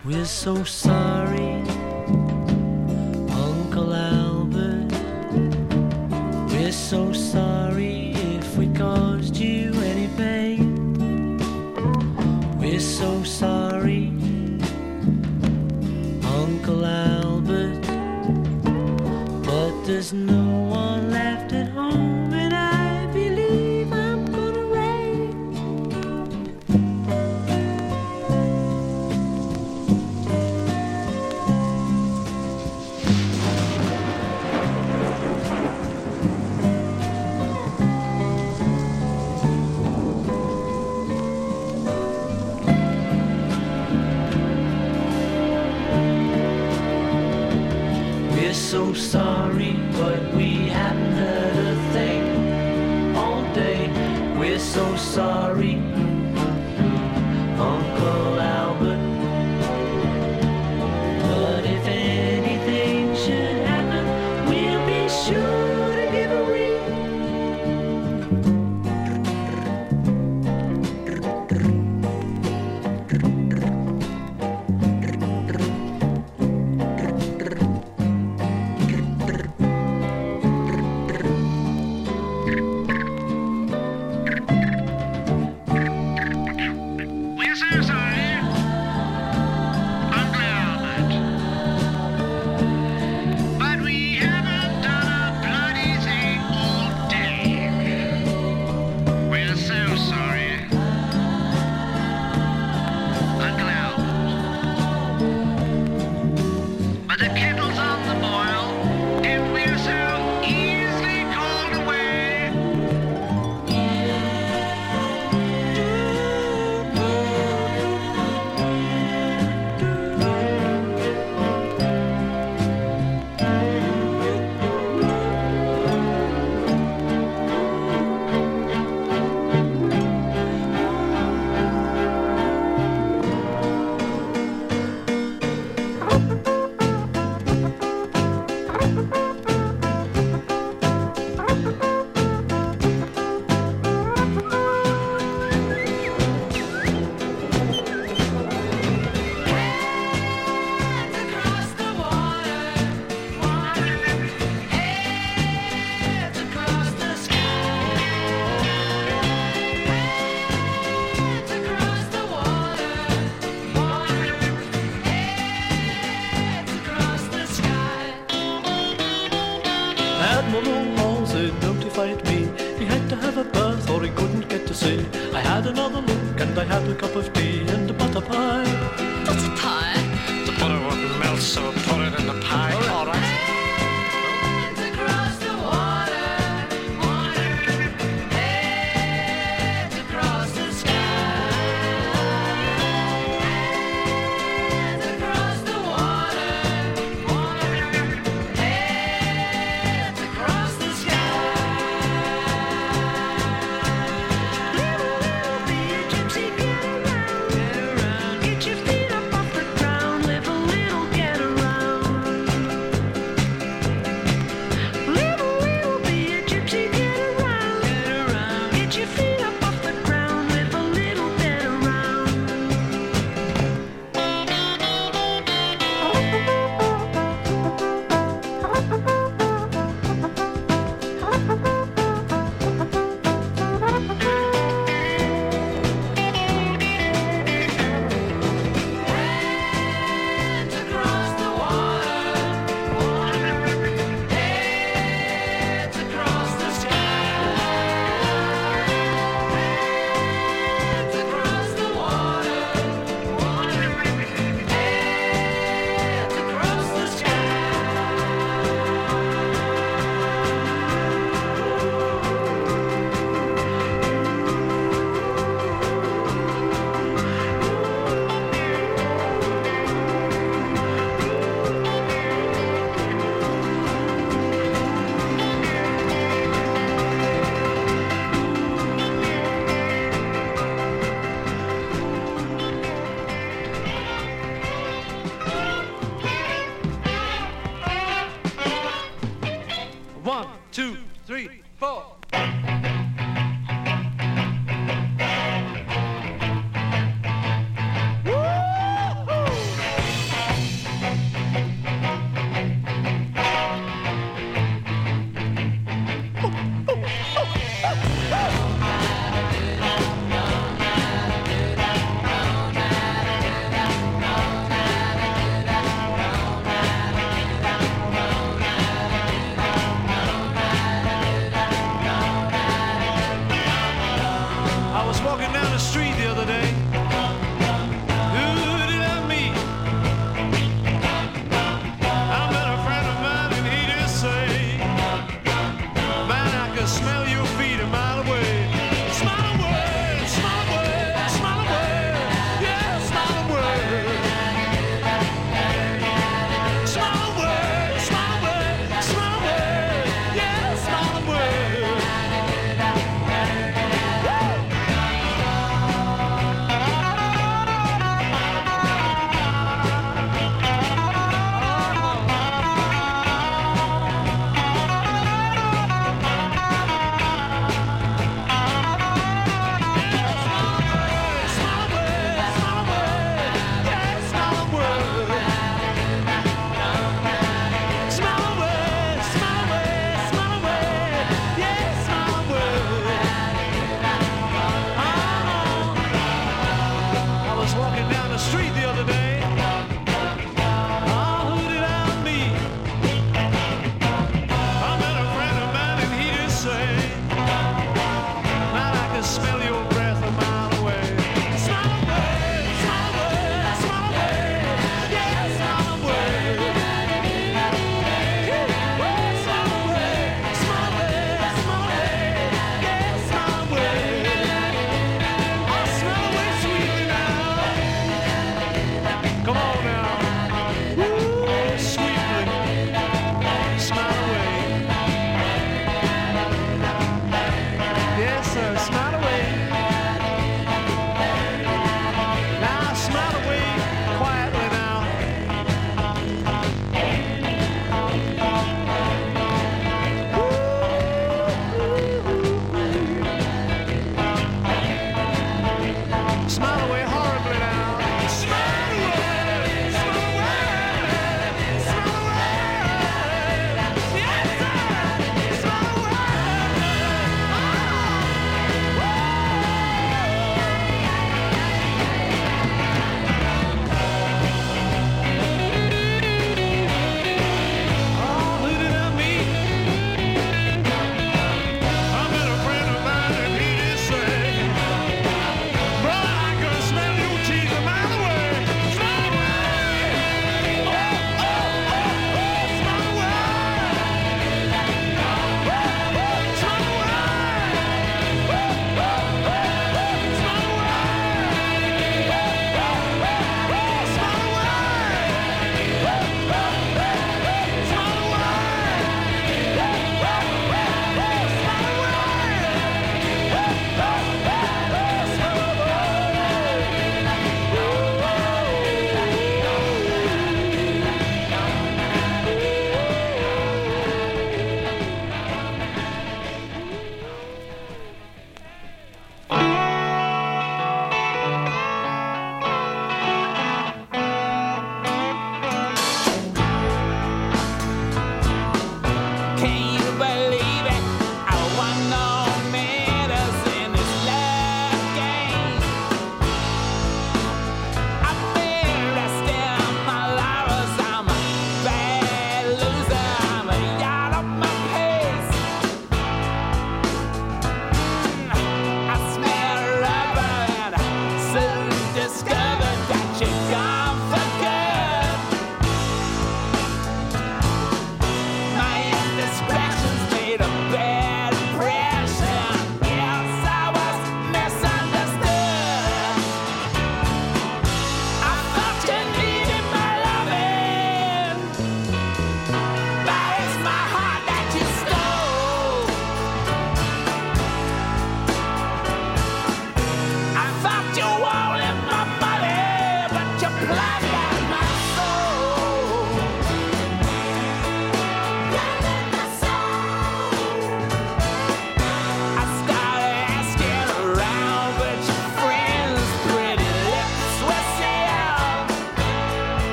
We're so sorry, Uncle Albert. We're so sorry if we caused you any pain. We're so sorry, Uncle Albert. But there's no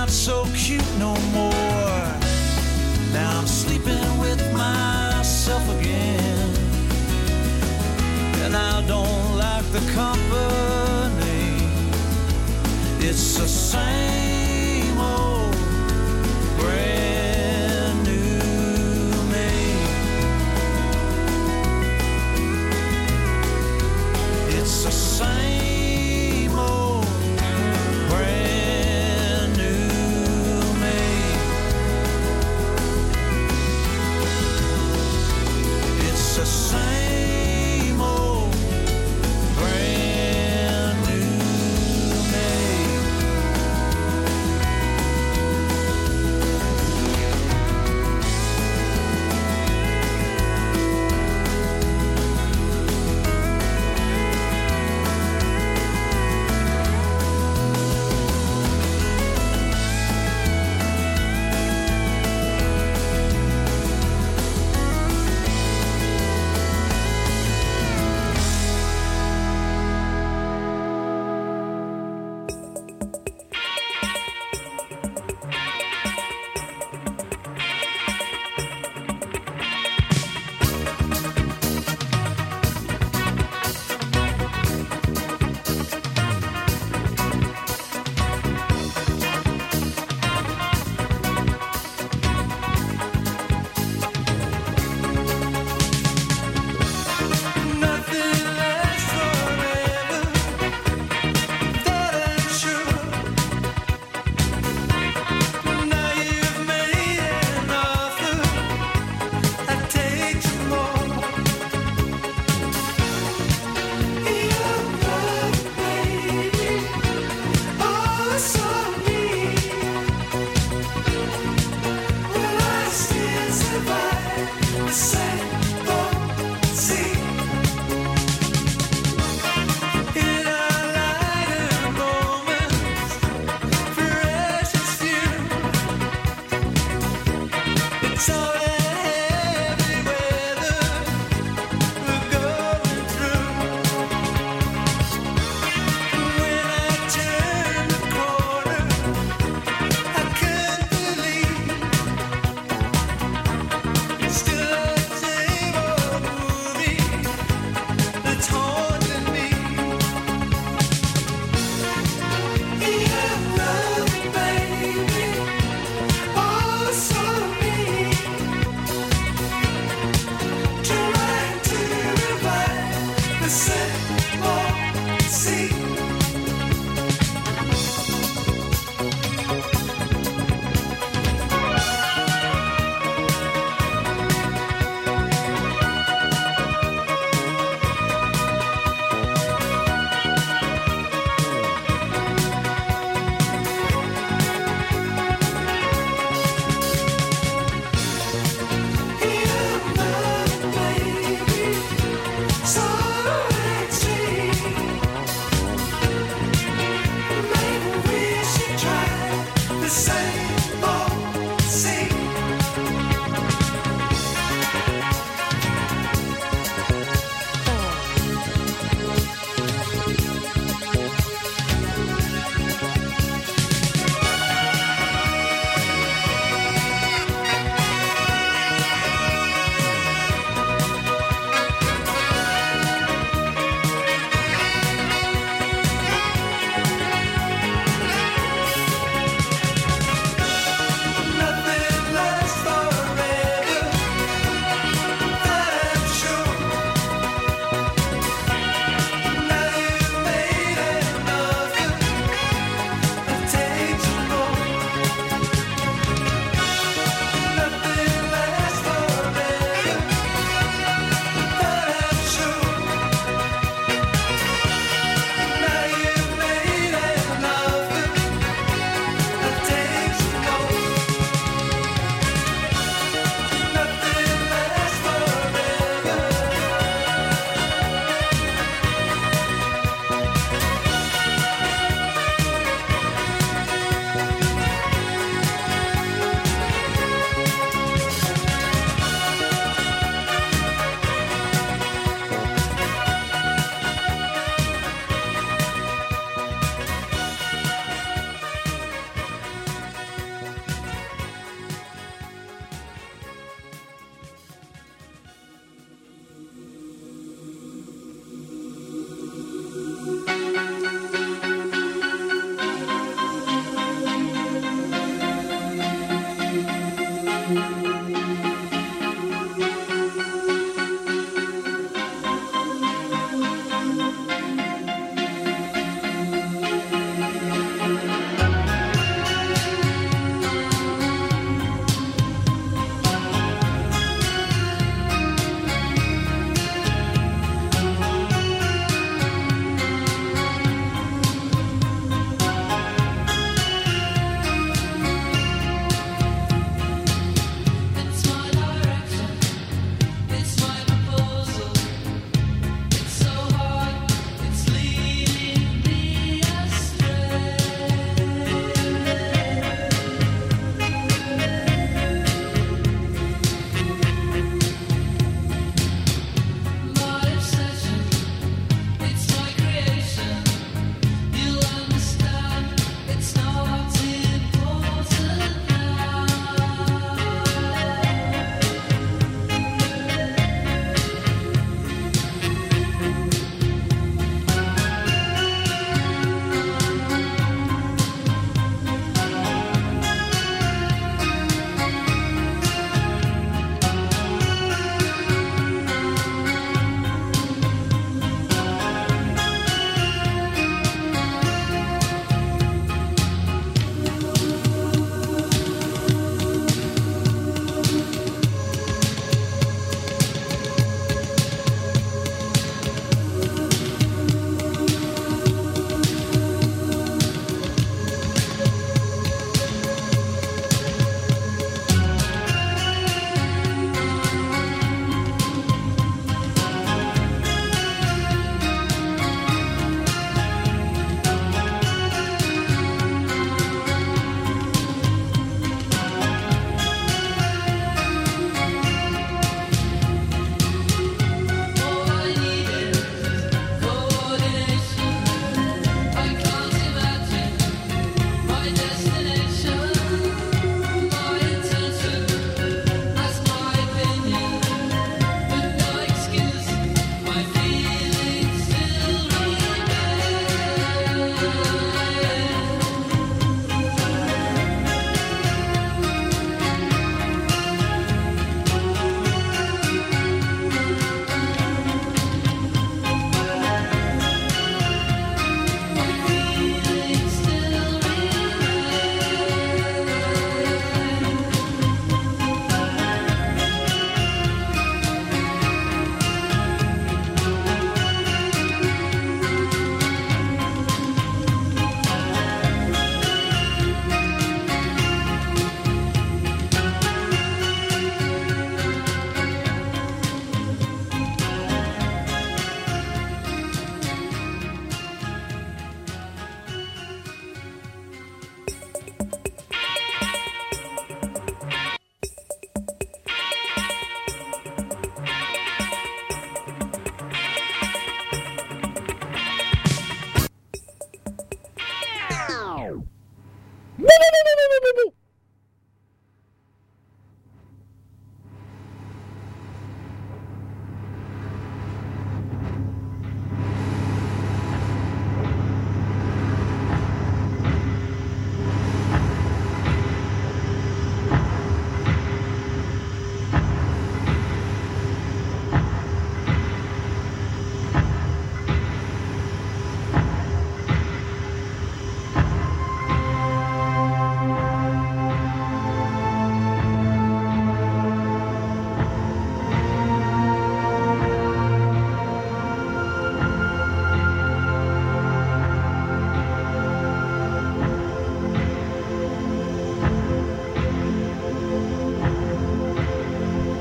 not so cute no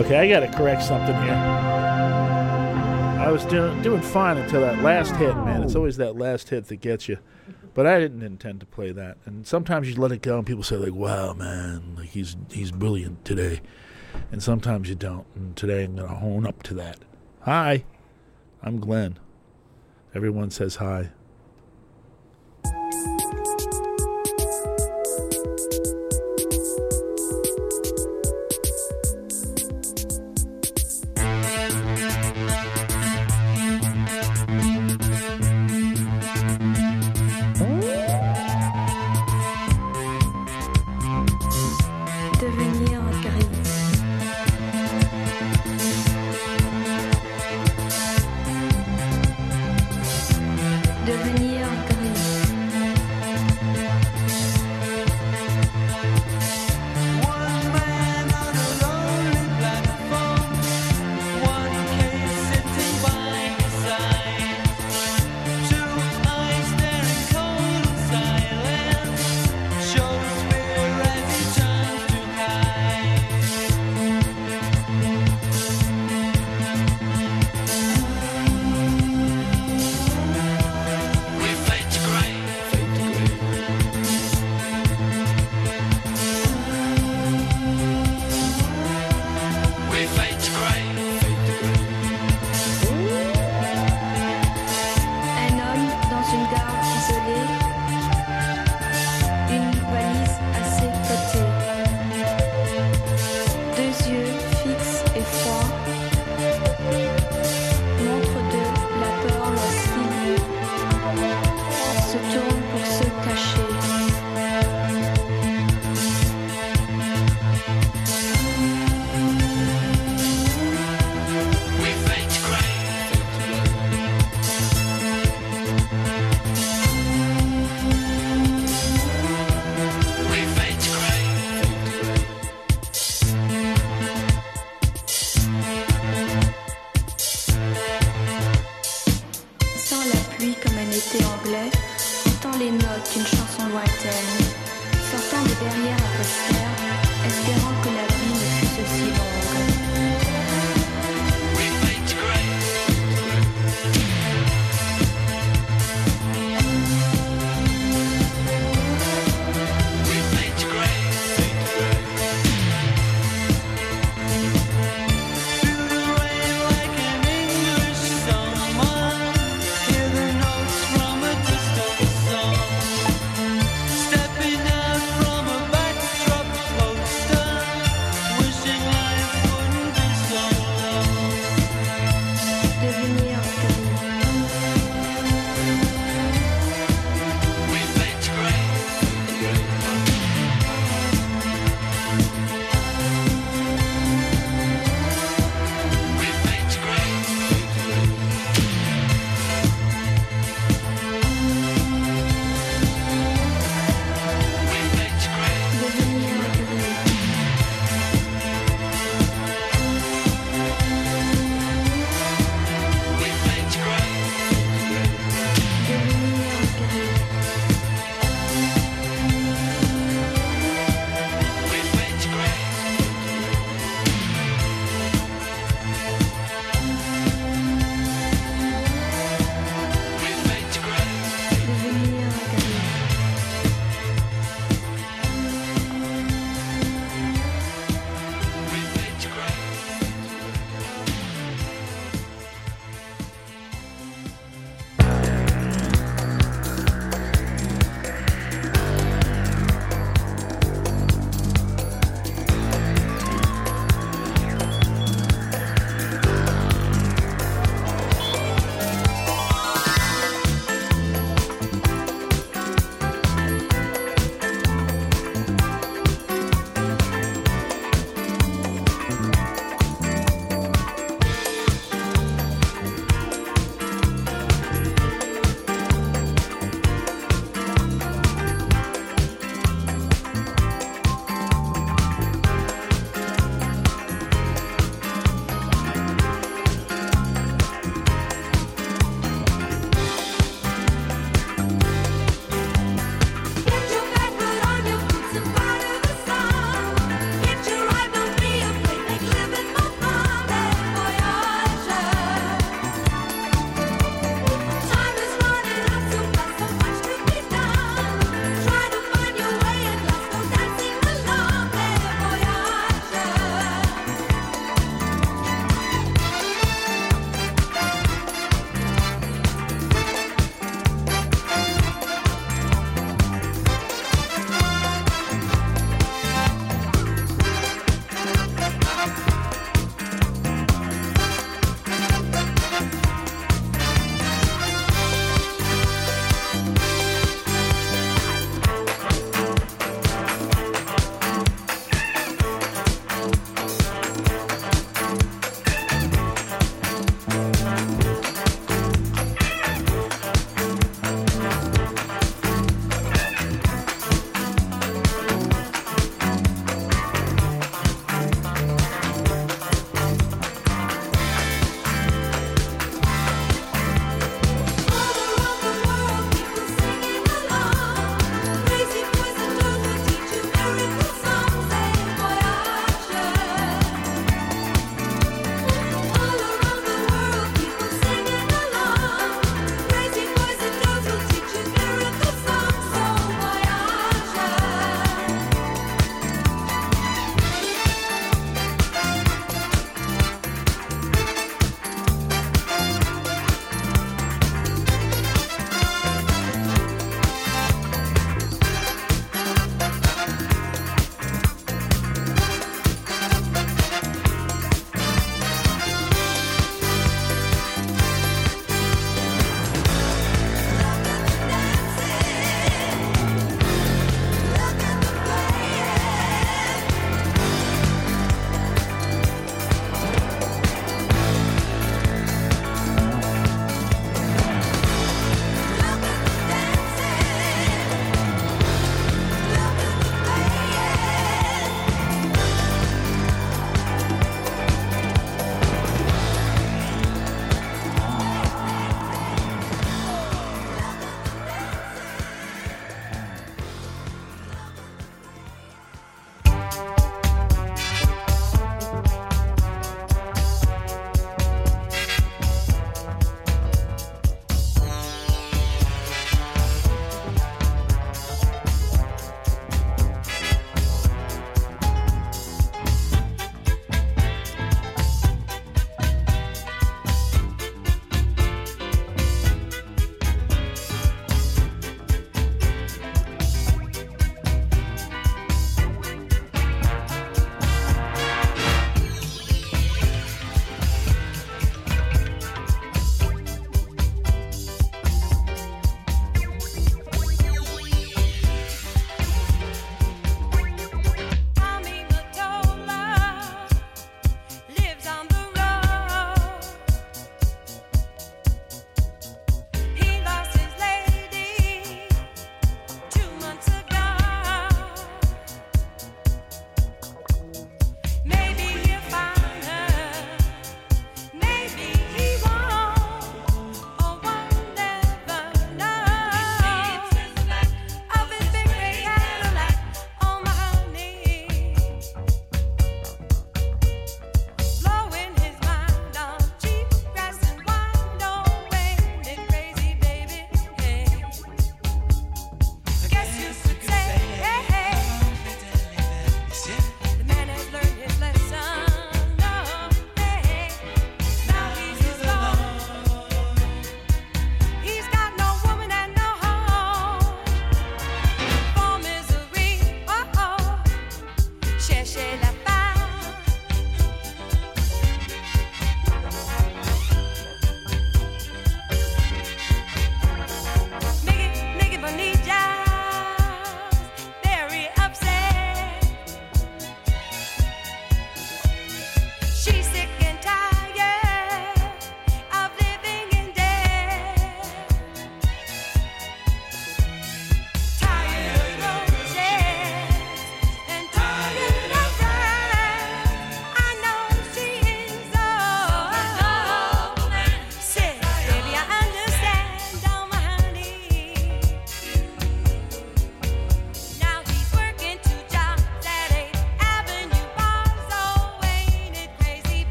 Okay, I got to correct something here. I was doing doing fine until that last hit, man. It's oh. always that last hit that gets you. But I didn't intend to play that. And sometimes you let it go, and people say like, "Wow, man, like he's he's brilliant today." And sometimes you don't. And today I'm gonna hone up to that. Hi, I'm Glenn. Everyone says hi.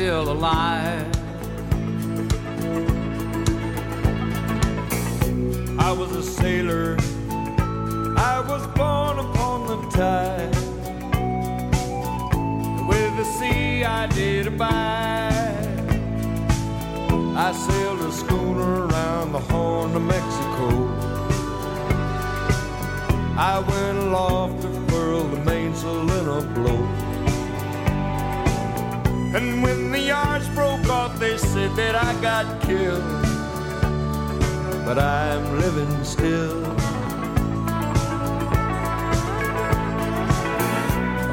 still alive. I was a sailor. I was born upon the tide. With the sea I did abide. I sailed a schooner around the Horn of Mexico. I went aloft to furl the mainsail in a blow. And when the yards broke off, they said that I got killed but I'm living still.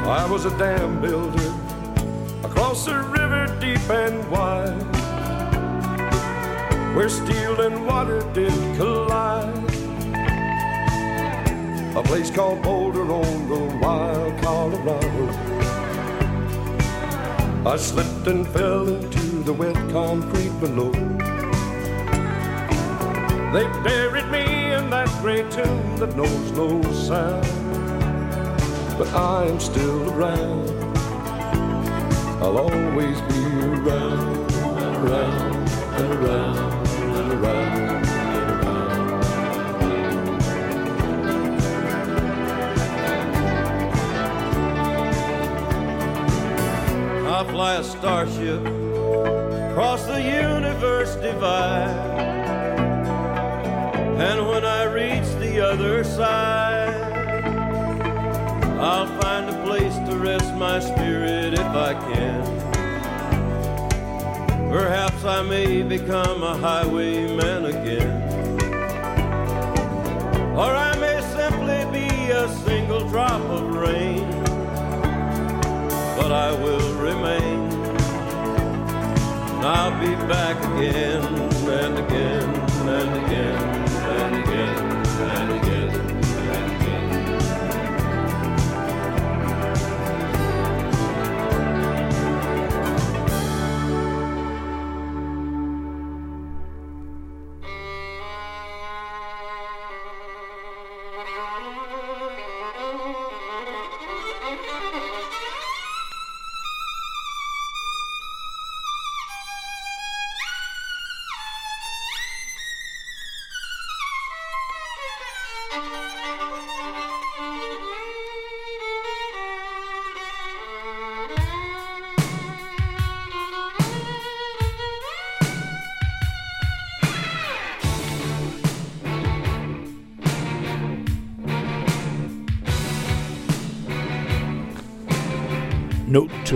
I was a dam builder across a river deep and wide, where steel and water did collide. A place called Boulder on the wild Colorado. I slipped and fell into the wet concrete below. They buried me in that gray tomb that knows no sound. But I am still around. I'll always be around around and around fly a starship across the universe divide. And when I reach the other side, I'll find a place to rest my spirit if I can. Perhaps I may become a highwayman again. Or I may simply be a single drop of rain. But I will remain. And I'll be back again and again and again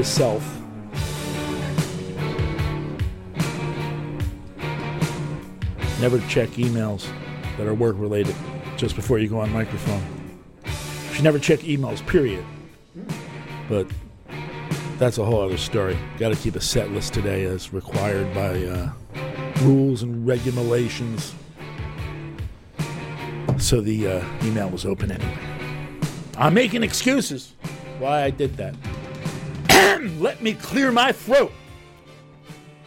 Note to self. Never check emails that are work related just before you go on microphone. You should never check emails, period. But that's a whole other story. Got to keep a set list today as required by uh, rules and regulations. So the uh, email was open anyway. I'm making excuses why I did that. Let me clear my throat.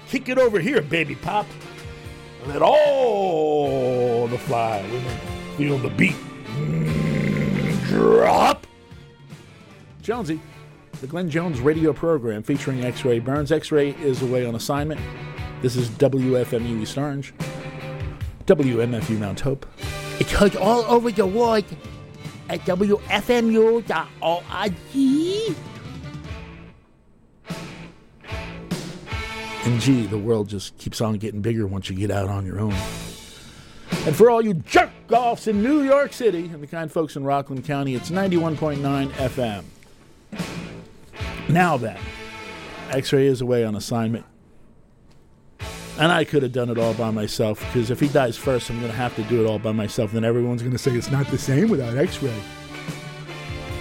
Kick it over here, baby pop. Let all the fly women feel the beat. Mm, Drop. Jonesy, the Glenn Jones radio program featuring X Ray Burns. X Ray is away on assignment. This is WFMU East Orange, WMFU Mount Hope. It's heard all over the world at WFMU.org. And gee, the world just keeps on getting bigger once you get out on your own. And for all you jerk offs in New York City and the kind folks in Rockland County, it's 91.9 FM. Now then, X Ray is away on assignment. And I could have done it all by myself because if he dies first, I'm going to have to do it all by myself. Then everyone's going to say it's not the same without X Ray.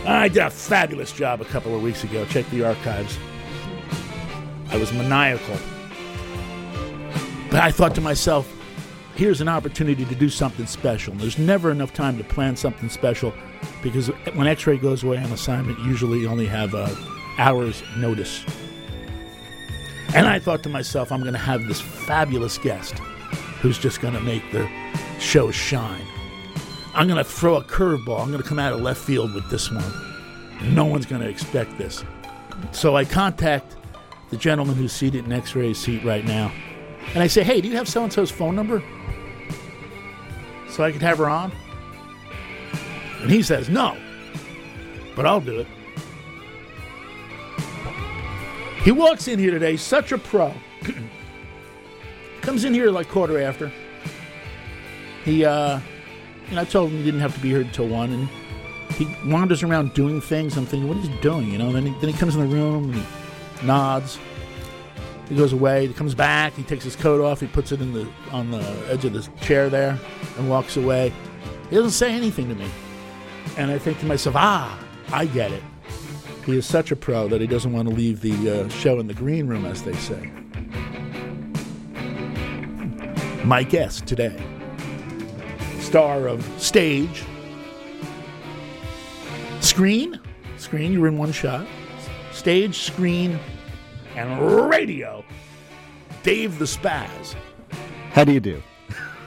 I did a fabulous job a couple of weeks ago. Check the archives. I was maniacal But I thought to myself, here's an opportunity to do something special. And there's never enough time to plan something special because when X ray goes away on assignment, usually you only have uh, hours notice. And I thought to myself, I'm going to have this fabulous guest who's just going to make the show shine. I'm going to throw a curveball. I'm going to come out of left field with this one. No one's going to expect this. So I contact the gentleman who's seated in X ray's seat right now. And I say, hey, do you have so and so's phone number? So I could have her on? And he says, no. But I'll do it. He walks in here today, such a pro. Comes in here like quarter after. He, uh, know, I told him he didn't have to be here until one, and he wanders around doing things. I'm thinking, what is he doing? You know, and then he, then he comes in the room and he nods. He goes away. He comes back. He takes his coat off. He puts it in the on the edge of the chair there, and walks away. He doesn't say anything to me, and I think to myself, ah, I get it. He is such a pro that he doesn't want to leave the uh, show in the green room, as they say. My guest today, star of stage, screen, screen, you were in one shot, stage, screen, and radio, Dave the Spaz. How do you do?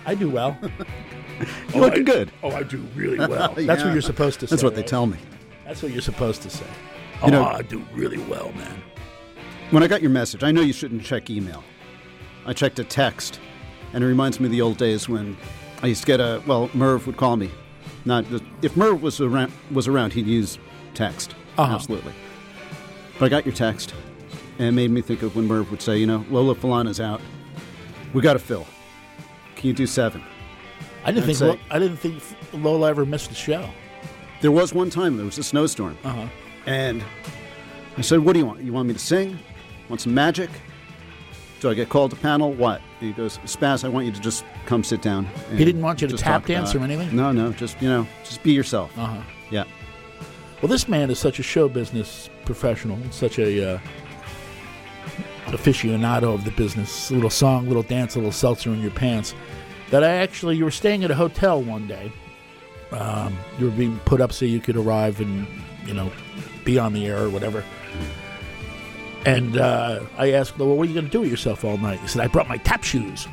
I do well. You're looking I- good. Oh, I do really well. That's Yeah. what you're supposed to say. That's what they right? tell me. That's what you're supposed to say. You know- oh, I do really well, man. When I got your message, I know you shouldn't check email. I checked a text, and it reminds me of the old days when I used to get a well, Merv would call me. Not if Merv was around, was around, he'd use text. Uh-huh. Absolutely. But I got your text, and it made me think of when Merv would say, you know, Lola Falana's out. We got to fill. Can you do seven? I didn't I'd think say- Lo- I didn't think Lola ever missed the show. There was one time there was a snowstorm, Uh-huh. and I said, "What do you want? You want me to sing? Want some magic? Do I get called to panel? What?" He goes, "Spaz, I want you to just come sit down." He didn't want you to tap dance or anything? No, no, just you know, just be yourself. Uh-huh. Yeah. Well, this man is such a show business professional, such a uh, aficionado of the business. Little song, little dance, little seltzer in your pants. That I actually, you were staying at a hotel one day. Um, you were being put up so you could arrive and, you know, be on the air or whatever. And uh, I asked, well, what are you going to do with yourself all night? He said, I brought my tap shoes.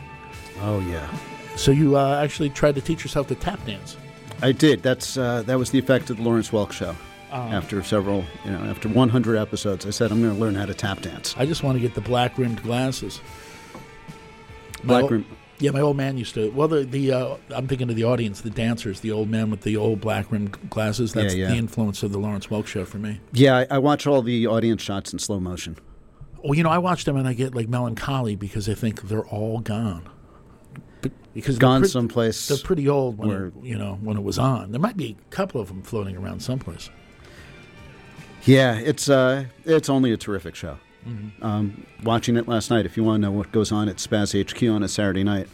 Oh yeah. So you uh, actually tried to teach yourself to tap dance. I did. That's uh, that was the effect of the Lawrence Welk show. Oh. After several, you know, after 100 episodes, I said I'm going to learn how to tap dance. I just want to get the black rimmed glasses. My Black ol- rim. Yeah, my old man used to. Well, the the uh, I'm thinking of the audience, the dancers, the old man with the old black rimmed glasses. That's Yeah, yeah. the influence of the Lawrence Welk show for me. Yeah, I, I watch all the audience shots in slow motion. Well, you know, I watch them and I get like melancholy because I think they're all gone. But because they're Gone someplace They're pretty old when it, you know when it was on. There might be a couple of them floating around someplace. Yeah, it's uh, it's only a terrific show. Mhm. Um, watching it last night. If you want to know what goes on at Spaz HQ on a Saturday night,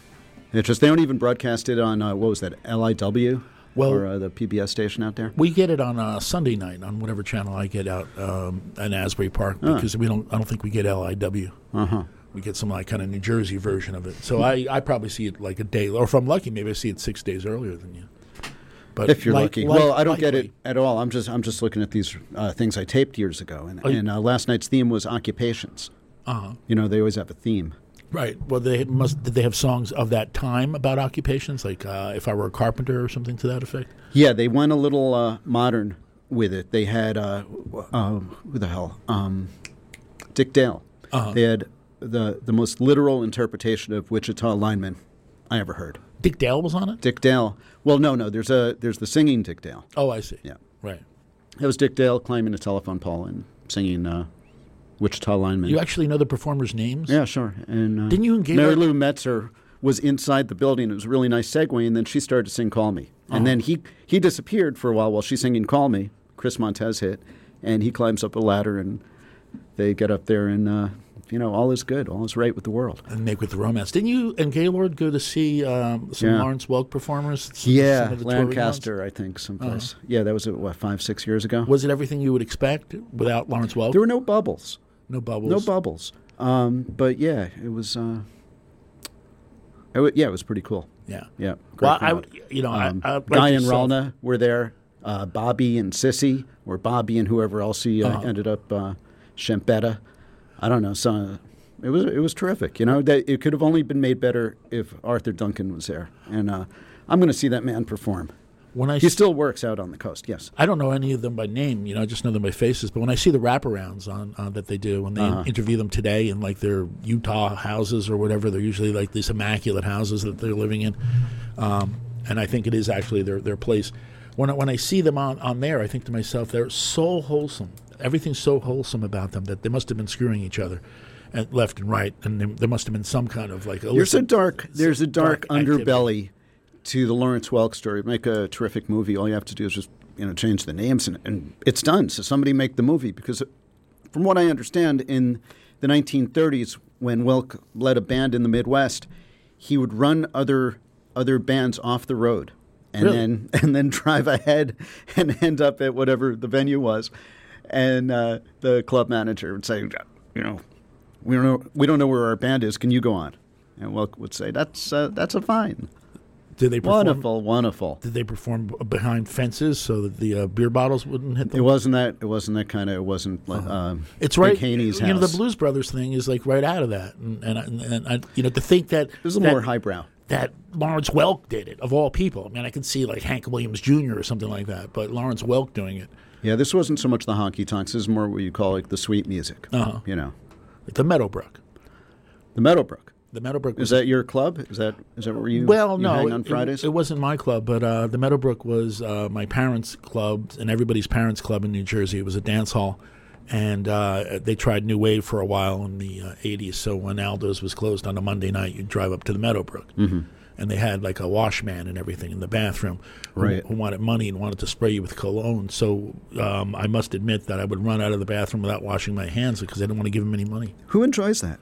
it's just they don't even broadcast it on uh, what was that LIW Well- or uh, the PBS station out there. We get it on uh, Sunday night on whatever channel I get out um, in Asbury Park Ah. because we don't. I don't think we get LIW. Uh huh. We get some like kind of New Jersey version of it. So I, I probably see it like a day, or if I'm lucky, maybe I see it six days earlier than you. But if you're like- lucky. like- well, I don't get it at all. I'm just I'm just looking at these uh, things I taped years ago, and, Oh, you- and uh, last night's theme was occupations. Uh-huh. You know, they always have a theme. Right. Well, they must. Did they have songs of that time about occupations, like uh, "If I Were a Carpenter" or something to that effect? Yeah, they went a little uh, modern with it. They had uh, uh, who the hell? Um, Dick Dale. Uh-huh. They had the the most literal interpretation of Wichita lineman I ever heard. Dick Dale was on it. Dick Dale. Well, no, no. There's a there's the singing Dick Dale. Oh, I see. Yeah, Right. It was Dick Dale climbing a telephone pole and singing uh, Wichita lineman. You actually know the performers' names? Yeah, sure. And uh, Didn't you engage Mary Lou Metzger was inside the building. It was a really nice segue, and then she started to sing "Call Me," and Uh-huh. then he he disappeared for a while while she's singing "Call Me." Chris Montez hit, and he climbs up a ladder, and they get up there, and uh, you know all is good, all is right with the world. And make with the romance. Didn't you and Gaylord go to see um, some Yeah. Lawrence Welk performers? S- Yeah, some? Lancaster, I think, someplace. Uh-huh. Yeah, that was uh, what five, six years ago. Was it everything you would expect without Lawrence Welk? There were no bubbles. No bubbles. No bubbles. Um, but yeah, it was. Uh, It wa- yeah, it was pretty cool. Yeah. Yeah. Well, great I crowd. would- you know, Um, I- like Guy and Ralna were there. Uh, Bobby and Cissy, or Bobby and whoever else he uh, Uh-huh. ended up uh, Shempetta. I don't know. So it was it was terrific. You know that it could have only been made better if Arthur Duncan was there. And uh, I'm going to see that man perform. When I he s- still works out on the coast. Yes. I don't know any of them by name. You know, I just know them by faces. But when I see the wraparounds on uh, that they do, when they Uh-huh. interview them today in like their Utah houses or whatever, they're usually like these immaculate houses that they're living in. Um, and I think it is actually their their place. When I, when I see them on, on there, I think to myself, they're so wholesome. Everything's so wholesome about them that they must have been screwing each other, at left and right, and there, must have been some kind of like There's a dark there's a dark, activity. underbelly to the Lawrence Welk story. Make a terrific movie. All you have to do is just you know change the names and, and it's done. So somebody make the movie because from what I understand in the 1930s when Welk led a band in the Midwest, he would run other other bands off the road and Really? then and then drive ahead and end up at whatever the venue was. And uh, the club manager would say, you know, we don't know we don't know where our band is. Can you go on? And Welk would say, "That's uh, that's a fine." Did they perform, Wonderful, wonderful. Did they perform behind fences so that the uh, beer bottles wouldn't hit them? It wasn't that. It wasn't that kind of. It wasn't like um, It's right. Haney's you know, the Blues Brothers thing is like right out of that, and and, and, and I, you know to think that It was a that- more highbrow. That Lawrence Welk did it of all people. I mean, I could see like Hank Williams Jr. or something like that, but Lawrence Welk doing it, Yeah, this wasn't so much the honky tonks. This is more what you call like the sweet music. Uh-huh. You know, the Meadowbrook. the Meadowbrook. The Meadowbrook Is was that your club? Is that is that where you? well, you no, hang on Fridays. It, wasn't my club, but uh, the Meadowbrook was uh, my parents' club and everybody's parents' club in New Jersey. It was a dance hall, and uh, they tried New Wave for a while in the uh, '80s. So when Aldo's was closed on a Monday night, you'd drive up to the Meadowbrook, Mhm. And they had like a washman and everything in the bathroom, who- Right. Who, wanted money and wanted to spray you with cologne. So um, I must admit that I would run out of the bathroom without washing my hands because I didn't want to give them any money. Who enjoys that?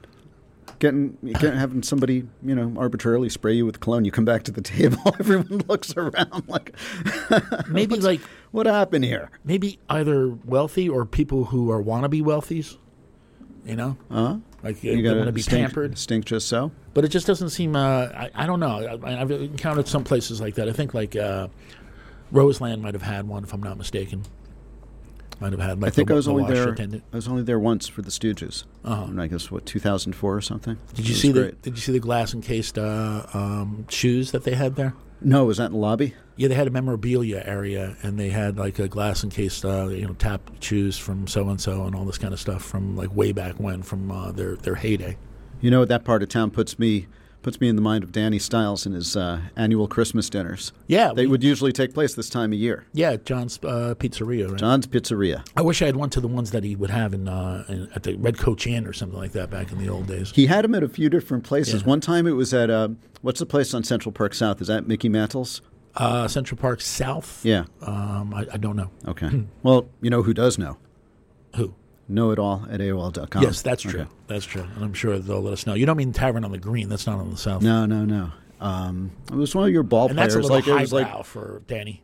Getting, getting having somebody you know arbitrarily spray you with cologne. You come back to the table. Everyone looks around like Maybe like what happened here? maybe either wealthy or people who are wannabe wealthies. You know, Huh? Like You got want to be stink, pampered. Stink just so. But it just doesn't seem. Uh, I, I don't know. I, I've encountered some places like that. I think like uh, Roseland might have had one, if I'm not mistaken. Might have had. Like I think the, I was the only there. attendant. I was only there once for the Stooges. Uh-huh. And I guess what 2004 or something. Did you see the. Did you see the glass encased uh, um, shoes that they had there? No, was that in the lobby? Yeah, they had a memorabilia area, and they had like a glass encased, uh, you know, tap shoes from so and so, and all this kind of stuff from like way back when, from uh, their their heyday. You know, that part of town puts me puts me in the mind of Danny Stiles and his uh, annual Christmas dinners. Yeah, they we- would usually take place this time of year. Yeah, John's uh, Pizzeria. Right? John's Pizzeria. I wish I had went to the ones that he would have in, uh, in at the Red Coach Inn or something like that back in the old days. He had them at a few different places. Yeah. One time it was at uh, what's the place on Central Park South? Is that Mickey Mantle's? Uh, Central Park South. Yeah. Um, I, I don't know. Okay. well, you know who does know? Who? Know it all at AOL.com. yes, that's true. Okay. That's true, and I'm sure they'll let us know. You don't mean Tavern on the Green? That's not on the South. No, no, no. Um, it was one of your ball and players. that's a like it was like for Danny.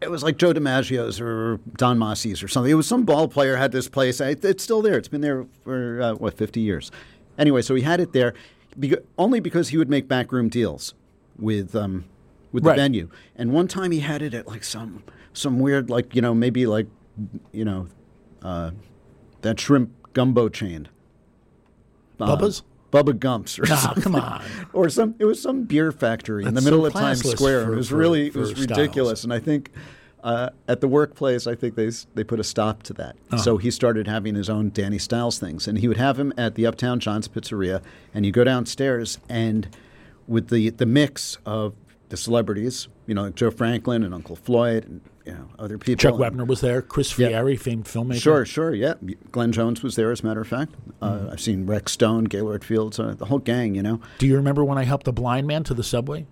it was like Joe DiMaggio's or Don Mossie's or something. It was some ball player had this place. It's still there. It's been there for uh, what fifty years. Anyway, so he had it there beca- only because he would make backroom deals with um, with the Right. venue. And one time he had it at like some some weird like you know maybe like you know uh, that shrimp gumbo chain. Uh, Bubba's? Bubba Gumps or Nah, something. come on. or some it was some beer factory in the middle so of Times Square. for- it was for- really it for was Stiles. ridiculous, and I think uh, at the workplace, I think they they put a stop to that. Uh-huh. So he started having his own Danny Stiles things, and he would have him at the Uptown John's Pizzeria, and you go downstairs, and with the the mix of the celebrities, you know, like Joe Franklin and Uncle Floyd, and you know other people. Chuck Wepner was there. Chris Yeah. Fieri, famed filmmaker. Sure, sure, yeah. Glenn Jones was there, as a matter of fact. Uh, Mm-hmm. I've seen Rex Stone, Gaylord Fields, uh, the whole gang. You know, Do you remember when I helped a blind man to the subway? You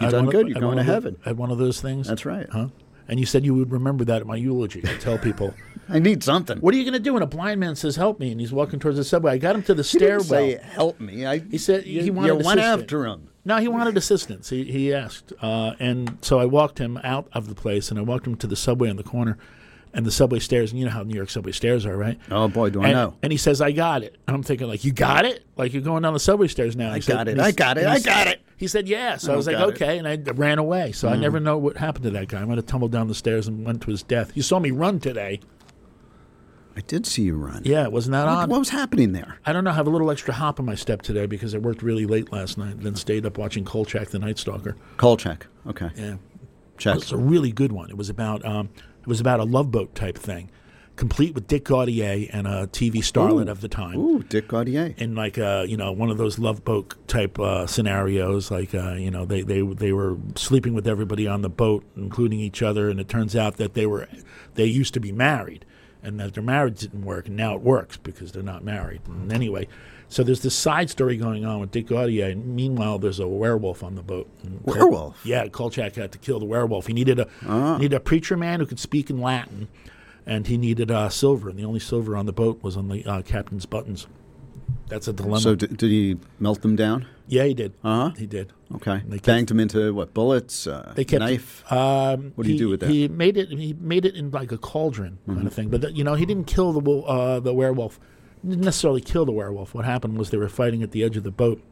I had done good. You're going to heaven. I had one of those things. That's right. Huh? And you said you would remember that at my eulogy. I tell people. I need something. What are you going to do when a blind man says "help me" and he's walking towards the subway? I got him to the He didn't say, "Help me." I, he said he wanted you went assistance. after him. No, he wanted assistance. He, he asked, uh, and so I walked him out of the place, and I walked him to the subway on the corner, and the subway stairs. And you know how New York subway stairs are, right? Oh boy, do I and, know. And he says, "I got it." And I'm thinking, like, "You got it? Like you're going down the subway stairs now?" I He said- got it, I got it, and he I s- got it. He said, "Yeah." So I Oh, was like, got it. "Okay," and I ran away. So I Mhm. never know what happened to that guy. I might have tumbled down the stairs and went to his death. You saw me run today. I did see you run. Yeah, wasn't that What, odd? what was happening there? I don't know. I have a little extra hop in my step today because I worked really late last night, then stayed up watching Kolchak the Night Stalker. Kolchak. Okay. Yeah, Check. It was a really good one. It was about um, it was about a love boat type thing, complete with Dick Gautier and a TV starlet Ooh. of the time. Ooh, Dick Gautier. In like uh, you know one of those love boat type uh, scenarios, like uh, you know they, they they were sleeping with everybody on the boat, including each other, and it turns out that they were they used to be married, and that their marriage didn't work, and now it works because they're not married. And anyway, so there's this side story going on with Dick Gautier. And meanwhile, there's a werewolf on the boat. And Kol- Werewolf? yeah, Kolchak had to kill the werewolf. He needed a Ah. needed a preacher man who could speak in Latin, and he needed uh, silver. And the only silver on the boat was on the uh, captain's buttons. That's a dilemma. So did, did he melt them down? yeah, he did. Uh huh. He did. Okay. They kept- Banged them into what? Bullets? Uh, They kept knife? Um, What do you do with that? He made it. He made it in like a cauldron kind Mhm. of thing. But th- you know, he didn't kill the uh, the werewolf. He didn't necessarily kill the werewolf. What happened was they were fighting at the edge of the boat,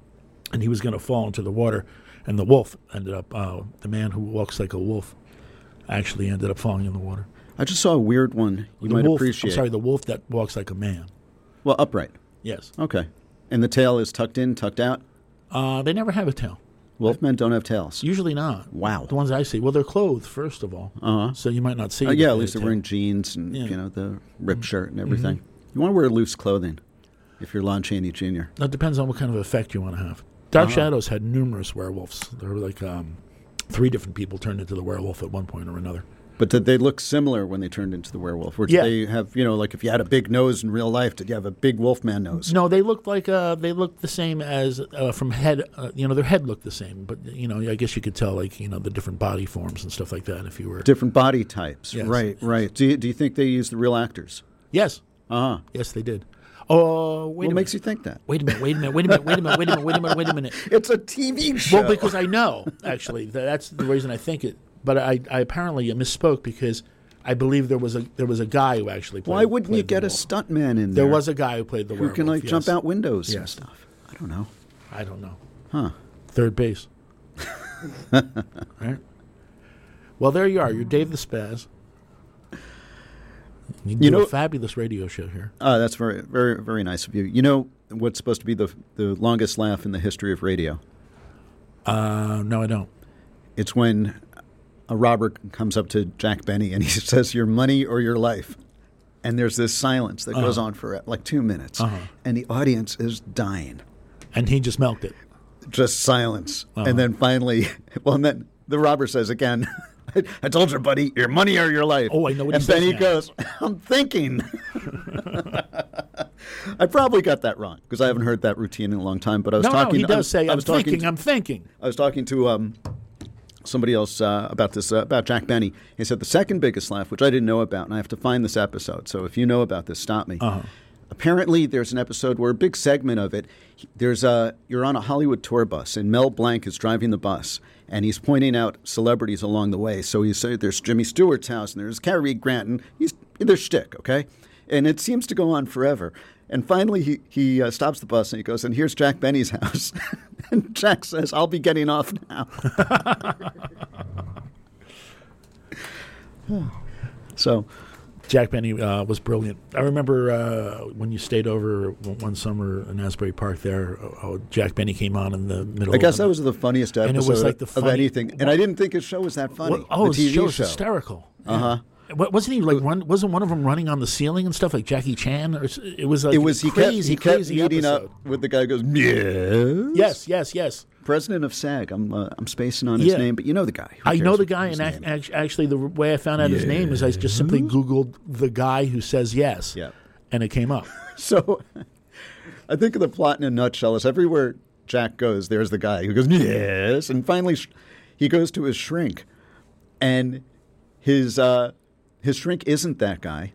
and he was going to fall into the water, and the wolf ended up. Uh, the man who walks like a wolf, actually ended up falling in the water. I just saw a weird one you the might wolf, appreciate. I'm sorry, the wolf that walks like a man. Well, upright. Yes. Okay. And the tail is tucked in, tucked out? Uh, they never have a tail. Wolfmen don't have tails. Usually not. Wow. The ones I see. Well, they're clothed first of all, Uh-huh. so you might not see. Uh, yeah, at least they're wearing jeans and, Yeah. you know, the ripped shirt and Mhm. everything. You want to wear loose clothing if you're Lon Chaney Jr. That depends on what kind of effect you want to have. Dark Uh-huh. Shadows had numerous werewolves. There were like um, three different people turned into the werewolf at one point or another. But did they look similar when they turned into the werewolf? Or did Yeah. they have, you know, like if you had a big nose in real life, did you have a big wolfman nose? No, they looked like uh, they looked the same as uh, from head. Uh, you know, their head looked the same, but you know, I guess you could tell like you know the different body forms and stuff like that if you were. Different body types. Yes. Right, right. Do you, do you think they used the real actors? Yes. Uh huh. Yes, they did. Oh, wait What makes you think that? Wait a minute. Wait a minute. Wait a minute. Wait a minute. Wait a minute. Wait a minute. Wait a minute. It's a TV show. Well, because I know actually that that's the reason I think it. But I, I apparently misspoke because I believe there was a there was a guy who actually. Played, Why wouldn't you get a stuntman in There there? was a guy who played the who werewolf. can like jump out windows and stuff. I don't know. I don't know. Huh. Third base. right. Well, there you are. You're Dave the Spaz. You, You do know- a fabulous radio show here. Uh, that's very, very, very nice of you. You know what's supposed to be the the longest laugh in the history of radio? Uh, no, I don't. It's when a robber comes up to Jack Benny and he says, "Your money or your life," and there's this silence that goes Uh-huh. on for like two minutes, Uh-huh. and the audience is dying. And he just milked it. Just silence, Uh-huh. and then finally, well, and then the robber says again. I told you, buddy, your money or your life. Oh, I know what he and says Benny now. goes, I'm thinking. I probably got that wrong because I haven't heard that routine in a long time. But I was no, talking. no, he I does was- say, I "I'm thinking, to- I'm thinking." I was talking to um, somebody else uh, about this uh, about Jack Benny. He said the second biggest laugh, which I didn't know about, and I have to find this episode. So if you know about this, stop me. Uh-huh. Apparently, there's an episode where a big segment of it. There's a you're on a Hollywood tour bus, and Mel Blanc is driving the bus, and he's pointing out celebrities along the way. So he said, "There's Jimmy Stewart's house, and there's Cary Grant, and he's their shtick, okay." And it seems to go on forever. And finally, he he uh, stops the bus and he goes, "And here's Jack Benny's house." and Jack says, "I'll be getting off now." so, Jack Benny uh, was brilliant. I remember uh, when you stayed over one summer in Asbury Park. There, uh, Jack Benny came on in the middle. I guess that was the funniest And it episode was like the of anything. And I didn't think his show was that funny. Well, oh, the TV show was show. hysterical. Uh huh. Wa- Wasn't he like run? Wasn't one of them running on the ceiling and stuff like Jackie Chan? Or it was like it was he crazy, kept he kept crazy meeting episode. up with the guy who goes yes Yes, yes, yes. president of SAG. I'm uh, I'm spacing on his Yeah. name, but you know the guy. I know the guy, and ac- ac- actually, the way I found out his name is I just simply Googled the guy who says yes, Yeah. and it came up. So I think of the plot in a nutshell is everywhere Jack goes, there's the guy who goes, yes. And finally, sh- he goes to his shrink, and his, uh, his shrink isn't that guy.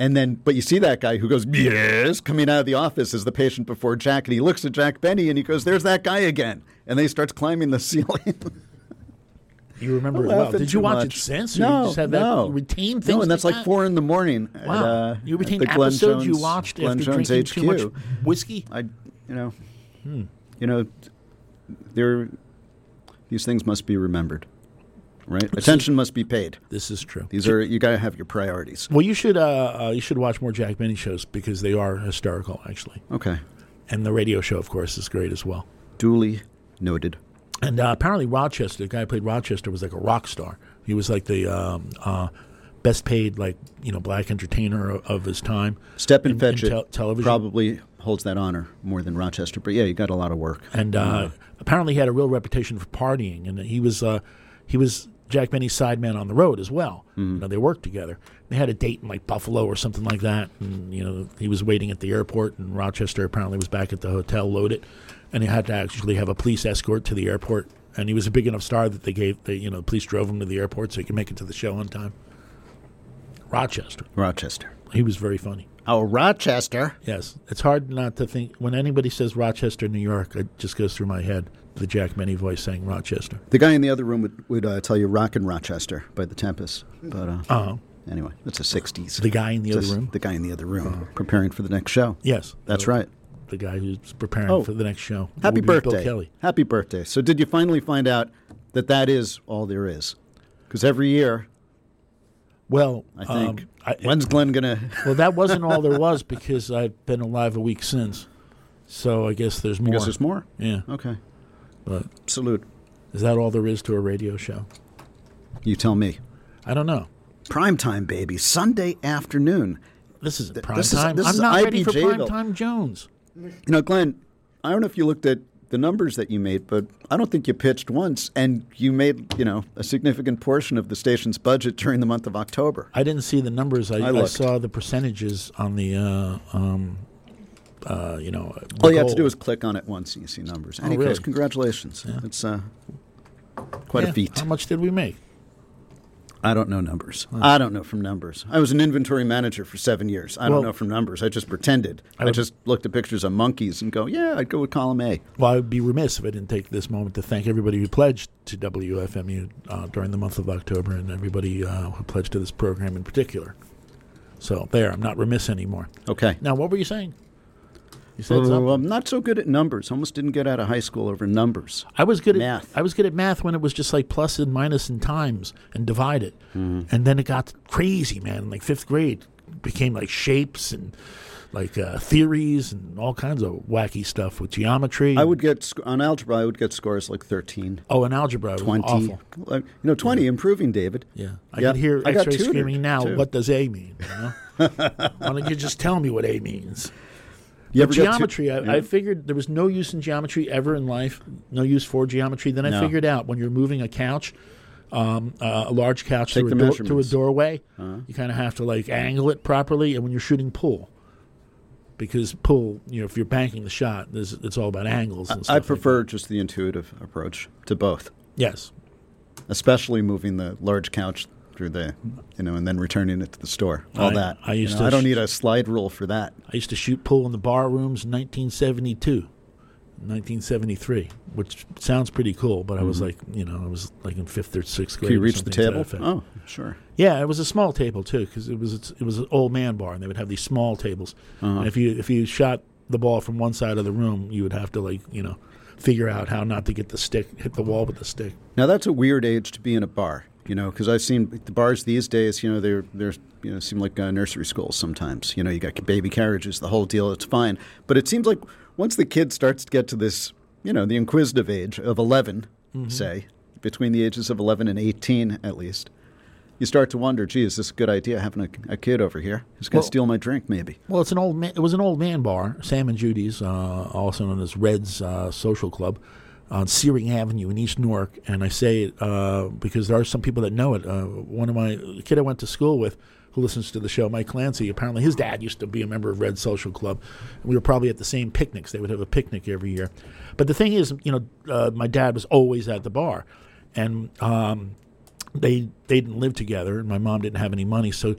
And then, but you see that guy who goes, yes, coming out of the office as the patient before Jack, and he looks at Jack Benny and he goes, there's that guy again. And then he starts climbing the ceiling. You remember it well. Did you too watch it since? No, you just had that no. retained No, and that's like like that? four in the morning. at, Wow. uh, You at retain episodes you watched Glenn after Jones drinking too HQ. much whiskey? I, you know, Hmm. you know, there. These things must be remembered, right? This Attention must be paid. This is true. These are you got to have your priorities. Well, you should uh, uh, you should watch more Jack Benny shows because they are hysterical, actually. Okay. And the radio show, of course, is great as well. Duly noted. And uh, apparently, Rochester, the guy who played Rochester, was like a rock star. He was like the um, uh, best paid, like you know, black entertainer of, of his time. Step and in- fetch in it television. probably holds that honor more than Rochester, but yeah, you got a lot of work. and uh, apparently he had a real reputation for partying, and he was uh, he was Jack Benny's sideman on the road as well. You mm-hmm. know, they worked together. They had a date in like Buffalo or something like that, and you know he was waiting at the airport, and Rochester apparently was back at the hotel loaded, and he had to actually have a police escort to the airport. And he was a big enough star that they gave they you know the police drove him to the airport so he could make it to the show on time. Rochester, Rochester. he was very funny. Oh, Rochester. Yes, it's hard not to think when anybody says Rochester, New York. It just goes through my head the Jack Benny voice saying Rochester. The guy in the other room would, would uh, tell you "Rockin' Rochester" by the Tempest, but uh, Uh-huh. anyway, it's a '60s. The guy in the It's other room? Uh-huh. The guy in the other room, preparing for the next show. Yes, that's Uh, right. The guy who's preparing Oh. for the next show. Happy be Bill birthday, Kelly. Happy birthday! So, did you finally find out that that is all there is? Because every year, Well, I think um, I- when's Glenn gonna? well, that wasn't all there was because I've been alive a week since. So I guess there's more. guess there's more? Yeah. Okay. But Salute. is that all there is to a radio show? You tell me. I don't know. Prime time, baby. Sunday afternoon. This is Th- prime this time. this I'm is not ready for IBJ prime Ville. time Jones. You know, Glenn, I don't know if you looked at the numbers that you made, but I don't think you pitched once, and you made you know a significant portion of the station's budget during the month of October. I didn't see the numbers. I, I I, saw the percentages on the, uh, um, uh, you know. All you have to do is click on it once, and you see numbers. Oh, Any case, really? congratulations. It's uh, quite Yeah, a feat. How much did we make? I don't know numbers. I don't know from numbers. I was an inventory manager for seven years. I Well- don't know from numbers. I just pretended. I I, just looked at pictures of monkeys and go, yeah, I'd go with column A. Well, I would be remiss if I didn't take this moment to thank everybody who pledged to WFMU uh, during the month of October and everybody uh, who pledged to this program in particular. So, there, I'm not remiss anymore. Okay. Now, what were you saying? You said something. I'm not so good at numbers. Almost didn't get out of high school over numbers. I was good at math. I was good at math when it was just like plus and minus and times and divide it, Mm-hmm. and then it got crazy, man. Like fifth grade, became like shapes and like uh, theories and all kinds of wacky stuff with geometry. I would get sc- on algebra. I would get scores like 13. Oh, in algebra, it was 20. awful. Like, You know, 20 improving, David. Yeah, I Yeah, can hear I got X-ray screaming now. too. What does A mean? You know? Why don't you just tell me what A means? You But ever got tu- geometry, I, I Yeah. figured there was no use in geometry ever in life, no use for geometry. Then I No. figured out when you're moving a couch, um, uh, a large couch through a, door, through a doorway, Uh-huh. you kind of have to like angle it properly. And when you're shooting pool, because pool, you know, if you're banking the shot, there's, it's all about angles. And I stuff like prefer just the intuitive approach to both. Yes. Especially moving the large couch through the, you know, and then returning it to the store. All I- that. I used You to I don't need a slide rule for that. I used to shoot pool in the bar rooms in 1972, 1973, which sounds pretty cool. But I was Mhm. like, you know, I was like in fifth or sixth grade. Can you reach the something to that table? Oh, sure. Yeah, it was a small table too, because it was it was an old man bar, and they would have these small tables. Uh-huh. And if you if you shot the ball from one side of the room, you would have to like you know figure out how not to get the stick hit the wall with the stick. Now that's a weird age to be in a bar, you know, because I've seen the bars these days. You know, they're they're you know seem like uh, nursery schools sometimes. You know, you got baby carriages, the whole deal. It's fine, but it seems like once the kid starts to get to this, you know, the inquisitive age of 11 Mhm. say between the ages of eleven and eighteen at least. You start to wonder, gee, is this a good idea having a, a kid over here? He's going to Well- steal my drink, maybe. Well, it's an old man. It was an old man bar, Sam and Judy's, uh, also known as Red's uh, Social Club, on Searing Avenue in East Newark. And I say it uh, because there are some people that know it. Uh, one of my the kid I went to school with, who listens to the show, Mike Clancy. Apparently, his dad used to be a member of Red Social Club. We were probably at the same picnics. They would have a picnic every year. But the thing is, you know, uh, my dad was always at the bar, and um, they they didn't live together, and my mom didn't have any money, so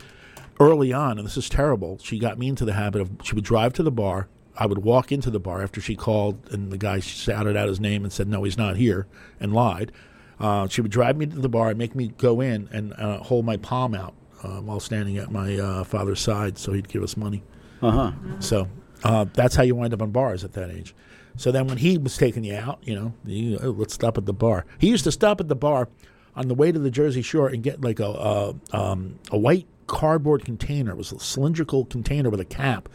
early on, and this is terrible, she got me into the habit of she would drive to the bar. I would walk into the bar after she called, and the guy shouted out his name and said, "No, he's not here," and lied. Uh, she would drive me to the bar and make me go in and uh, hold my palm out uh, while standing at my uh, father's side, so he'd give us money. Uh huh. So uh, that's how you wind up on bars at that age. So then when he was taking you out, you know, you, oh, let's stop at the bar. He used to stop at the bar on the way to the Jersey Shore and get like a a, um, a white cardboard container. It was a cylindrical container with a cap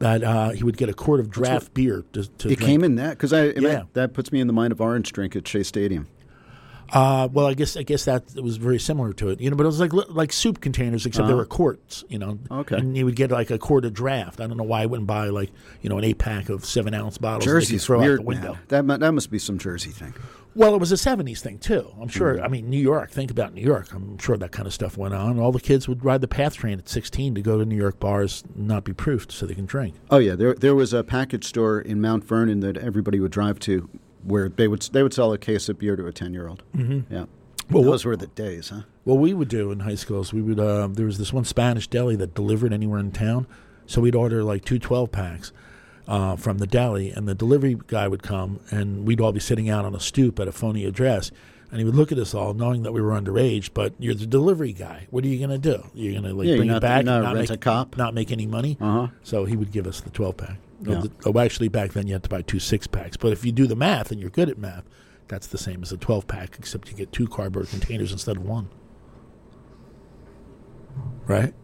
that uh, he would get a quart of draft beer to, to It drink. came in that because I Yeah. that puts me in the mind of Orange Drink at Shea Stadium. Uh, well, I guess I guess that was very similar to it, you know. But it was like like soup containers, except they Uh-huh. were quarts, you know. Okay. And you would get like a quart of draft. I don't know why I wouldn't buy like you know an eight pack of seven ounce bottles. Jersey's throw weird, out the window. man. That mu- that must be some Jersey thing. Well, it was a '70s thing too. I'm sure. Mm-hmm. I mean, New York. Think about New York. I'm sure that kind of stuff went on. All the kids would ride the PATH train at 16 to go to New York bars, and not be proofed, so they can drink. Oh yeah, there there was a package store in Mount Vernon that everybody would drive to, where they would they would sell a case of beer to a ten year old. Mhm. Yeah, Well, those were the days, huh? What we would do in high schools, we would uh, there was this one Spanish deli that delivered anywhere in town, so we'd order like two 12 packs uh, from the deli, and the delivery guy would come, and we'd all be sitting out on a stoop at a phony address, and he would look at us all, knowing that we were underage. But you're the delivery guy. What are you going to do? You're going to like Yeah, bring not- it back, not not rent make a cop. not make any money. Uh-huh. So he would give us the 12 pack. Yeah. Oh, actually, back then you had to buy two six packs. But if you do the math and you're good at math, that's the same as a 12 pack, except you get two cardboard containers instead of one. Right?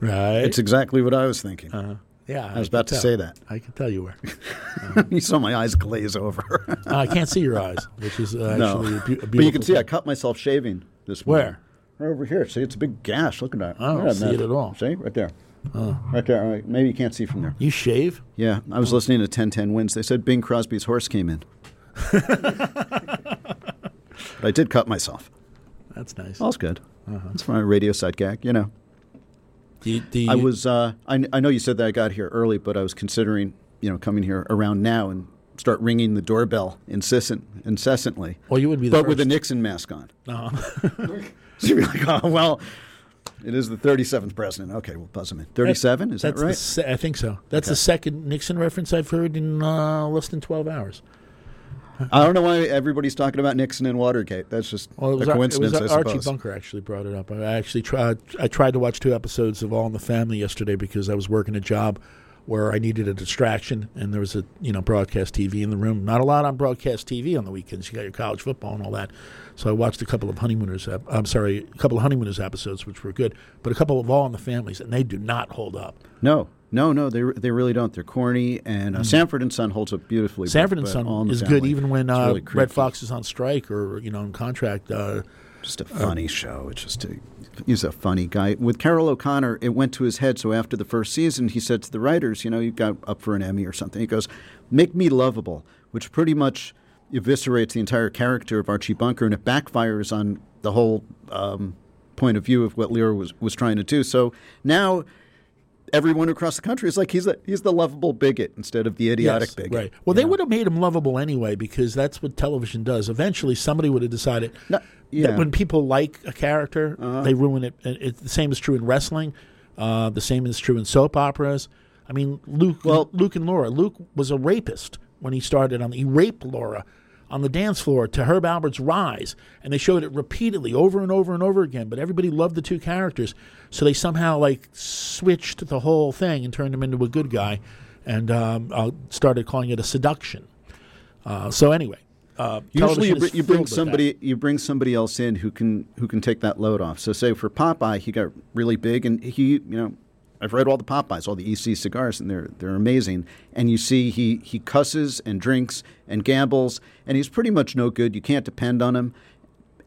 Right. It's exactly what I was thinking. Uh-huh. Yeah, I was could about to say that. I can tell you where. you saw my eyes glaze over. Uh, I can't see your eyes, which is uh, no, actually a, bu- a beautiful but you can see I cut myself shaving this morning. Where? Right over here. See, it's a big gash. Look at that. I don't Look see that. it at all. See, right there. Oh. Right there. All right. Maybe you can't see from there. You shave? Yeah, I was listening to 1010 Wins. They said Bing Crosby's horse came in. but I did cut myself. That's nice. All's good. Uh-huh. It's my radio side gag, you know. Do you, do you, I was. Uh, I, I know you said that I got here early, but I was considering, you know, coming here around now and start ringing the doorbell incessant, incessantly. Well, you would be the but with a. Nixon mask on. Uh-huh. So you'd be like, oh well, it is the 37th president. Okay, we'll buzz him in. 37, is that right? se- I think so. That's the second Nixon reference I've heard in uh, less than 12 hours. I don't know why everybody's talking about Nixon and Watergate. That's just Well, it was, a Ar- it coincidence, was I Archie suppose. Bunker actually brought it up. I actually tried. I tried to watch two episodes of All in the Family yesterday because I was working a job where I needed a distraction, and there was a you know broadcast TV in the room. Not a lot on broadcast TV on the weekends. You got your college football and all that. So I watched a couple of honeymooners. ep- I'm sorry, a couple of honeymooners episodes, which were good, but a couple of All in the Families, and they do not hold up. No, no, no, they they really don't. They're corny, and uh, Mm. Sanford and Son holds up beautifully. but- Sanford and Son All in the is good even when uh, really Redd. Foxx is on strike or you know in contract. Uh, Just a funny show. It's just a, he's a funny guy. With Carroll O'Connor, it went to his head. So after the first season, he said to the writers, "You know, you got up for an Emmy or something." He goes, "Make me lovable," which pretty much eviscerates the entire character of Archie Bunker, and it backfires on the whole um, point of view of what Lear was was trying to do. So now. Everyone across the country is like he's the he's the lovable bigot instead of the idiotic Yes, bigot. Right. Well, they would have made him lovable anyway because that's what television does. Eventually, somebody would have decided yeah. Uh-huh. that when people like a character, they ruin it. It's the same is true in wrestling. Uh, the same is true in soap operas. I mean, Luke, Well, Luke and Laura. Luke was a rapist when he started on. He raped Laura on the dance floor to Herb Alpert's Rise, and they showed it repeatedly over and over and over again. But everybody loved the two characters, so they somehow like switched the whole thing and turned him into a good guy, and um, uh, started calling it a seduction. Uh, so anyway, uh, Usually, you, br- you bring filled with that. somebody you bring somebody else in who can who can take that load off. So, say for Popeye, he got really big, and he, you know, I've read all the Popeyes, all the E.C. Segars, and they're they're amazing. And you see, he he cusses and drinks and gambles, and he's pretty much no good. You can't depend on him.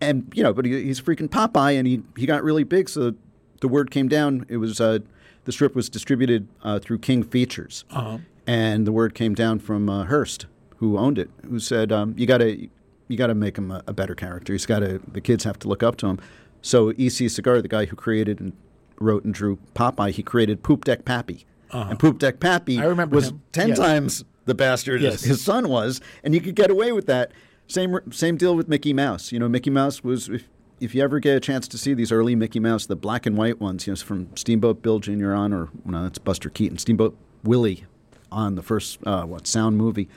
And you know, but he, he's freaking Popeye, and he he got really big. So the word came down. It was uh, the strip was distributed uh, through King Features, Uh-huh. and the word came down from uh, Hearst, who owned it, who said, um, "You got to, you got to make him a, a better character. He's got to. The kids have to look up to him." So E.C. Segar, the guy who created and wrote and drew Popeye, he created Poop Deck Pappy, Uh-huh. and Poop Deck Pappy I remember was him. ten Yes. times the bastard Yes. his son was, and you could get away with that. Same same deal with Mickey Mouse. You know, Mickey Mouse was if if you ever get a chance to see these early Mickey Mouse, the black and white ones, you know, from Steamboat Bill Jr. on, or no, that's Buster Keaton, Steamboat Willie on the first uh, what Sound movie.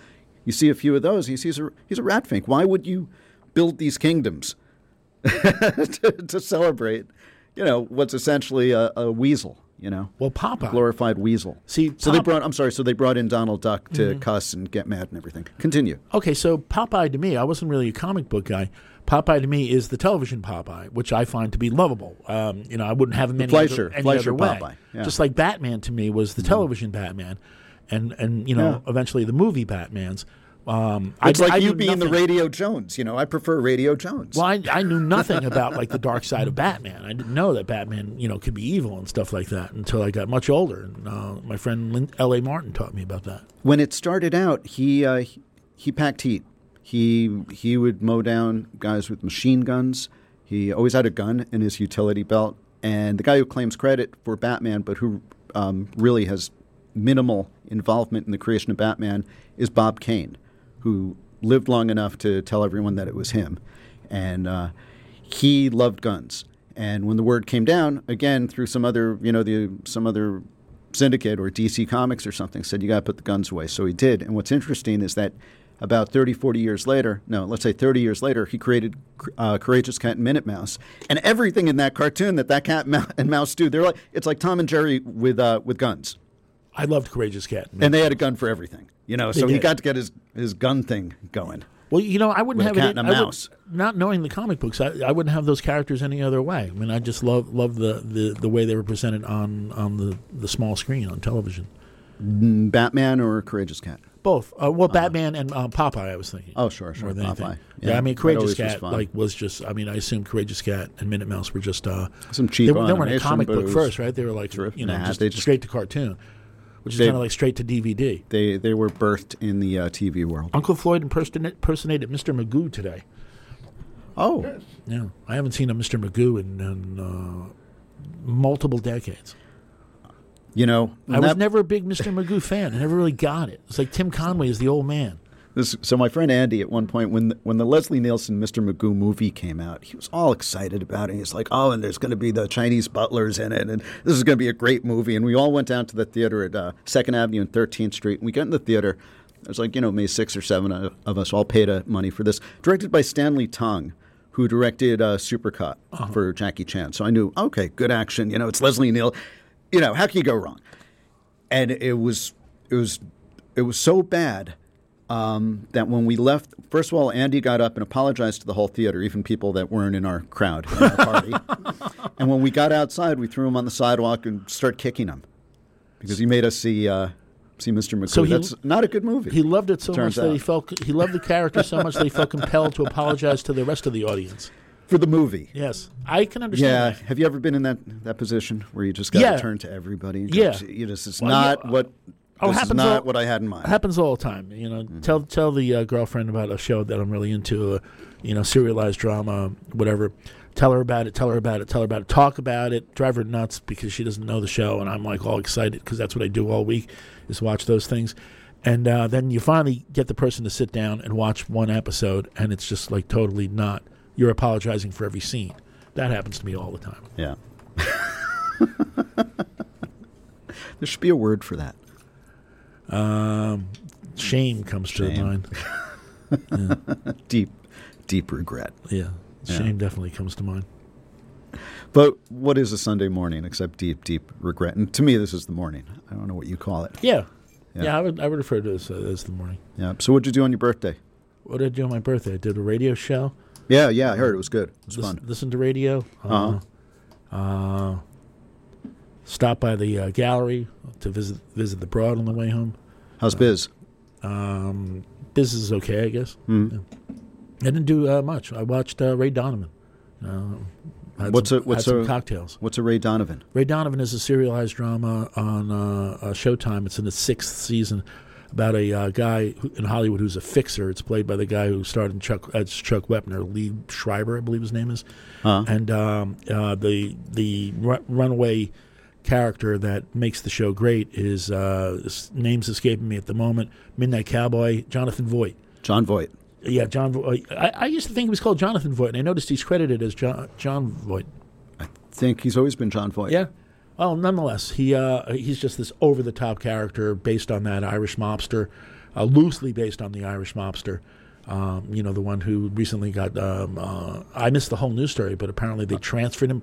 You see a few of those. He's he's a he's a rat fink. Why would you build these kingdoms to, to celebrate, you know, what's essentially a, a weasel. You know, well, Popeye, glorified weasel. See, so they brought. I'm sorry. So they brought in Donald Duck to Mhm. cuss and get mad and everything. Continue. Okay, so Popeye to me, I wasn't really a comic book guy. Popeye to me is the television Popeye, which I find to be lovable. Um, you know, I wouldn't have him The any, Fleischer- other, any Fleischer other way. Popeye, yeah. Just like Batman to me was the television Batman, and and you know Yeah. eventually the movie Batman's. Um, It's I, like I you being the Radio Jones. You know, I prefer Radio Jones. Well, I, I knew nothing about like the dark side of Batman. I didn't know that Batman, you know, could be evil and stuff like that until I got much older. And uh, my friend L.A. Martin taught me about that. when it started out, he uh, he- he packed heat. He he would mow down guys with machine guns. He always had a gun in his utility belt. And the guy who claims credit for Batman, but who um, really has minimal involvement in the creation of Batman, is Bob Kane, who lived long enough to tell everyone that it was him. And uh, he loved guns. And when the word came down, again through some other, you know, the some other syndicate or DC Comics or something, said you got to put the guns away. So he did. And what's interesting is that about 30, 40 years later, no, let's say 30 years later, he created uh, Courageous Cat and Minute Mouse, and everything in that cartoon that that cat and mouse do, they're like it's like Tom and Jerry with uh, with guns. I loved Courageous Cat. And they had a gun for everything, you know. They So he got to get his, his gun thing going. Well, you know, I wouldn't have cat it. and a I would- mouse. not knowing the comic books, I, I wouldn't have those characters any other way. I mean, I just love love the, the, the way they were presented on on the, the small screen on television. Mm, Batman or Courageous Cat? Both. Uh, well, Batman and uh, Popeye. I was thinking. Oh, sure, sure, More than anything. Popeye. Yeah, Yeah, I mean, Courageous always was Cat like was just. I mean, I assume Courageous Cat and Minute Mouse were just uh, Some cheap They, were- they weren't a comic book first, right? They were like you know Nah, just, they just- straight to cartoon, which is kind of like straight to DVD. They they were birthed in the uh, TV world. Uncle Floyd impersonate, impersonated Mr. Magoo today. Oh, Yeah, I haven't seen a Mr. Magoo in, in uh, multiple decades. you know, I was that- never a big Mr. Magoo fan. I never really got it. It's like Tim Conway is the old man. This, so my friend Andy, at one point, when the, when the Leslie Nielsen Mr. Magoo movie came out, he was all excited about it. He's like, "Oh, and there's going to be the Chinese butlers in it, and this is going to be a great movie." And we all went down to the theater at uh, Second Avenue and Thirteenth Street. And we got in the theater. There's like you know maybe six or seven of us all paid uh, money for this. Directed by Stanley Tong, who directed uh, Supercop for Jackie Chan. So I knew, okay, good action. You know, it's Leslie Neal. You know, how can you go wrong? and it was it was it was so bad um, that when we left, first of all, Andy got up and apologized to the whole theater, even people that weren't in our crowd, in our party. and when we got outside, we threw him on the sidewalk and started kicking him because he made us see uh, see Mr. McCoy. So he- That's not a good movie. He loved it so turns much that he felt he loved the character so much that he felt compelled to apologize to the rest of the audience for the movie. Yes, I can understand. Yeah, that. have you ever been in that that position where you just got Yeah. to turn to everybody? Yeah. you just it's Well, not what Oh, this is happens not all- what I had in mind. Happens all the time. You know, Mm-hmm. tell tell the uh, girlfriend about a show that I'm really into. Uh, you know, serialized drama, whatever. Tell her about it. Tell her about it. Tell her about it. Talk about it. Drive her nuts because she doesn't know the show, and I'm like all excited because that's what I do all week is watch those things. And uh, then you finally get the person to sit down and watch one episode, and it's just like totally not. You're apologizing for every scene. That happens to me all the time. Yeah. there should be a word for that. Um, shame comes to Shame. mind. Yeah. deep, deep regret. Yeah, Yeah. shame definitely comes to mind. But what is a Sunday morning except deep, deep regret? And to me, this is the morning. I don't know what you call it. Yeah. Yeah. yeah, I would I would refer to this uh, as the morning. Yeah. So what'd you do on your birthday? What did I do on my birthday? I did a radio show. Yeah, yeah, I heard it was good. It was Listen, fun. Listened to radio. Uh-huh. Uh, uh, stopped by the uh, gallery to visit visit the broad on the way home. How's biz? Um, biz is okay, I guess. Hmm. Yeah. I didn't do uh, much. I watched uh, Ray Donovan. Uh, What's some, a what's a cocktails? What's a Ray Donovan? Ray Donovan is a serialized drama on uh, uh, Showtime. It's in its sixth season about a uh, guy who, in Hollywood who's a fixer. It's played by the guy who starred in Chuck as Chuck Wepner, Lee Schreiber, I believe his name is. Huh. And um, uh, the the ru- runaway character that makes the show great is uh, his name's escaping me at the moment. Midnight Cowboy, Jonathan Voight. Jon Voight. Yeah, Jon. Voight. I, I used to think he was called Jonathan Voight, and I noticed he's credited as Jon, Jon Voight. I think he's always been Jon Voight. Yeah. Well, nonetheless, he uh, he's just this over the top character based on that Irish mobster, uh, loosely based on the Irish mobster, Um, you know, the one who recently got. Um, uh, I missed the whole news story, but apparently they transferred him.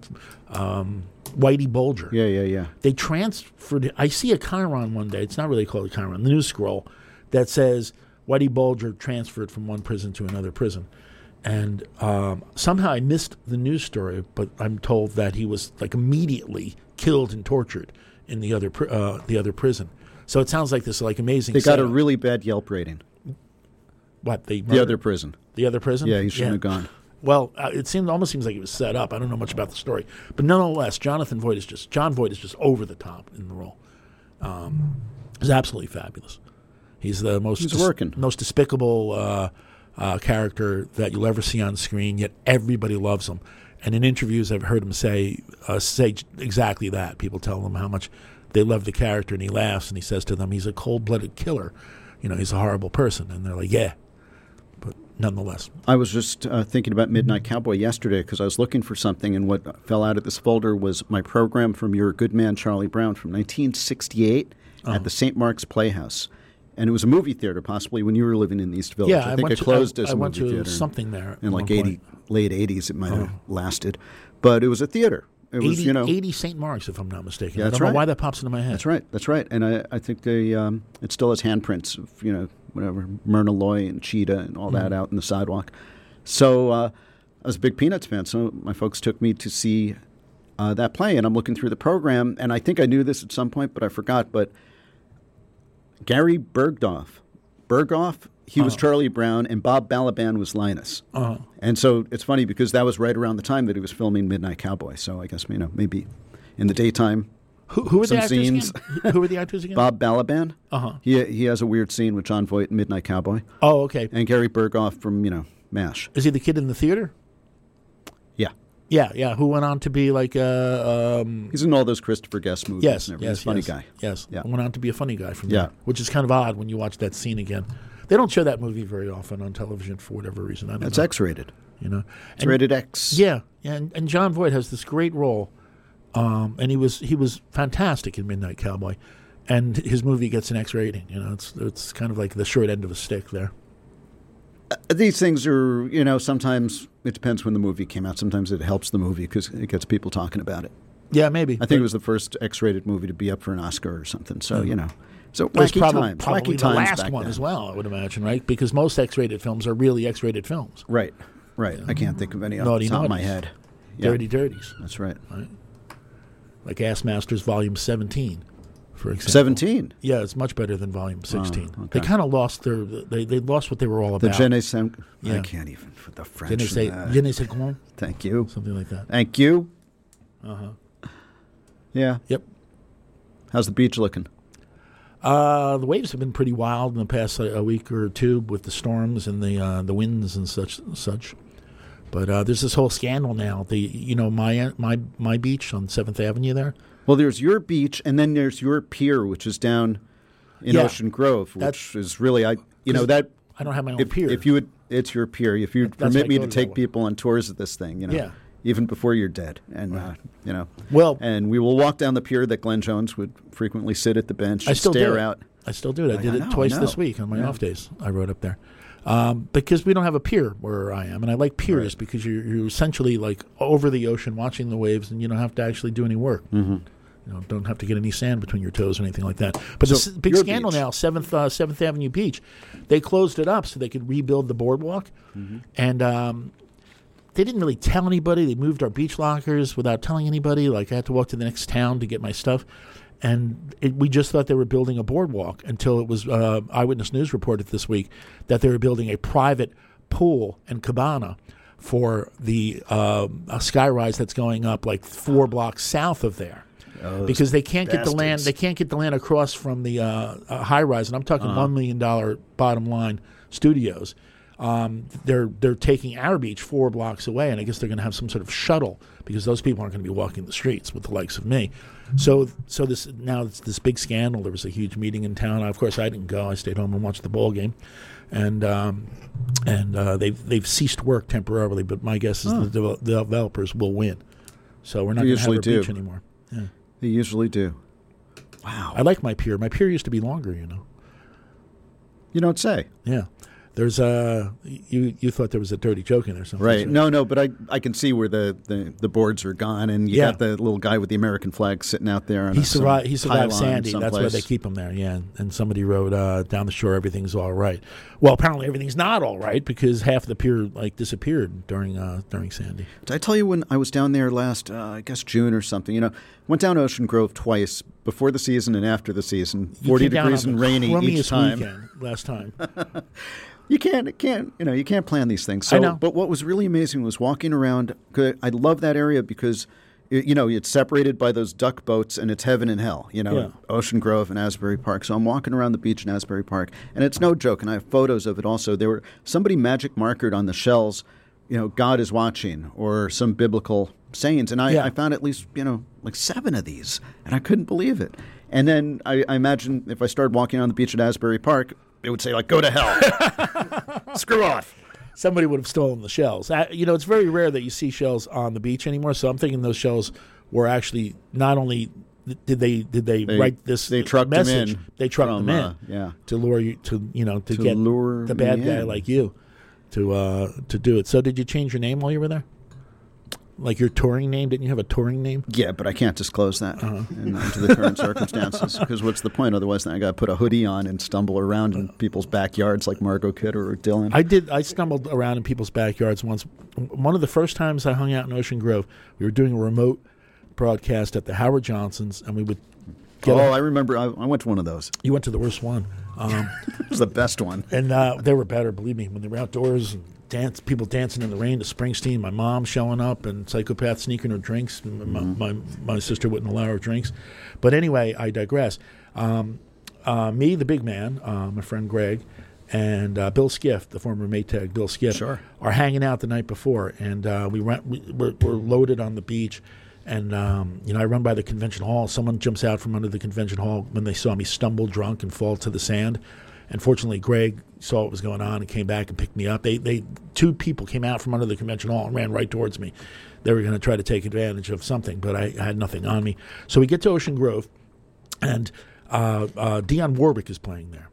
Um, Whitey Bulger. Yeah, yeah, yeah. They transferred. I see a Chyron one day. It's not really called a Chyron. The news scroll that says Whitey Bulger transferred from one prison to another prison, and um, somehow I missed the news story. But I'm told that he was like immediately killed and tortured in the other uh, the other prison. So it sounds like this like amazing. They got a really bad Yelp rating. What they The other prison. the other prison. Yeah, he shouldn't have gone. Well, uh, it seemed almost seems like it was set up. I don't know much about the story, but nonetheless, Jonathan Voight is just Jon Voight is just over the top in the role. Um, he's absolutely fabulous. He's the most He's working. most despicable uh, uh, character that you'll ever see on screen. Yet everybody loves him. And in interviews, I've heard him say uh, say exactly that. People tell him how much they love the character, and he laughs and he says to them, "He's a cold blooded killer. You know, he's a horrible person." And they're like, "Yeah," nonetheless, I was just uh, thinking about Midnight Cowboy yesterday because I was looking for something, and what fell out of this folder was my program from your good man Charlie Brown from 1968 Uh-huh. at the St. Mark's Playhouse, and it was a movie theater, possibly when you were living in the East Village. Yeah, I I think went it to- closed I- as I a went to theater something there in like 80 point. late 80s. It might have Oh. lasted, but it was a theater. It was 80, you know 80 St. Mark's, if I'm not mistaken. Yeah, I that's don't right. know why that pops into my head. That's right. That's right. And I, I think they um, it still has handprints of you know whatever Myrna Loy and Cheetah and all that Mhm. out in the sidewalk. So uh, I was a big Peanuts fan. So my folks took me to see uh, that play, and I'm looking through the program, and I think I knew this at some point, but I forgot. But Gary Bergdorf, Burghoff, he was Uh-huh. Charlie Brown, and Bob Balaban was Linus. Uh-huh. And so it's funny because that was right around the time that he was filming Midnight Cowboy. So I guess you know maybe in the daytime. Who, who some the actors scenes. again? Who- were the actors again? Bob Balaban. Uh-huh. He he has a weird scene with Jon Voight in Midnight Cowboy. Oh, okay. And Gary Burghoff from you know Mash. Is he the kid in the theater? Yeah. Yeah, yeah. Who went on to be like a. Um, He's in all those Christopher Guest movies. yes, and everything. yes, He's a funny yes, guy. Yes, Yeah. went on to be a funny guy from Yeah. there, which is kind of odd when you watch that scene again. They don't show that movie very often on television for whatever reason. I don't That's know. X-rated. You know, It's rated X. Yeah, yeah. And, and Jon Voight has this great role, um, and he was he was fantastic in Midnight Cowboy, and his movie gets an X rating. You know, it's it's kind of like the short end of a stick there. Uh, These things are you know sometimes it depends when the movie came out. Sometimes it helps the movie because it gets people talking about it. Yeah, maybe. I think it was the first X-rated movie to be up for an Oscar or something. So Mhm. you know, so It was probably, times. probably wacky the times last one then. as well. I would imagine, right? Because most X-rated films are really X-rated films. Right, right. I can't think of any off Naughty the top of my head. Yeah. Dirty Dirties. That's right. Right. Like Ass Masters Volume 17, for example. 17? Yeah, it's much better than Volume 16. okay. They kind of lost their they, they lost what they were all The about. je ne sais- I can't even for the Je French. ne sais, je ne sais comment. Thank you. Something like that. Thank you. Uh huh. Yeah. Yep. How's the beach looking? Uh, the waves have been pretty wild in the past uh, a week or two with the storms and the uh, the winds and such such. But uh, there's this whole scandal now. The you know my my my beach on Seventh Avenue there. Well, there's your beach, and then there's your pier, which is down in Yeah. Ocean Grove, which is really I. You know that I don't have my own if, pier. If you would, it's your pier. If you'd That's permit me to to take people on tours of this thing, you know, Yeah. even before you're dead, and uh, you know, Well- and we will walk down the pier that Glenn Jones would frequently sit at the bench I and still stare do it. out. I still do it. I I- did it know, I twice this week on my Yeah. off days. I rode up there um, because we don't have a pier where I am, and I like piers because you're, you're essentially like over the ocean watching the waves, and you don't have to actually do any work. Mm-hmm. You know, don't have to get any sand between your toes or anything like that. But So, the big scandal beach. now, Seventh uh, Seventh Avenue Beach, they closed it up so they could rebuild the boardwalk, Mm-hmm. and um, they didn't really tell anybody. They moved our beach lockers without telling anybody. Like I had to walk to the next town to get my stuff, and it, we just thought they were building a boardwalk until it was uh, Eyewitness News reported this week that they were building a private pool and cabana for the a skyrise that's going up like four blocks south of there. Oh, because they can't get the land. They can't get the land across from the uh, uh, high rise, and I'm talking Uh-huh. one million dollar bottom line studios. Um, they're they're taking our beach four blocks away, and I guess they're going to have some sort of shuttle because those people aren't going to be walking the streets with the likes of me. So so this now it's this big scandal. There was a huge meeting in town. Of course, I didn't go. I stayed home and watched the ball game, and um, and uh, they've they've ceased work temporarily. But my guess is Huh. the, the developers will win. So we're not going to have usually a do. beach anymore. Yeah. They usually do. Wow. I like my pier. My pier used to be longer, you know. You don't say. Yeah. There's a you you thought there was a dirty joke in there something. Right. No, no, but I, I can see where the, the, the boards are gone, and you Yeah. got the little guy with the American flag sitting out there. On He a, survived. He survived Sandy. That's why they keep him there. Yeah, and somebody wrote uh, down the shore, everything's all right. Well, apparently everything's not all right because half of the pier like disappeared during uh, during Sandy. Did I tell you when I was down there last, uh, I guess June or something? You know, went down Ocean Grove twice before the season and after the season. You Forty came down degrees on and rainy each time. Weekend last time. You can't, can't, you know, you can't plan these things. So, I know. but what was really amazing was walking around. I love that area because, you know, it's separated by those duck boats, and it's heaven and hell. You know, Yeah. Ocean Grove and Asbury Park. So I'm walking around the beach in Asbury Park, and it's no joke. And I have photos of it. Also, there were somebody magic markered on the shells. You know, God is watching, or some biblical sayings, and I, Yeah. I found at least you know like seven of these, and I couldn't believe it. And then I, I imagine if I started walking on the beach at Asbury Park, it would say like, "Go to hell." Screw off. Somebody would have stolen the shells. Uh, you know, it's very rare that you see shells on the beach anymore. So I'm thinking those shells were actually not only did they did they, They- write this they trucked them message, in they trucked from, them in, uh, yeah. to lure you to you know to, To get lure the bad guy in. like you to uh to do it. So did you change your name while you were there? Like your touring name? Didn't you have a touring name? Yeah, but I can't disclose that Uh-huh. in, into the current circumstances because what's the point? Otherwise, then I got to put a hoodie on and stumble around in people's backyards like Margot Kidder or Dylan. I did. I stumbled around in people's backyards once. One of the first times I hung out in Ocean Grove, we were doing a remote broadcast at the Howard Johnsons, and we would. Get oh, a- I remember. I, I went to one of those. you went to the worst one. Um, It was the best one. and uh, they were better, believe me. When they were outdoors and dance, people dancing in the rain to Springsteen, my mom showing up, and psychopath sneaking her drinks. and My, my, my sister wouldn't allow her drinks. But anyway, I digress. Um, uh, me, the big man, uh, my friend Greg, and uh, Bill Skiff, the former Maytag Bill Skiff, Sure. are hanging out the night before, and uh, we went. We, we're, we're loaded on the beach. And um, you know, I run by the convention hall. Someone jumps out from under the convention hall when they saw me stumble drunk and fall to the sand. And fortunately, Greg saw what was going on and came back and picked me up. They, they, two people came out from under the convention hall and ran right towards me. They were going to try to take advantage of something, but I, I had nothing on me. So we get to Ocean Grove, and uh, uh, Dionne Warwick is playing there.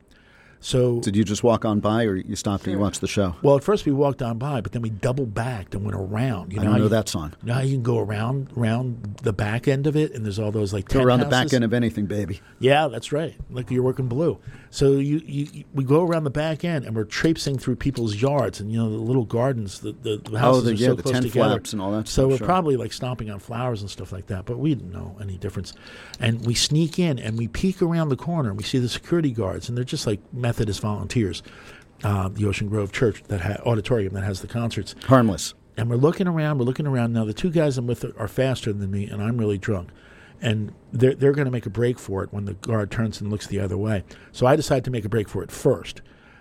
So Did you just walk on by, or you stopped and you watched the show? well, at first we walked on by, but then we double backed and went around. You know don't know you- that song. You how you can go around around the back end of it, and there's all those like Go around the back end of anything, baby. Yeah, that's right. Like you're working blue. So you, you, we go around the back end and we're traipsing through people's yards and you know the little gardens. The the, the houses Oh, the- are yeah, so the close tent together. flaps and all that So stuff, we're sure. probably like stomping on flowers and stuff like that, but we didn't know any difference. And we sneak in and we peek around the corner and we see the security guards and they're just like Methodist volunteers. Uh, the Ocean Grove Church that ha- auditorium that has the concerts. Harmless. And we're looking around, we're looking around. Now, the two guys I'm with are faster than me, and I'm really drunk. And they're, they're going to make a break for it when the guard turns and looks the other way. So I decide to make a break for it first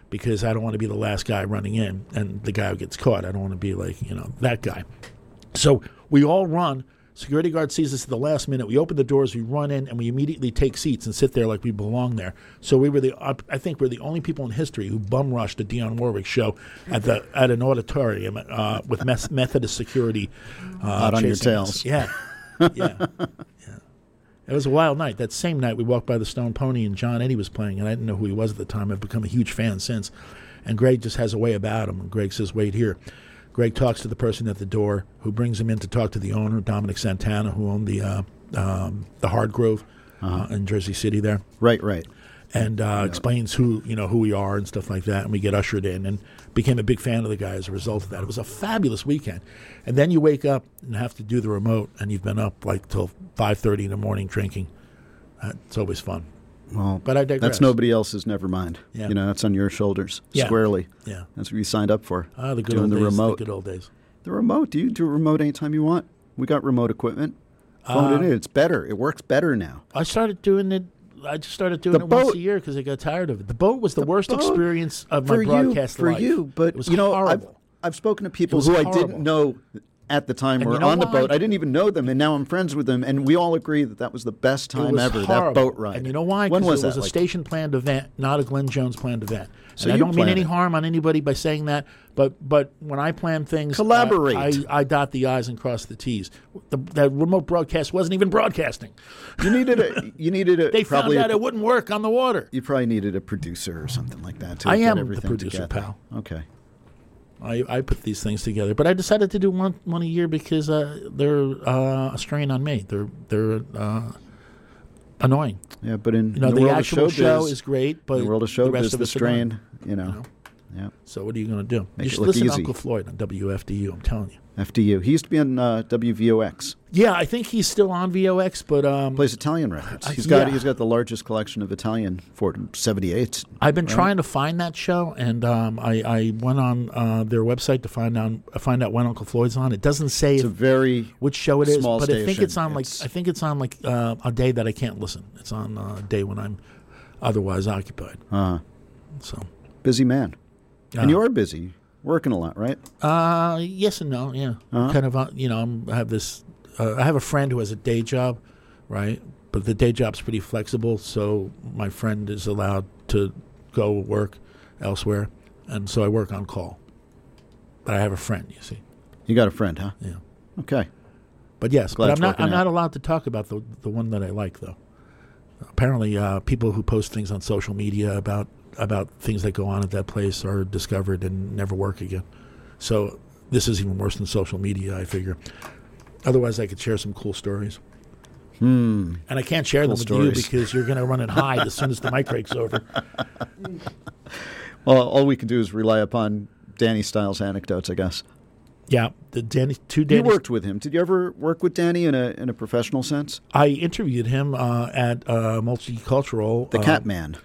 because I don't want to be the last guy running in and the guy who gets caught. I don't want to be like, you know, that guy. So we all run. Security guard sees us at the last minute. We open the doors, we run in, and we immediately take seats and sit there like we belong there. So we were the, I think we're the only people in history who bum rushed a Dionne Warwick show at the at an auditorium uh, with Methodist security. Uh, on your chasing us. tails. Yeah, yeah, yeah. It was a wild night. That same night, we walked by the Stone Pony, and John Eddie was playing, and I didn't know who he was at the time. I've become a huge fan since. And Greg just has a way about him. And Greg says, "Wait here." Greg talks to the person at the door, who brings him in to talk to the owner, Dominic Santana, who owned the uh, um, the Hardgrove uh, in Jersey City there Right, right. and uh, explains who you know who we are and stuff like that. And we get ushered in and became a big fan of the guy as a result of that. It was a fabulous weekend. And then you wake up and have to do the remote, and you've been up like till five thirty in the morning drinking. Uh, it's always fun. Well, But I digress. That's nobody else's. Never mind. Yeah. You know, that's on your shoulders Yeah. squarely. Yeah. That's what you signed up for. Ah, the good Doing old the days. remote. The good old days. The remote. Do you do a remote anytime you want? We got remote equipment. Phone Uh, it in. It's better. It works better now. I started doing it. I just started doing The it once a year because I got tired of it. The boat was the, worst experience of my for you, for life. you. But you know, I've. I've spoken to people who I didn't know at the time And were you know on the boat. I didn't even know them, and now I'm friends with them, and we all agree that that was the best time ever. That boat ride. And you know why? When was it was that? a Like- station planned event, not a Glenn Jones planned event. So I you don't mean any it. harm on anybody by saying that, but but when I plan things, Collaborate. I, I dot the i's and cross the t's. The, that remote broadcast wasn't even broadcasting. You needed a. You needed a. They found probably out a, it wouldn't work on the water. You probably needed a producer or something like that. To I am the producer, together. pal. Okay. I, I put these things together, but I decided to do one one a year because uh, they're uh, a strain on me. They're they're uh, annoying. Yeah, but in, You know, in the, the world actual show is great, but in the world of the showbiz, rest of the it's annoying. strain, you know, yeah. So what are you going to do? Make you should listen easy. to Uncle Floyd on WFDU. I'm telling you. FDU. He used to be on uh, WVOX. Yeah, I think he's still on VOX, but um, Plays Italian records. He's got yeah. he's got the largest collection of Italian for 78. I've been right? trying to find that show, and um, I, I went on uh, their website to find out find out when Uncle Floyd's on. It doesn't say It's a very which show it is, but I think it's on like I think it's on like uh, a day that I can't listen. It's on uh, a day when I'm otherwise occupied. Uh, so busy man. Uh, and you're busy, working a lot, right? Uh, yes and no. Yeah, Uh-huh. kind of. Uh, you know, I'm, I have this. Uh, I have a friend who has a day job, right? But the day job's pretty flexible, so my friend is allowed to go work elsewhere, and so I work on call. But I have a friend, you see. You got a friend, huh? Yeah. Okay. But yes, Glad but I'm not. I'm not allowed to talk about the the one that I like, though. Apparently, uh, people who post things on social media about about things that go on at that place are discovered and never work again. So this is even worse than social media. I figure. Otherwise, I could share some cool stories. Hmm. And I can't share Cool them with you because you're going to run and hide as soon as the mic breaks over. Well, all we can do is rely upon Danny Stiles anecdotes, I guess. Yeah, the Danny, two You worked with him. Did you ever work with Danny in a in a professional sense? I interviewed him uh, at uh, Multicultural. The uh, Catman.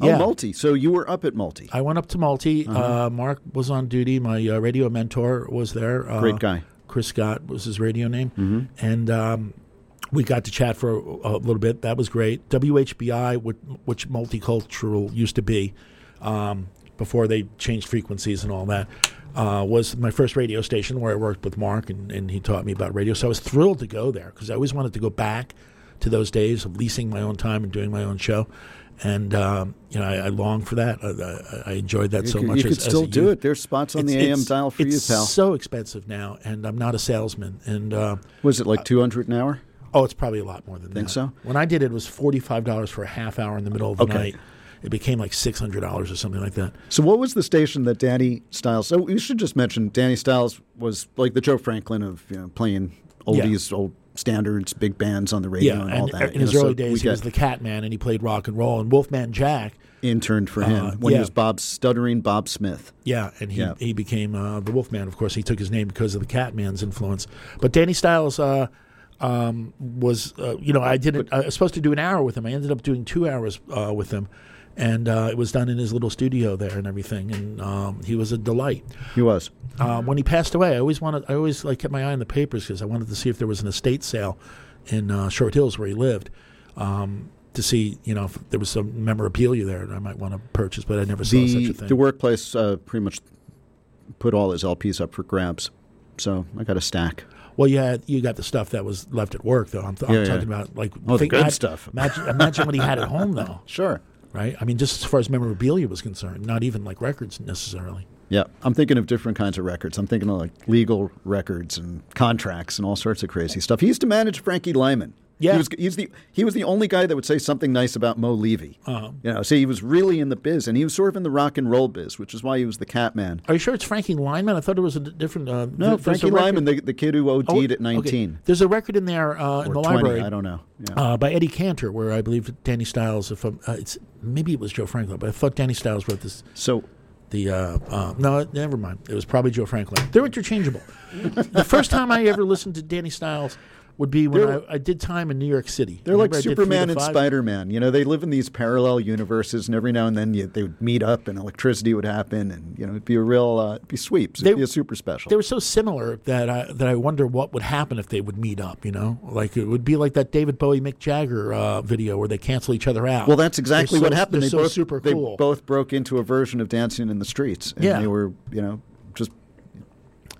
Yeah. Oh, Multi. So you were up at Multi. I went up to Multi. Uh-huh. Uh, Mark was on duty. My uh, radio mentor was there. Uh, Great guy. Chris Scott was his radio name, Mhm. and um, we got to chat for a, a little bit. That was great. WHBI, which, which multicultural used to be um, before they changed frequencies and all that, uh, was my first radio station where I worked with Mark, and, and he taught me about radio. So I was thrilled to go there because I always wanted to go back to those days of leasing my own time and doing my own show. And um, you know, I, I long for that. I, I, I enjoyed that You so could- much. you could as, as still do it. There's spots on It's- the AM dial for you, it's pal. so expensive now, and I'm not a salesman. And uh, Was it like 200 an hour? oh, it's probably a lot more than Think that. Think so? When I did it, it was forty five dollars for a half hour in the middle of the Okay. night. It became like six hundred dollars or something like that. So what was the station that Danny Stiles? So we should just mention Danny Stiles was like the Joe Franklin of you know playing oldies, old standards, big bands on the radio yeah, and, all and that. in you his know, early we days, he was the Catman, and he played rock and roll. And Wolfman Jack interned for him Uh, when yeah. he was Bob stuttering Bob Smith. Yeah, and he, Yeah. he became uh, the Wolfman. Of course, he took his name because of the Catman's influence. But Danny Stiles uh, um, was, uh, you know, I did. I was supposed to do an hour with him. I ended up doing two hours uh, with him, and uh, it was done in his little studio there and everything. And um, he was a delight. He was. Um, when he passed away, I always wanted. I always like kept my eye on the papers because I wanted to see if there was an estate sale in uh, Short Hills where he lived. Um, to see, you know, if there was some memorabilia there that I might want to purchase, but I never saw such a thing. the workplace uh, pretty much put all his LPs up for grabs. So I got a stack. Well, yeah, you got the stuff that was left at work, though. I'm, I'm Yeah, yeah. talking about like Oh, the good imagine- stuff. Imagine, imagine what he had at home, though. Sure. Right. I mean, just as far as memorabilia was concerned, not even like records necessarily. Yeah, I'm thinking of different kinds of records. I'm thinking of like legal records and contracts and all sorts of crazy stuff. He used to manage Frankie Lymon. Yeah. he was, the he was the only guy that would say something nice about Mo Levy. Uh-huh. You know, see, he was really in the biz, and he was sort of in the rock and roll biz, which is why he was the cat man. Are you sure it's Frankie Lymon? I thought it was a different. Uh, No, Frankie Lymon, the, the kid who OD'd Oh, at 19. okay. There's a record in there uh, in the 20, library. I don't know. Yeah. Uh, by Eddie Cantor, where I believe Danny Stiles. If uh, it's maybe it was Joe Franklin, but I thought Danny Stiles wrote this. So the uh, uh, no, never mind. It was probably Joe Franklin. They're interchangeable. the first time I ever listened to Danny Stiles would be when I, I did time in New York City. They're like Remember three Superman and? Spider Man. You know, they live in these parallel universes, and every now and then you, they would meet up, and electricity would happen, and you know, it'd be a real, uh, it'd be sweeps. It'd They- be a super special. They were so similar that I that I wonder what would happen if they would meet up. You know, like it would be like that David Bowie Mick Jagger uh, video where they cancel each other out. Well, that's exactly They're what happened. They're They so both super they both broke into a version of Dancing in the Streets, and Yeah. they were, you know,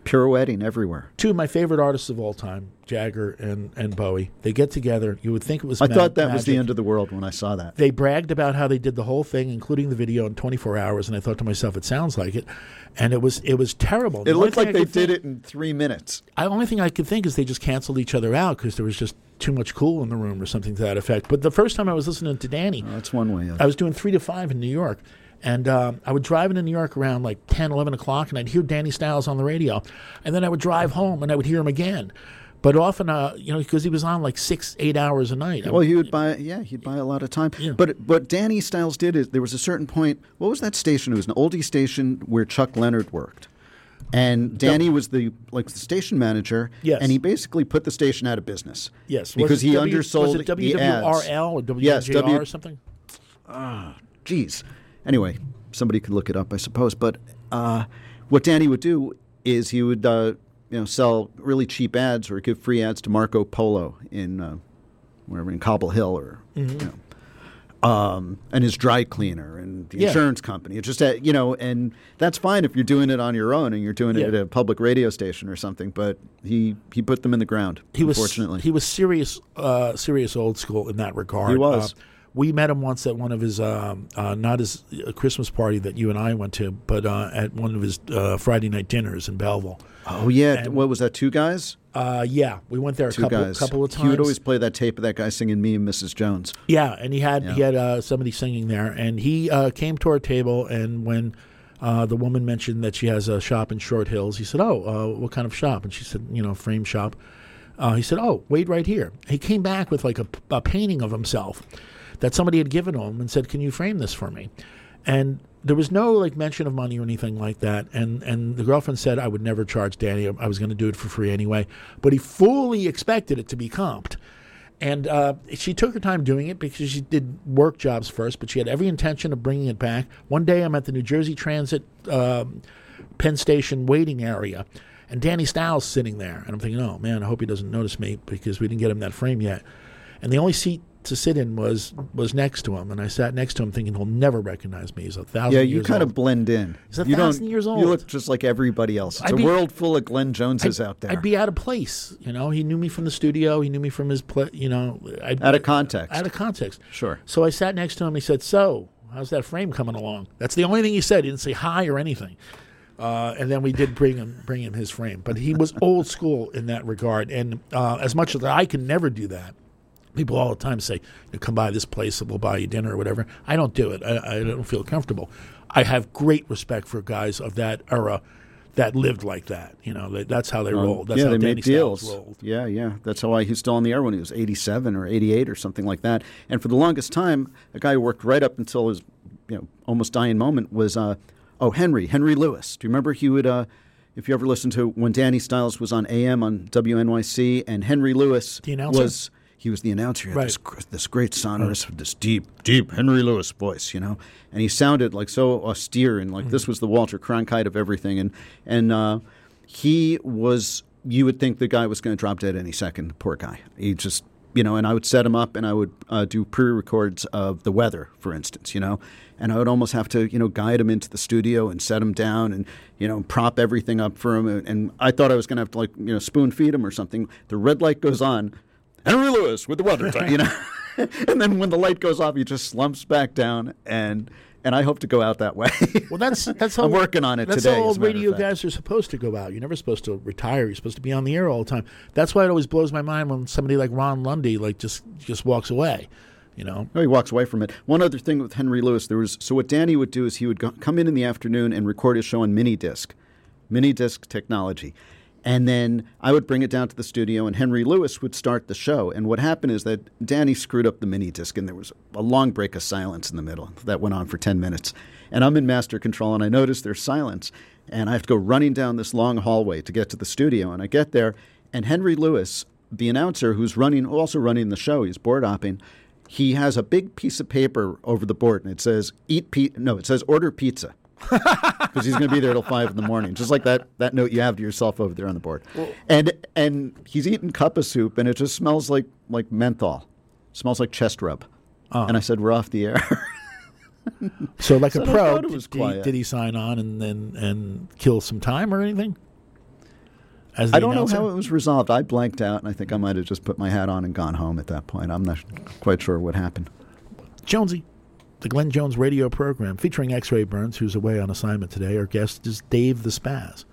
pirouetting everywhere. Two of my favorite artists of all time, Jagger and, and Bowie. They get together. You would think it was. I ma- thought that was the end of the world when I saw that. They bragged about how they did the whole thing, including the video, in 24 hours, and I thought to myself, it sounds like it, and it was it was terrible. It looked like they did it in three minutes. The only thing I could think is they just canceled each other out because there was just too much cool in the room or something to that effect. But the first time I was listening to Danny, oh, that's one way. I was doing three to five in New York. And um, I would drive into New York around like 10, 11 o'clock, and I'd hear Danny Stiles on the radio. And then I would drive home and I would hear him again. But often, uh, you know, because he was on like six, eight hours a night. Well, he would buy, yeah, he'd buy a lot of time. But what Danny Stiles did is there was a certain point. What was that station? It was an oldie station where Chuck Leonard worked, and Danny was the like the station manager. Yes. and he basically put the station out of business. Yes, because he W- undersold was it the ads. WWRL or WJR yes, W- or something? Ah, geez. Anyway, somebody could look it up, I suppose. But uh, what Danny would do is he would, uh, you know, sell really cheap ads or give free ads to Marco Polo in uh, wherever in Cobble Hill or Mhm. you know, um, and his dry cleaner and the Yeah. insurance company. It just uh, you know, and that's fine if you're doing it on your own and you're doing it at a public radio station or something. But he he put them in the ground. He was unfortunately. he was serious, uh, serious old school in that regard. He was. Uh, we met him once at one of his, um, uh, not his uh, Christmas party that you and I went to, but uh, at one of his uh, Friday night dinners in Belleville. Oh yeah, And- what was that? Two guys. Uh, yeah, we went there a couple, guys. couple of times. He would always play that tape of that guy singing "Me and Mrs. Jones." Yeah, and he had Yeah. he had uh, somebody singing there, and he uh, came to our table, and when uh, the woman mentioned that she has a shop in Short Hills, he said, "Oh, uh, what kind of shop?" And she said, "You know, frame shop." Uh, he said, "Oh, wait right here." He came back with like a, a painting of himself that somebody had given him, and said, "Can you frame this for me?" And there was no like mention of money or anything like that. And and the girlfriend said, "I would never charge Danny. I was going to do it for free anyway." But he fully expected it to be comped. And uh, she took her time doing it because she did work jobs first, but she had every intention of bringing it back. One day I'm at the New Jersey Transit um, Penn Station waiting area, and Danny Stiles sitting there. And I'm thinking, oh man, I hope he doesn't notice me because we didn't get him that frame yet. And the only seat to sit in was was next to him, and I sat next to him thinking he'll never recognize me. He's a thousand Yeah, you kind old. of blend in. He's a you thousand don't, years You look just like everybody else. It's I'd a be- world full of Glenn Joneses I'd- out there. I'd be out of place. You know, he knew me from the studio. He knew me from his, pla you know, I'd, Out of context. Out of context. Sure. So I sat next to him. He said, "So, how's that frame coming along?" That's the only thing he said. He didn't say hi or anything. Uh, and then we did bring him bring him his frame, but he was old school in that regard. And uh, as much as I can never do that, people all the time say, you "Come by this place, and we'll buy you dinner or whatever." I don't do it. I, I don't feel comfortable. I have great respect for guys of that era that lived like that. You know, that, that's how they Um, rolled. That's yeah, how they Danny made Stiles deals. rolled. Yeah, yeah. That's how I, he was still on the air when he was 87 or 88 or something like that. And for the longest time, a guy who worked right up until his you know almost dying moment was uh, oh Henry Henry Lewis. Do you remember he would uh, if you ever listened to when Danny Stiles was on AM on WNYC and Henry Lewis The announcer? was he was the announcer. He had Right. this, this great sonorous, this deep, deep Henry Lewis voice, you know, and he sounded like so austere and like Mm-hmm. this was the Walter Cronkite of everything, and and uh, he was. You would think the guy was going to drop dead any second. Poor guy. He just, you know, and I would set him up, and I would uh, do pre-records of the weather, for instance, you know, and I would almost have to, you know, guide him into the studio and set him down, and you know, prop everything up for him, and, and I thought I was going to have to like, you know, spoon feed him or something. The red light goes on. Henry Lewis with the weather, time, you know. and then when the light goes off, he just slumps back down, and and I hope to go out that way. Well, that's that's how I'm working on it that's today. how as old a matter of radio guys are supposed to go out. You're never supposed to retire. You're supposed to be on the air all the time. That's why it always blows my mind when somebody like Ron Lundy like just just walks away. You know, No, he walks away from it. One other thing with Henry Lewis, there was so what Danny would do is he would go, come in in the afternoon and record his show on mini disc, mini disc technology, and then I would bring it down to the studio, and Henry Lewis would start the show. And what happened is that Danny screwed up the mini disc, and there was a long break of silence in the middle that went on for ten minutes. And I'm in master control, and I notice there's silence, and I have to go running down this long hallway to get to the studio. And I get there, and Henry Lewis, the announcer who's running, also running the show, he's board hopping he has a big piece of paper over the board and it says eat pizza no it says order pizza because he's going to be there till five in the morning, just like that that note you have to yourself over there on the board. Well, and and he's eating cup of soup, and it just smells like like menthol, it smells like chest rub. Uh, and I said, "We're off the air." so, like so a pro, did he, did he, sign on and then and, and kill some time or anything? I don't know how it was resolved. I blanked out, and I think I might have just put my hat on and gone home at that point. I'm not quite sure what happened. Jonesy, the Glenn Jones radio program featuring X Ray Burns, who's away on assignment today. Our guest is Dave the Spaz.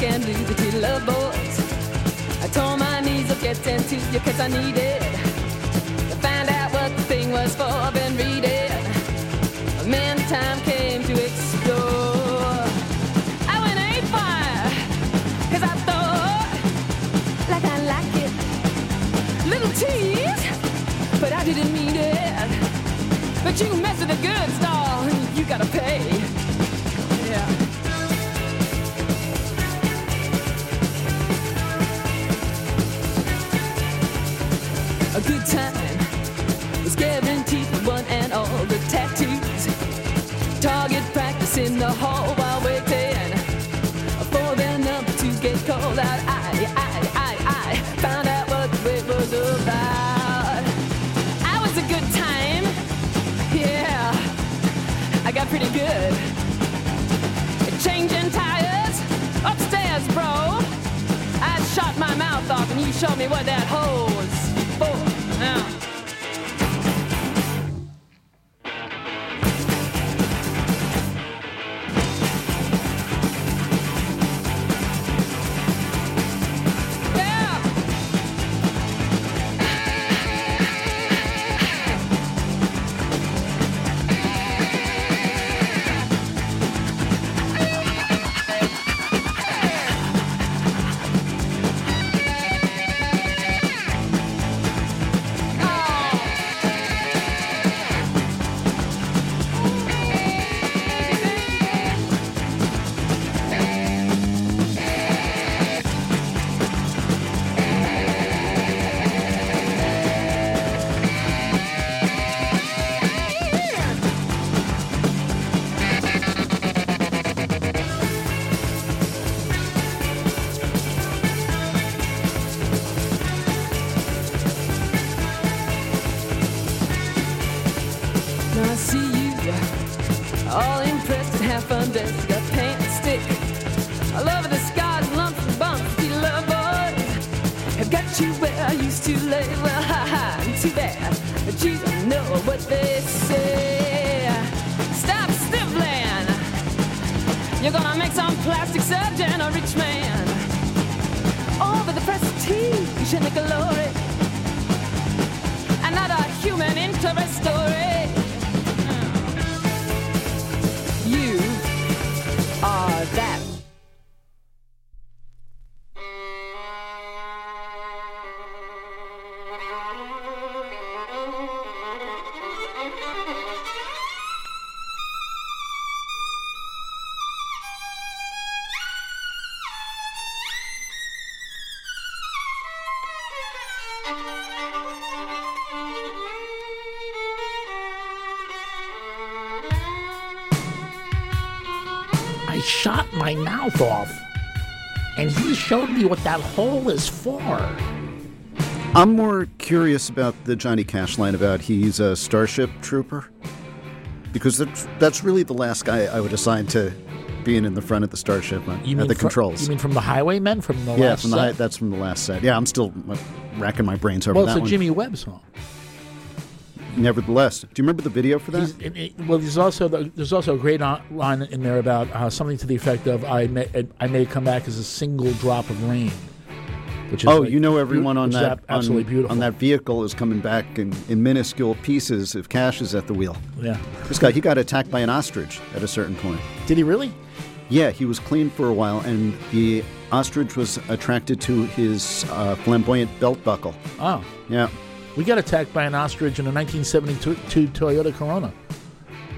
Black and the love boys. I tore my knees up getting to you cause I needed to find out what the thing was for. I've been reading. And then time came to explore. I went eight fire cause I thought like I like it. Little tease, but I didn't mean it. But you mess with the good stall, you gotta pay. The hall while waiting for their number to get called out. I, I, I, I found out what the wait was about. I was a good time. Yeah, I got pretty good. Changing tires upstairs, bro. I shot my mouth off and you showed me what that hole what that hole is for. I'm more curious about the Johnny Cash line about he's a Starship Trooper. Because that's, that's really the last guy I would assign to being in the front of the Starship uh, at the fr- controls. You mean from the Highwaymen from the yeah, last from the, set? that's from the last set. Yeah, I'm still uh, racking my brains over well, that it's a. Jimmy Webb song. Nevertheless, do you remember the video for that? He's- it- it- well, there's also the, there's also a great on, line in there about uh, something to the effect of "I may I may come back as a single drop of rain," which is oh, like- you know everyone on that absolutely on, beautiful. on that vehicle is coming back in, in minuscule pieces if Cash is at the wheel. Yeah. This guy, he got attacked by an ostrich at a certain point. Did he really? Yeah, he was clean for a while, and the ostrich was attracted to his uh, flamboyant belt buckle. Oh, Yeah. We got attacked by an ostrich in a 1972 Toyota Corona.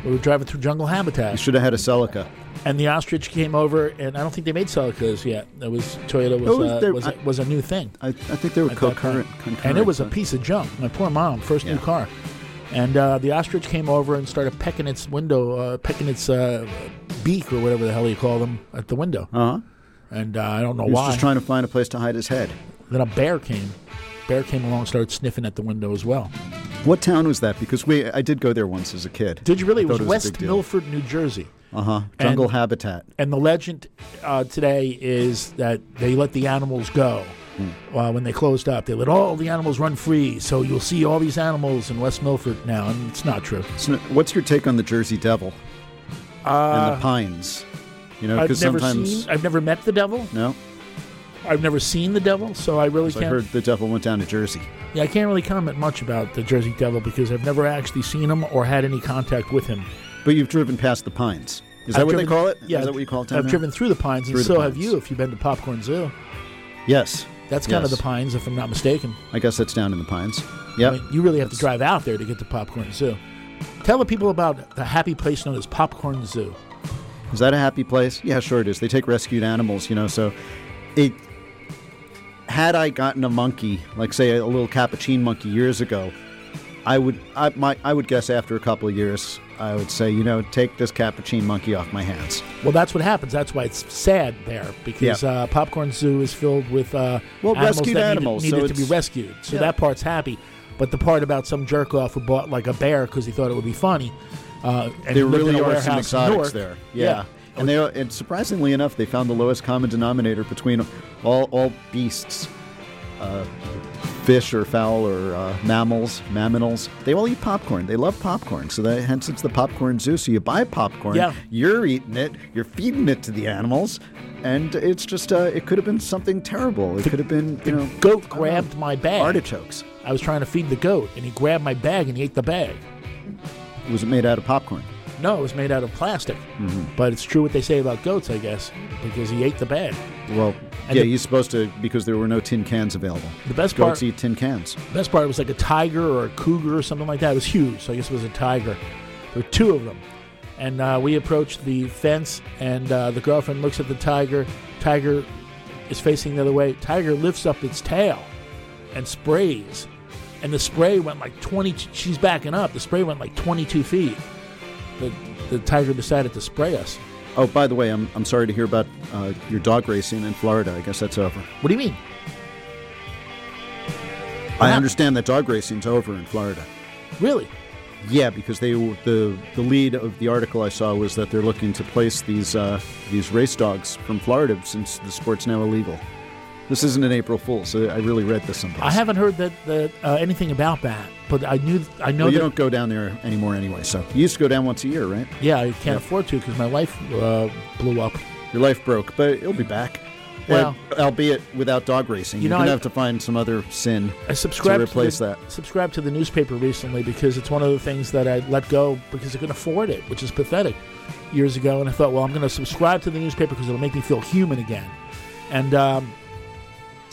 We were driving through jungle habitat. You should have had a Celica. and the ostrich came over, and I don't think they made Celicas yet. It was Toyota was Oh, was uh, there- was, I- was a new thing. I, I think they were that concurrent, concurrent. and it was a piece of junk. My poor mom, first new car, and uh, the ostrich came over and started pecking its window, uh, pecking its uh, beak or whatever the hell you call them at the window. Uh-huh. And uh, I don't know He was why. just trying to find a place to hide his head. then a bear came. Bear came along, and started sniffing at the window as well. What town was that? Because we I did go there once as a kid. Did you really? It was, thought a West. Milford, New Jersey. Uh-huh. Jungle And- habitat. And the legend uh, today is that they let the animals go. Hmm. Uh, when they closed up, they let all the animals run free. So you'll see all these animals in West Milford now, and it's not true. So, what's your take on the Jersey Devil? Uh, and the pines. You know, because sometimes seen. I've never met the devil. no. I've never seen the devil, so I really So can't. heard the devil went down to Jersey. Yeah, I can't really comment much about the Jersey Devil because I've never actually seen him or had any contact with him. But you've driven past the pines. Is that I've what they call it? Yeah, Is that what you call it? I've there? driven through the pines, Through and so have you if you've been to Popcorn Zoo. Yes. That's kind of the pines, if I'm not mistaken. I guess that's down in the pines. Yeah, I mean, you really have to drive out there to get to Popcorn Zoo. Tell the people about the happy place known as Popcorn Zoo. Is that a happy place? Yeah, sure it is. They take rescued animals, you know. So, it had I gotten a monkey, like say a little capuchin monkey years ago, I would I my I would guess after a couple of years, I would say, you know, take this capuchin monkey off my hands. Well, that's what happens. That's why it's sad there because Yeah. uh, Popcorn Zoo is filled with uh, Well, animals rescued that animals, needed, so needed to be rescued. So Yeah. that part's happy. But the part about some jerk off who bought like a bear because he thought it would be funny, uh, and there really are some exotics Newark. there. Yeah. And they and surprisingly enough, they found the lowest common denominator between all all beasts, uh, fish or fowl or uh, mammals, mammals. They all eat popcorn. They love popcorn. So that, hence it's the popcorn zoo. So you buy popcorn. Yeah. You're eating it. You're feeding it to the animals. And it's just, uh, it could have been something terrible. It could have been, you know, Goat grabbed my bag. artichokes. I was trying to feed the goat, and he grabbed my bag and he ate the bag. Was it made out of popcorn? No, it was made out of plastic. Mhm. But it's true what they say about goats, I guess, because he ate the bag. Well, And yeah, the- he's supposed to because there were no tin cans available. The best Goats part- eat tin cans. Best part was like a tiger or a cougar or something like that. It was huge, so I guess it was a tiger. There were two of them, and uh, we approached the fence, and uh, the girlfriend looks at the tiger. Tiger is facing the other way. Tiger lifts up its tail and sprays, and the spray went like twenty. She's backing up. The spray went like twenty-two feet. The the tiger decided to spray us. Oh, by the way, I'm, I'm sorry to hear about uh, your dog racing in Florida. I guess that's over. What do you mean? I understand that dog racing's over in Florida. Really? Yeah, because they the the lead of the article I saw was that they're looking to place these uh, these race dogs from Florida since the sport's now illegal. This isn't an April Fool, so I really read this someplace. I haven't heard that, that uh, anything about that, but I knew I know well, you that don't go down there anymore anyway. So you used to go down once a year, right? Yeah, I can't Yep. afford to because my life uh, blew up. Your life broke, but it'll be back. Well- Uh, albeit without dog racing, You you're know, gonna I- have to find some other sin I subscribed to replace the, that. Subscribed to the newspaper recently because it's one of the things that I let go because I couldn't afford it, which is pathetic. Years ago, and I thought, well, I'm going to subscribe to the newspaper because it'll make me feel human again. And um,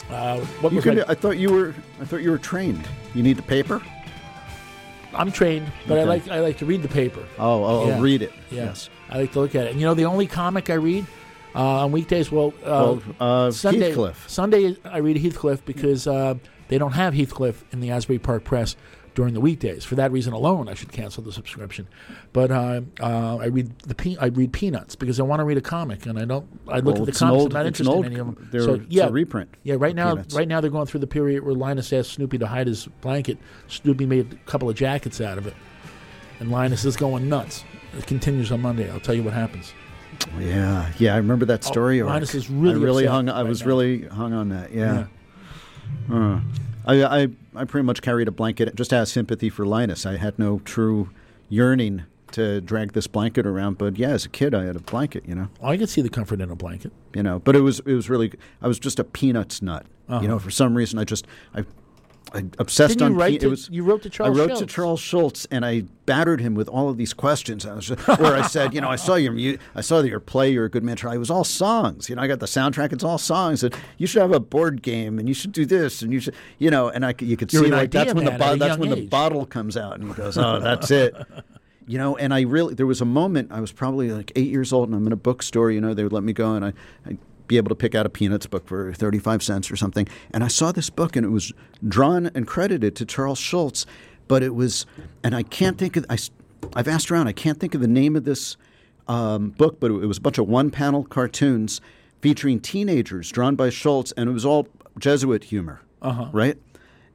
uh, what was could, my- I thought you were. I thought you were trained. You need the paper. I'm trained, but I like I like to read the paper. Oh, oh, oh, read it. Yeah. Yes. I like to look at it. And you know, the only comic I read uh, on weekdays, well, uh, Well, uh, Sunday, Heathcliff. Sunday I read Heathcliff because uh, they don't have Heathcliff in the Asbury Park Press during the weekdays. For that reason alone, I should cancel the subscription. But uh, uh, I read the pe- I read Peanuts because I want to read a comic, and I don't. I look Well, at the comics. old- I'm not interested in any of them. so it's a yeah, reprint Yeah, right now, Peanuts. right now they're going through the period where Linus asked Snoopy to hide his blanket. Snoopy made a couple of jackets out of it, and Linus is going nuts. It continues on Monday. I'll tell you what happens. Yeah, yeah, I remember that Oh, story. arc. Linus is really I really hung. I right was now. really hung on that. Yeah. Uh, I, I I pretty much carried a blanket just out of sympathy for Linus. I had no true yearning to drag this blanket around, but yeah, as a kid, I had a blanket. You know. I could see the comfort in a blanket. You know, but it was it was really. I was just a peanuts nut. Uh-huh. You know, for some reason, I just I. I obsessed on write to- it was you wrote to Charles I wrote to Schulz. Charles Schulz and I battered him with all of these questions. I was just, where I said, you know, I saw your mu- I saw your play, you're a good mentor. It was all songs. You know, I got the soundtrack. It's all songs. And you should have a board game, and you should do this, and you should, you know, and I you could You're see like that's when the bo- that's when the bottle comes out, and he goes, oh, that's it. You know, and I really there was a moment I was probably like eight years old, and I'm in a bookstore. You know, they would let me go, and I. I be able to pick out a Peanuts book for 35 cents or something. And I saw this book and it was drawn and credited to Charles Schulz, but it was, and I can't think of, I, have asked around, I can't think of the name of this um, book, but it was a bunch of one panel cartoons featuring teenagers drawn by Schulz, and it was all Jesuit humor, Uh-huh. right?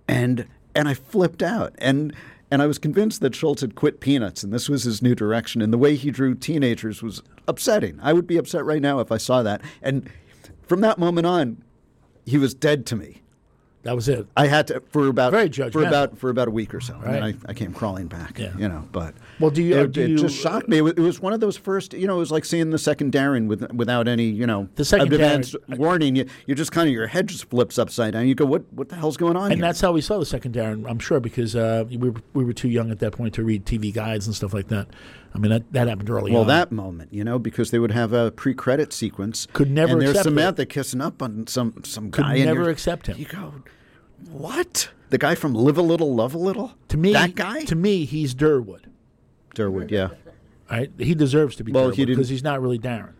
And, and I flipped out. And, and I was convinced that Schulz had quit Peanuts and this was his new direction. And the way he drew teenagers was upsetting. I would be upset right now if I saw that. And from that moment on, he was dead to me. That was it. I had to for about Very for about for about a week or so. And then Right. I, I came crawling back. Yeah. You know, but Well, do you- It, do it you- just shocked me. It was, it was one of those first. You know, it was like seeing the second Darrin with, without any. You know, The second advance Darrin- warning. You, you just kind of your head just flips upside down. You go, what what the hell's going on And here? that's how we saw the second Darrin, I'm sure, because uh, we, were, we were too young at that point to read TV guides and stuff like that. I mean, that, that happened early well, on. that moment, you know, because they would have a pre-credit sequence. Could never And there's accept. Samantha kissing up on some some Could guy. and never you're- accept him. You go, what? The guy from Live a Little, Love a Little. To me, that guy. To me, he's Durwood. Durwood, yeah. Right? He deserves to be Well, Durwood he didn't- because he's not really Darrin.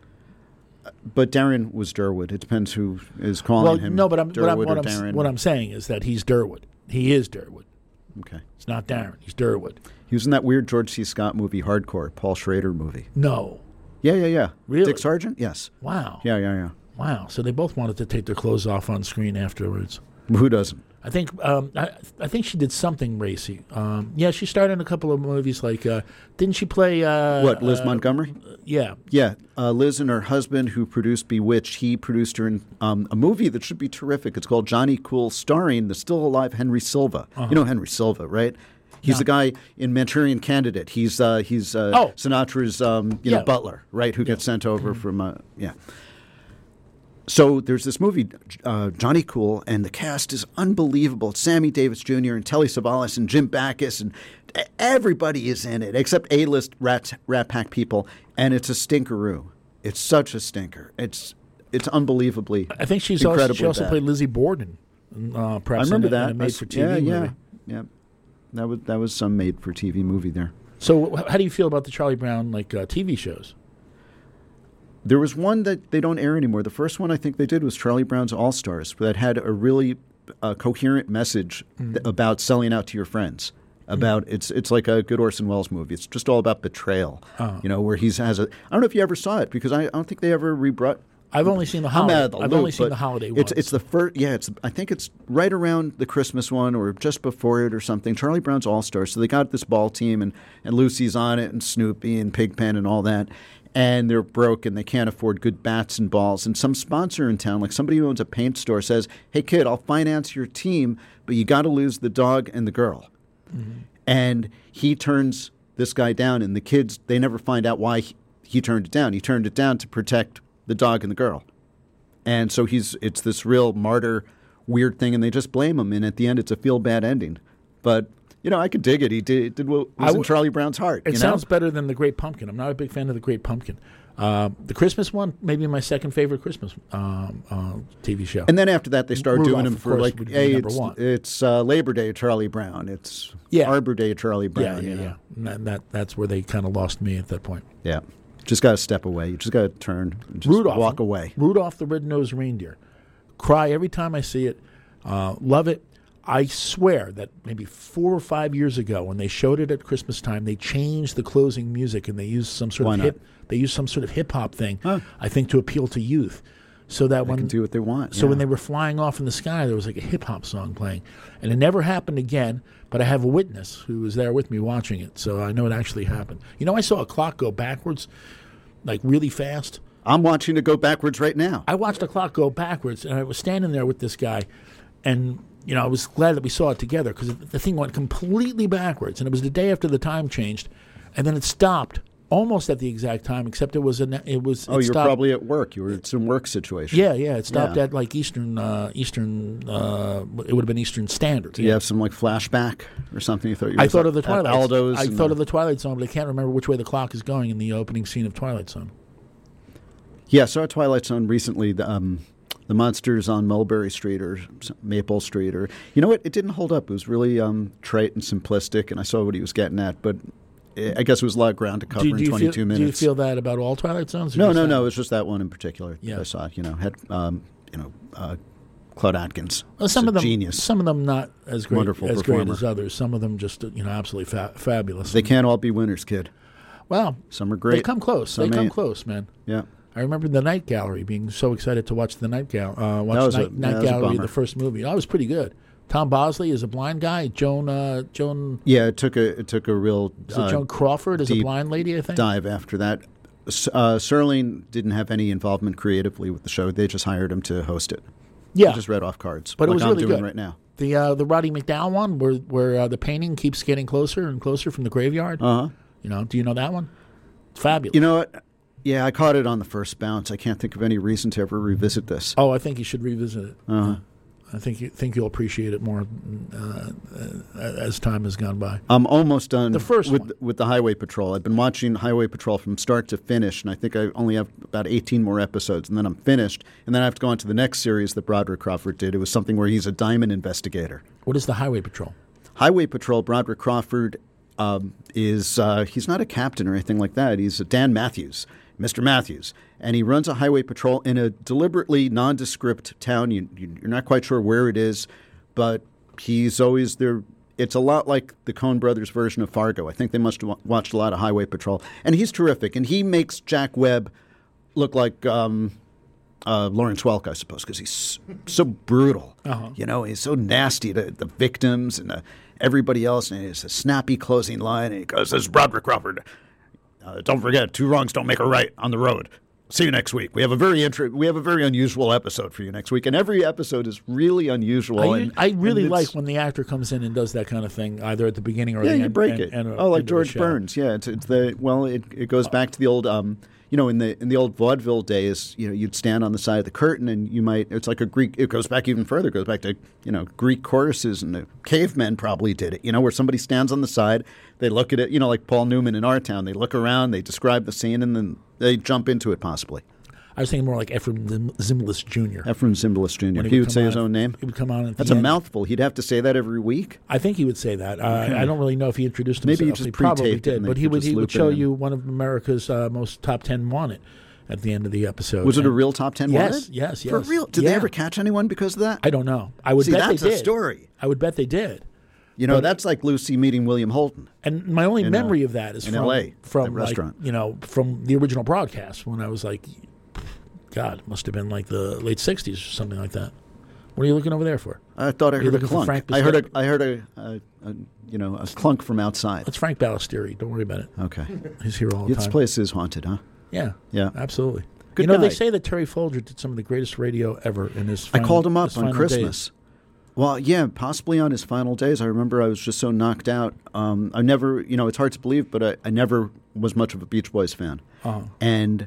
But Darrin was Durwood. It depends who is calling well, him. no, but I'm, what, I'm, Durwood what, or I'm, Darrin. what I'm saying is that he's Durwood. He is Durwood. Okay. It's not Darrin. He's Durwood. He was in that weird George C. Scott movie, Hardcore, Paul Schrader movie. No. Yeah, yeah, yeah. Really? Dick Sargent? Yes. Wow. Yeah, yeah, yeah. Wow. So they both wanted to take their clothes off on screen afterwards. Who doesn't? I think um, I, I think she did something racy. Um, yeah, she starred in a couple of movies. Like, uh, didn't she play uh, what, Liz uh, Montgomery? Yeah, Yeah. Uh, Liz and her husband, who produced Bewitched, he produced her in um, a movie that should be terrific. It's called Johnny Cool, starring the still alive Henry Silva. Uh-huh. You know Henry Silva, right? He's No. the guy in Manchurian Candidate. He's uh, he's uh, Oh. Sinatra's um, you Yeah. know butler, right? Who gets sent over from uh, yeah. So there's this movie, uh, Johnny Cool, and the cast is unbelievable. It's Sammy Davis Jr. and Telly Savalas and Jim Backus, and everybody is in it except A-list Rat, Rat Pack people, and it's a stinkeroo. It's such a stinker. It's it's unbelievably. I think she's also, she also bad. played Lizzie Borden. Uh, I remember in a, that. in a I made for TV yeah, yeah, movie. yeah. That was that was some made for TV movie there. So, how do you feel about the Charlie Brown like uh, TV shows? There was one that they don't air anymore. The first one I think they did was Charlie Brown's All Stars that had a really uh, coherent message Mm. th- about selling out to your friends. About it's it's like a good Orson Welles movie. It's just all about betrayal. Oh. You know, where he's has a. I don't know if you ever saw it because I, I don't think they ever rebrought. I've only seen the holiday- the I've loop, only seen the holiday It's it's the first. Yeah, it's I think it's right around the Christmas one or just before it or something. Charlie Brown's All Stars. So they got this ball team and and Lucy's on it and Snoopy and Pigpen and all that. And they're broke and they can't afford good bats and balls. And some sponsor in town, like somebody who owns a paint store, says, "Hey kid, I'll finance your team, but you got to lose the dog and the girl." Mm-hmm. and he turns this guy down and the kids they never find out why he, he turned it down he turned it down to protect the dog and the girl and so he's it's this real martyr weird thing and they just blame him and at the end it's a feel bad ending but you know i could dig it he did, did what I was in charlie brown's heart It you sounds better than the Great Pumpkin. I'm not a big fan of the Great Pumpkin. Uh, the Christmas one, maybe my second favorite Christmas um, uh, TV show. and then after that they started Rudolph, doing them for like hey it's, one. it's uh, labor day charlie brown it's Yeah. arbor day charlie brown yeah, yeah, you know? yeah. And that, that that's where they kind of lost me at that point. yeah just got to step away you just got to turn just Rudolph, walk away Rudolph the Red-Nosed Reindeer. Cry every time I see it. Uh, love it. I swear that maybe four or five years ago, when they showed it at Christmas time, they changed the closing music and they used some sort Why of not? hip. They used some sort of hip hop thing. I think to appeal to youth, so that when can do what they want So when they were flying off in the sky, there was like a hip hop song playing, and it never happened again. But I have a witness who was there with me watching it, so I know it actually happened. You know, I saw a clock go backwards, like really fast. I'm watching it go backwards right now. I watched the clock go backwards, and I was standing there with this guy, and you know I was glad that we saw it together because the thing went completely backwards, and it was the day after the time changed, and then it stopped almost at the exact time, except it was an it was. Oh, it you're stopped- probably at work. You were in some work situation. Yeah, yeah. It stopped Yeah. at like Eastern uh, Eastern. Uh, it would have been Eastern Standard. Do you have some like flashback or something? You thought you I thought at- of the Twilight. Aldo's. I thought the- of the Twilight Zone, but I can't remember which way the clock is going in the opening scene of Twilight Zone. Yeah, I saw Twilight Zone recently. The, um, the monsters on Mulberry Street or Maple Street, or you know what? It didn't hold up. It was really um, trite and simplistic, and I saw what he was getting at. But eh, I guess it was a lot of ground to cover Do, do in 22 feel, minutes. Do you feel that about all Twilight Zones? no, no, no. It was just that one in particular. Yeah. that I saw. You know, had um, you know uh, Claude Akins. Well, some of them, genius. some of them not as great, Wonderful as great as others. Some of them just you know absolutely fa- fabulous. They can't all be winners, kid. Wow, Some are great. They come close. Some they come ain't. close, man. Yeah. I remember the Night Gallery being so excited to watch the Night Gal- uh, watch was a- Night, yeah, Night that was a Gallery, the first movie. That was pretty good. Tom Bosley is a blind guy. Joan uh, Joan Yeah, it took a it took a real is it uh, Joan Crawford is a blind lady. I think. dive after that. Uh, Serling didn't have any involvement creatively with the show. They just hired him to host it. Yeah. I just read off cards, But like it was I'm really doing good right now. The uh, the Roddy McDowall one, where where uh, the painting keeps getting closer and closer from the graveyard. Uh huh. You know, do you know that one? It's fabulous. You know what? Yeah, I caught it on the first bounce. I can't think of any reason to ever revisit this. Oh, I think you should revisit it. Uh-huh. I think you think you'll appreciate it more uh, uh, as time has gone by. I'm almost done The first with one. with the Highway Patrol. I've been watching Highway Patrol from start to finish, and I think I only have about 18 more episodes, and then I'm finished. And then I have to go on to the next series that Broderick Crawford did. It was something where he's a diamond investigator. What is the Highway Patrol? Highway Patrol, Broderick Crawford um, is uh, he's not a captain or anything like that. He's a Dan Matthews, Mr. Matthews, and he runs a highway patrol in a deliberately nondescript town. You, you're not quite sure where it is, but he's always there. It's a lot like the Coen Brothers version of Fargo. I think they must have watched a lot of Highway Patrol, and he's terrific. And he makes Jack Webb look like um, uh, Lawrence Welk, I suppose, because he's so brutal. Uh-huh. You know, he's so nasty to the victims and uh, everybody else. And it's a snappy closing line. And he goes, "This is Broderick Crawford. Uh, don't forget, two wrongs don't make a right on the road. See you next week. We have a very inter- we have a very unusual episode for you next week, and every episode is really unusual. I, and, I really like when the actor comes in and does that kind of thing, either at the beginning or yeah, the you end. break and- it. and, uh, oh, like George. Burns. Yeah, it's, it's the well, it, it goes back to the old. Um, you know, in the in the old vaudeville days, you know, you'd stand on the side of the curtain, and you might. It's like a Greek. It goes back even further. It goes back to you know Greek choruses, and the cavemen probably did it. You know, where somebody stands on the side, they look at it. You know, like Paul Newman in our town, they look around, they describe the scene, and then they jump into it. Possibly. I was thinking more like Efrem Zimbalist Jr. Efrem Zimbalist Jr. When He, would come say his on- own name. He would come on. At That's a end. mouthful. He'd have to say that every week. I think he would say that. Uh, Okay. I don't really know if he introduced himself. Maybe he just probably did, but he would he would show you one of America's uh, most top ten wanted at the end of the episode. Was it a real top ten? Yes, wanted? yes, yes. For real? Did they ever catch anyone because of that? I don't know. I would See, bet that's they a did. story. I would bet they did. You know, But- that's like Lucy meeting William Holden. And my only uh, memory of that is in from L.A., from like, restaurant. you know from the original broadcast when I was like, God, it must have been like the late '60s or something like that. What are you looking over there for? I thought I heard a clunk. I heard a, heard a, a, a, you know, a clunk from outside. It's Frank Ballestieri. Don't worry about it. Okay. He's here all the This time. place is haunted, huh? Yeah. Yeah. Absolutely. Good you know, they say that Terry Folger did some of the greatest radio ever in his. I called him up on Christmas. days. Well, yeah, possibly on his final days. I remember I was just so knocked out. Um, I never, you know, it's hard to believe, but I, I never was much of a Beach Boys fan. Uh-huh. And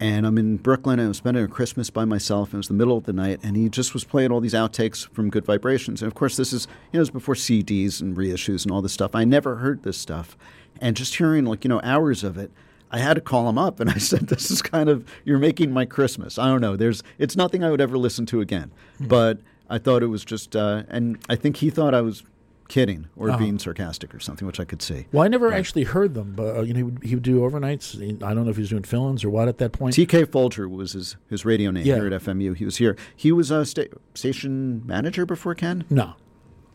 and I'm in Brooklyn and I was spending a Christmas by myself. It was the middle of the night, and he just was playing all these outtakes from Good Vibrations. And of course, this is you know, it was before CDs and reissues and all this stuff. I never heard this stuff, and just hearing like you know hours of it. I had to call him up and I said, "This is kind of you're making my Christmas." I don't know. There's it's nothing I would ever listen to again, Hmm. but I thought it was just, uh, and I think he thought I was kidding or Uh-huh. being sarcastic or something, which I could see. Well, I never actually heard them, but uh, you know, he would, he would do overnights. I don't know if he was doing fill-ins or what at that point. TK Folger was his, his radio name Yeah. here at FMU. He was here. He was a sta- station manager before Ken. No,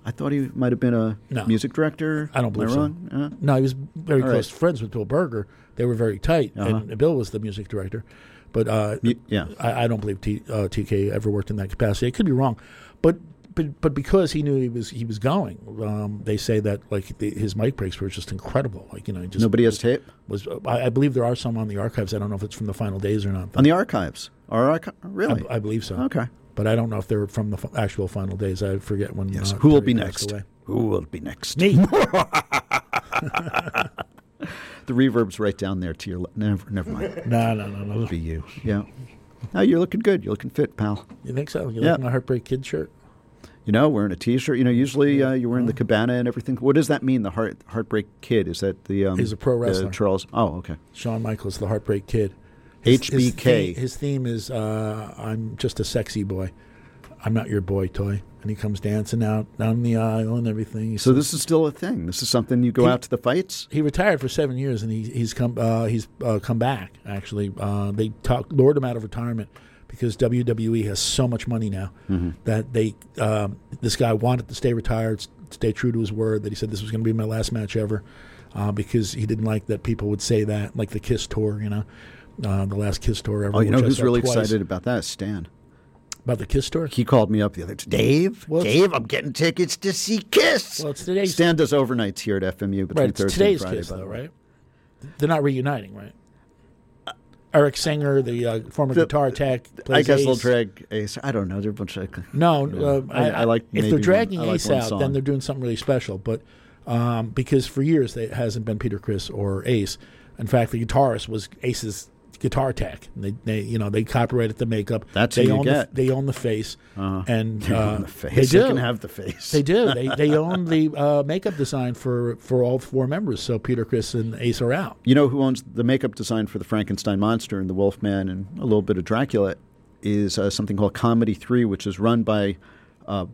I thought he might have been a No. music director. I don't believe Am I so. wrong? Uh, No, he was very All close right. friends with Bill Berger. They were very tight, Uh-huh. and Bill was the music director. But uh, yeah. I, I don't believe T, uh, TK ever worked in that capacity. It could be wrong, but but but because he knew he was he was going, um, they say that like the, his mic breaks were just incredible. Like you know, just Nobody has tape was. I, I believe there are some on the archives. I don't know if it's from the final days or not. on the archives. Our archi- really? I, I believe so. Okay. But I don't know if they're from the f- actual final days. I forget when. Yes. uh, Who will be next? away. Who will be next? Me. The reverb's right down there to your left. Never, never mind. no, no, no, no. It'll be you. Yeah. No, you're looking good. You're looking fit, pal. You think so? You Yeah. like my Heartbreak Kid shirt? You know, wearing a T-shirt. You know, usually uh, you're wearing the cabana and everything. What does that mean? The heart Heartbreak Kid is that the um, He's a pro wrestler. Charles. Oh, okay. Shawn Michaels, the Heartbreak Kid. His HBK. theme, his theme is uh, "I'm just a sexy boy. I'm not your boy toy." And he comes dancing out down the aisle and everything. He So says- this is still a thing. This is something you go He- out to the fights. he retired for seven years, and he, he's come uh, he's uh, come back. Actually, uh, they talk, lured him out of retirement because WWE has so much money now Mhm. that they um, this guy wanted to stay retired, stay true to his word that he said this was going to be my last match ever, uh, because he didn't like that people would say that, like the Kiss tour, you know, uh, the last Kiss tour ever. Oh, you know who's really twice. excited about that? Stan. about the Kiss tour? He called me up the other day. Dave, Well, Dave, I'm getting tickets to see Kiss. Well, it's today's Stan does overnights here at FMU between right. It's Thursday today's and Friday. Kiss though, right? They're not reuniting, right? Eric Singer, the uh, former The- guitar tech. I guess they'll Ace. drag Ace. I don't know. They're a bunch of. No, Yeah. uh, I, I like. if they're dragging one, like Ace out, song. then they're doing something really special. But um, because for years it hasn't been Peter Criss or Ace. In fact, the guitarist was Ace's guitar tech. They, they you know, they copyrighted the makeup. That's they who you own get. The, they own the face, Uh-huh. and They own uh, the face. They They can have the face. They do. They they own the uh, makeup design for for all four members. So Peter Criss and Ace are out. You know who owns the makeup design for the Frankenstein monster and the Wolfman and a little bit of Dracula is uh, something called Comedy Three, which is run by uh,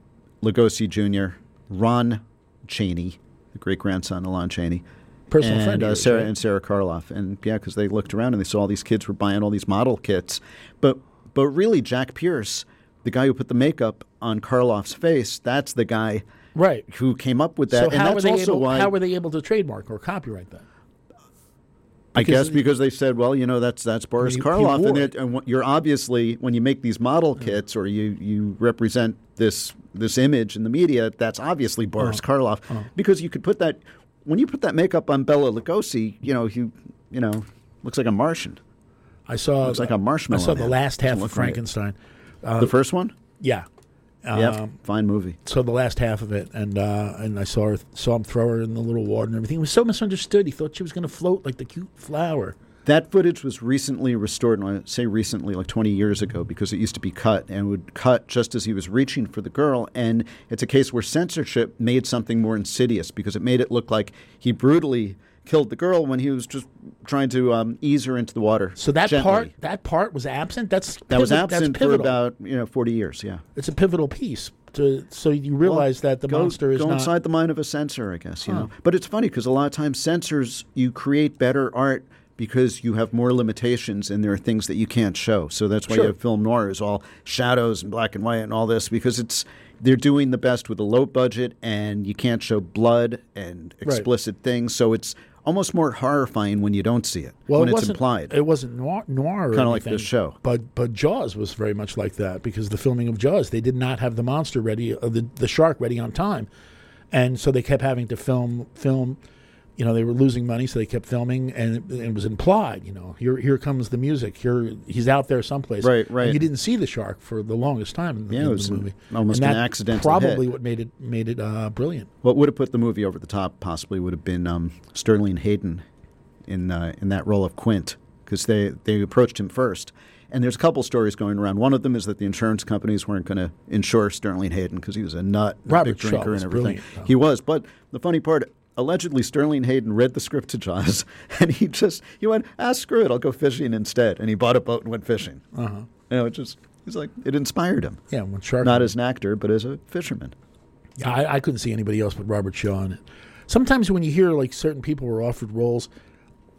Lugosi Jr., Ron Chaney, the great grandson of Lon Chaney, Personal and friend uh, Sara right? and Sara Karloff, and yeah, because they looked around and they saw all these kids were buying all these model kits, but but really Jack Pierce, the guy who put the makeup on Karloff's face, that's the guy right who came up with that, so and how that's were they also able? why How were they able to trademark or copyright that? I Because- guess because they said, well, you know, that's that's Boris he- he Karloff, wore and, it. and you're obviously when you make these model kits or you you represent this this image in the media, that's obviously Boris Uh-huh. Karloff because you could put that when you put that makeup on Bela Lugosi, you know, he you know looks like a Martian. I saw looks like a marshmallow. I saw the man. last half of look right. Frankenstein. Uh, the first one. Yeah. Yep, Um, fine movie. So the last half of it, and uh, and I saw her, saw him throw her in the little water and everything. He was so misunderstood. He thought she was going to float like the cute flower. That footage was recently restored, and I say recently, like 20 years ago, because it used to be cut and would cut just as he was reaching for the girl. And it's a case where censorship made something more insidious because it made it look like he brutally killed the girl when he was just trying to um, ease her into the water. So that gently. part, that part was absent. That's that was pivot- absent for about you know 40 years. Yeah. It's a pivotal piece. To, so you realize that the go, monster is go not. inside the mind of a censor, I guess. You Huh. know, but it's funny because a lot of times censors you create better art because you have more limitations and there are things that you can't show. So that's why Sure. you have film noir is all shadows and black and white and all this because it's they're doing the best with a low budget and you can't show blood and Right. explicit things. So it's almost more horrifying when you don't see it well, when it it's implied. It wasn't noir, noir or Kinda like this show. But but Jaws was very much like that because the filming of Jaws, they did not have the monster ready, uh, the the shark ready on time, and so they kept having to film film. You know, they were losing money, so they kept filming, and it, it was implied. You know, here here comes the music. Here he's out there someplace. Right, And right. you didn't see the shark for the longest time in the, Yeah, in it the was movie. almost and an that accidental Probably hit. what made it made it uh, brilliant. What would have put the movie over the top possibly would have been um, Sterling Hayden in uh, in that role of Quint because they they approached him first. And there's a couple stories going around. One of them is that the insurance companies weren't going to insure Sterling Hayden because he was a nut, and a Robert big drinker, and everything. He was, but the funny part. Allegedly, Sterling Hayden read the script to Jaws, and he just he went, "Ah, screw it, I'll go fishing instead." And he bought a boat and went fishing. Uh-huh. You know, it just he's like it inspired him. Yeah, when shark not as an actor, but as a fisherman. Yeah, I, I couldn't see anybody else but Robert Shaw in it. Sometimes when you hear like certain people were offered roles,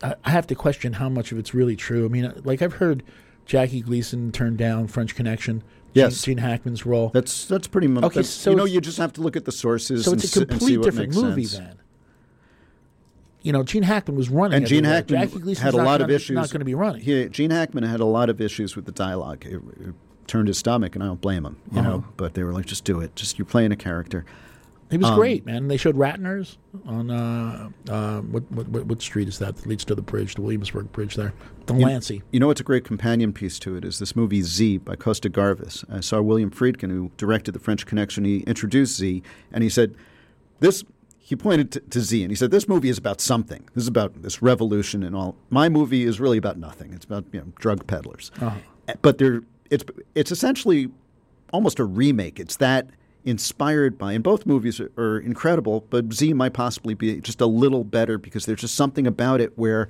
I, I have to question how much of it's really true. I mean, uh, like I've heard Jackie Gleason turn down French Connection. Yes. Gene, Hackman's role. That's that's pretty much. Okay, so you know, you just have to look at the sources. so it's a s- and see complete different movie sense. then. You know, Gene Hackman was running, And Gene everywhere. Hackman Jackie had a lot of issues. Not going to be running. He, Gene Hackman had a lot of issues with the dialogue. It, it turned his stomach, and I don't blame him. You know, Uh-huh. but they were like, "Just do it. Just you're playing a character." He was Um, great, man. They showed Ratner's on uh, uh, what, what what what street is that that leads to the bridge, the Williamsburg Bridge there, Delancey. You, you know what's a great companion piece to it is this movie Z by Costa Gavras. I saw William Friedkin, who directed The French Connection. He introduced Z, and he said, "This." He pointed to, to Z, and he said, "This movie is about something. This is about this revolution and all. My movie is really about nothing. It's about you know drug peddlers. Uh-huh. But they're it's it's essentially almost a remake. It's that." Inspired by, and both movies are, are incredible, but Z might possibly be just a little better because there's just something about it where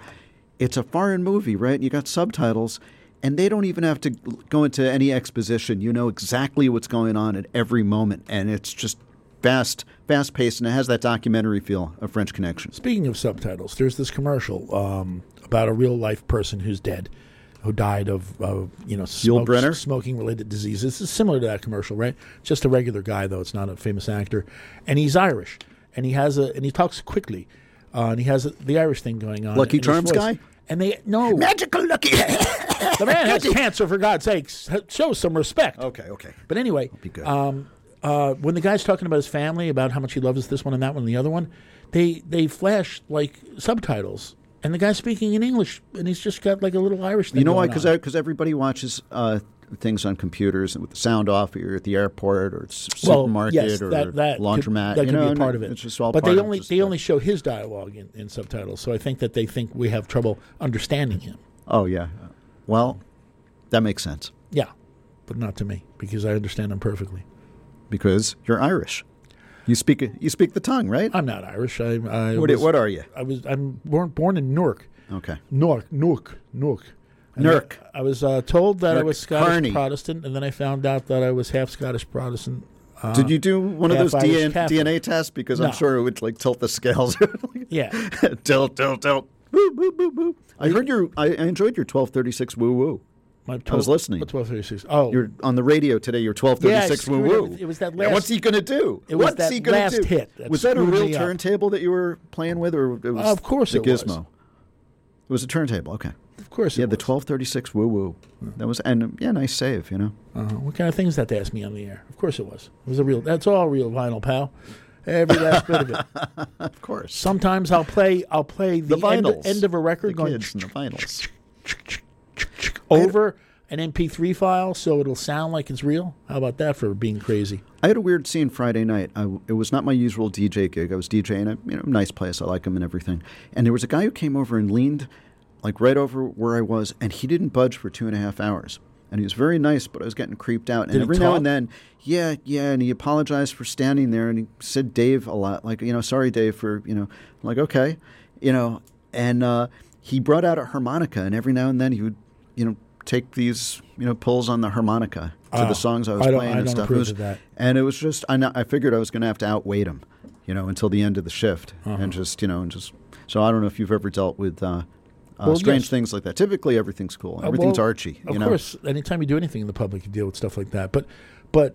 it's a foreign movie, right? You got subtitles, and they don't even have to go into any exposition. You know exactly what's going on at every moment, and it's just fast, fast paced, and it has that documentary feel of French Connection. Speaking of subtitles, there's this commercial um, about a real life person who's dead, who died of, of you know Brynner? smoking related diseases. It's similar to that commercial, right? Just a regular guy though; it's not a famous actor, and he's Irish, and he has a and he talks quickly, uh, and he has a, the Irish thing going on. Lucky Charms guy? And they no magical lucky. the man has cancer for God's sakes. Show some respect. Okay, okay. But anyway, good. Um, uh, when the guy's talking about his family, about how much he loves this one and that one and the other one, they they flash like subtitles and the guy's speaking in English, and he's just got like a little Irish thing. You know why? Because because everybody watches uh, things on computers with the sound off. You're at the airport or well, supermarket yes, or that, that could- laundromat. that you could know, be a part of it. It's just all but they only they only show his dialogue in, in subtitles, so I think that they think we have trouble understanding him. Oh yeah. Well, that makes sense Yeah, but not to me because I understand him perfectly. Because you're Irish. You speak you speak the tongue, right? I'm not Irish. I, I What was- what are you? I was I'm born born in Newark. Okay. Newark, Newark, Newark. And Newark. I, I was uh, told that I was Scottish Carney. Protestant, and then I found out that I was half Scottish Protestant. Uh, Did you do one of those DNA, DNA tests? Because No. I'm sure it would like tilt the scales. Yeah. tilt, tilt, tilt. Woo, woo, woo, woo. I heard your. I, I enjoyed your 1236 woo woo. My I was listening. 1236. Oh, You're on the radio today. You're 1236 Yeah, woo woo. it. Was that last- what's he going to do? It was What's that he gonna last do? hit that Was that a real up. turntable that you were playing with, or it was Of course the it was. gizmo? It was a turntable. Okay. Of course. Yeah, the 1236 woo woo. That was and yeah, nice save. You know. Uh, what kind of things that they asked me on the air? Of course it was. It was a real. That's all real vinyl, pal. Every last bit of it. of course. Sometimes I'll play. I'll play the, The end, end of a record The going kids and the vinyls. over an MP3 file, so it'll sound like it's real. How about that for being crazy? I had a weird scene Friday night. I, it was not my usual DJ gig. I was DJing at you know nice place. I like him and everything. And there was a guy who came over and leaned like right over where I was, and he didn't budge for two and a half hours. And he was very nice, but I was getting creeped out. Did and every now and then, yeah, yeah, and he apologized for standing there, and he said Dave a lot, like you know, sorry Dave for you know, I'm like okay, you know, and uh, he brought out a harmonica, and every now and then he would, you know, take these you know pulls on the harmonica to Oh, the songs I was I don't- playing I and stuff. It was- and it was just I, know, I figured I was going to have to outweight him, you know, until the end of the shift, Uh-huh. and just you know, and just so I don't know if you've ever dealt with uh, uh, Well, strange yes. things like that. Typically, everything's cool. Uh, Everything's well, Archie. Of you know? course, anytime you do anything in the public, you deal with stuff like that. But, but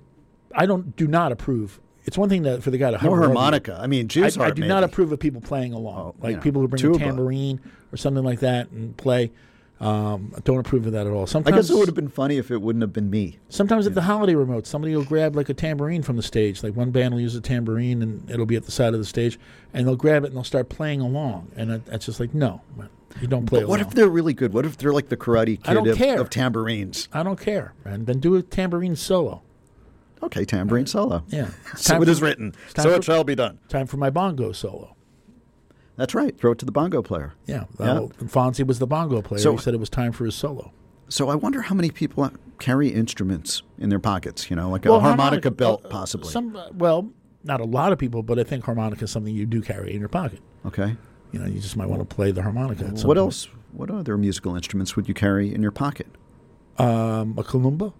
I don't do not approve. It's one thing that for the guy to No harmonica. I mean, Jew's I, I do not approve of people playing along, like you know, people who bring tuba. a tambourine or something like that and play. Um, I don't approve of that at all. I Sometimes guess it would have been funny if it wouldn't have been me. Sometimes at the holiday remote, somebody will grab like a tambourine from the stage. Like one band will use a tambourine and it'll be at the side of the stage, and they'll grab it and they'll start playing along. And it's just like, no, you don't play But what along. if they're really good? What if they're like the Karate Kid I don't of, care. of tambourines? I don't care, And Then do a tambourine solo. Okay, tambourine solo. Yeah. so it is written. So for- it shall be done. Time for my bongo solo. That's right. Throw it to the bongo player. Yeah. Yeah. Fonzie was the bongo player. So- he said it was time for his solo. So I wonder how many people carry instruments in their pockets. You know, like a Well, harmonica, belt, uh, possibly. Some, uh, well, not a lot of people, but I think harmonica is something you do carry in your pocket. okay. You know, you just might want to play the harmonica. What point. else? What other musical instruments would you carry in your pocket? Um, a kalimba.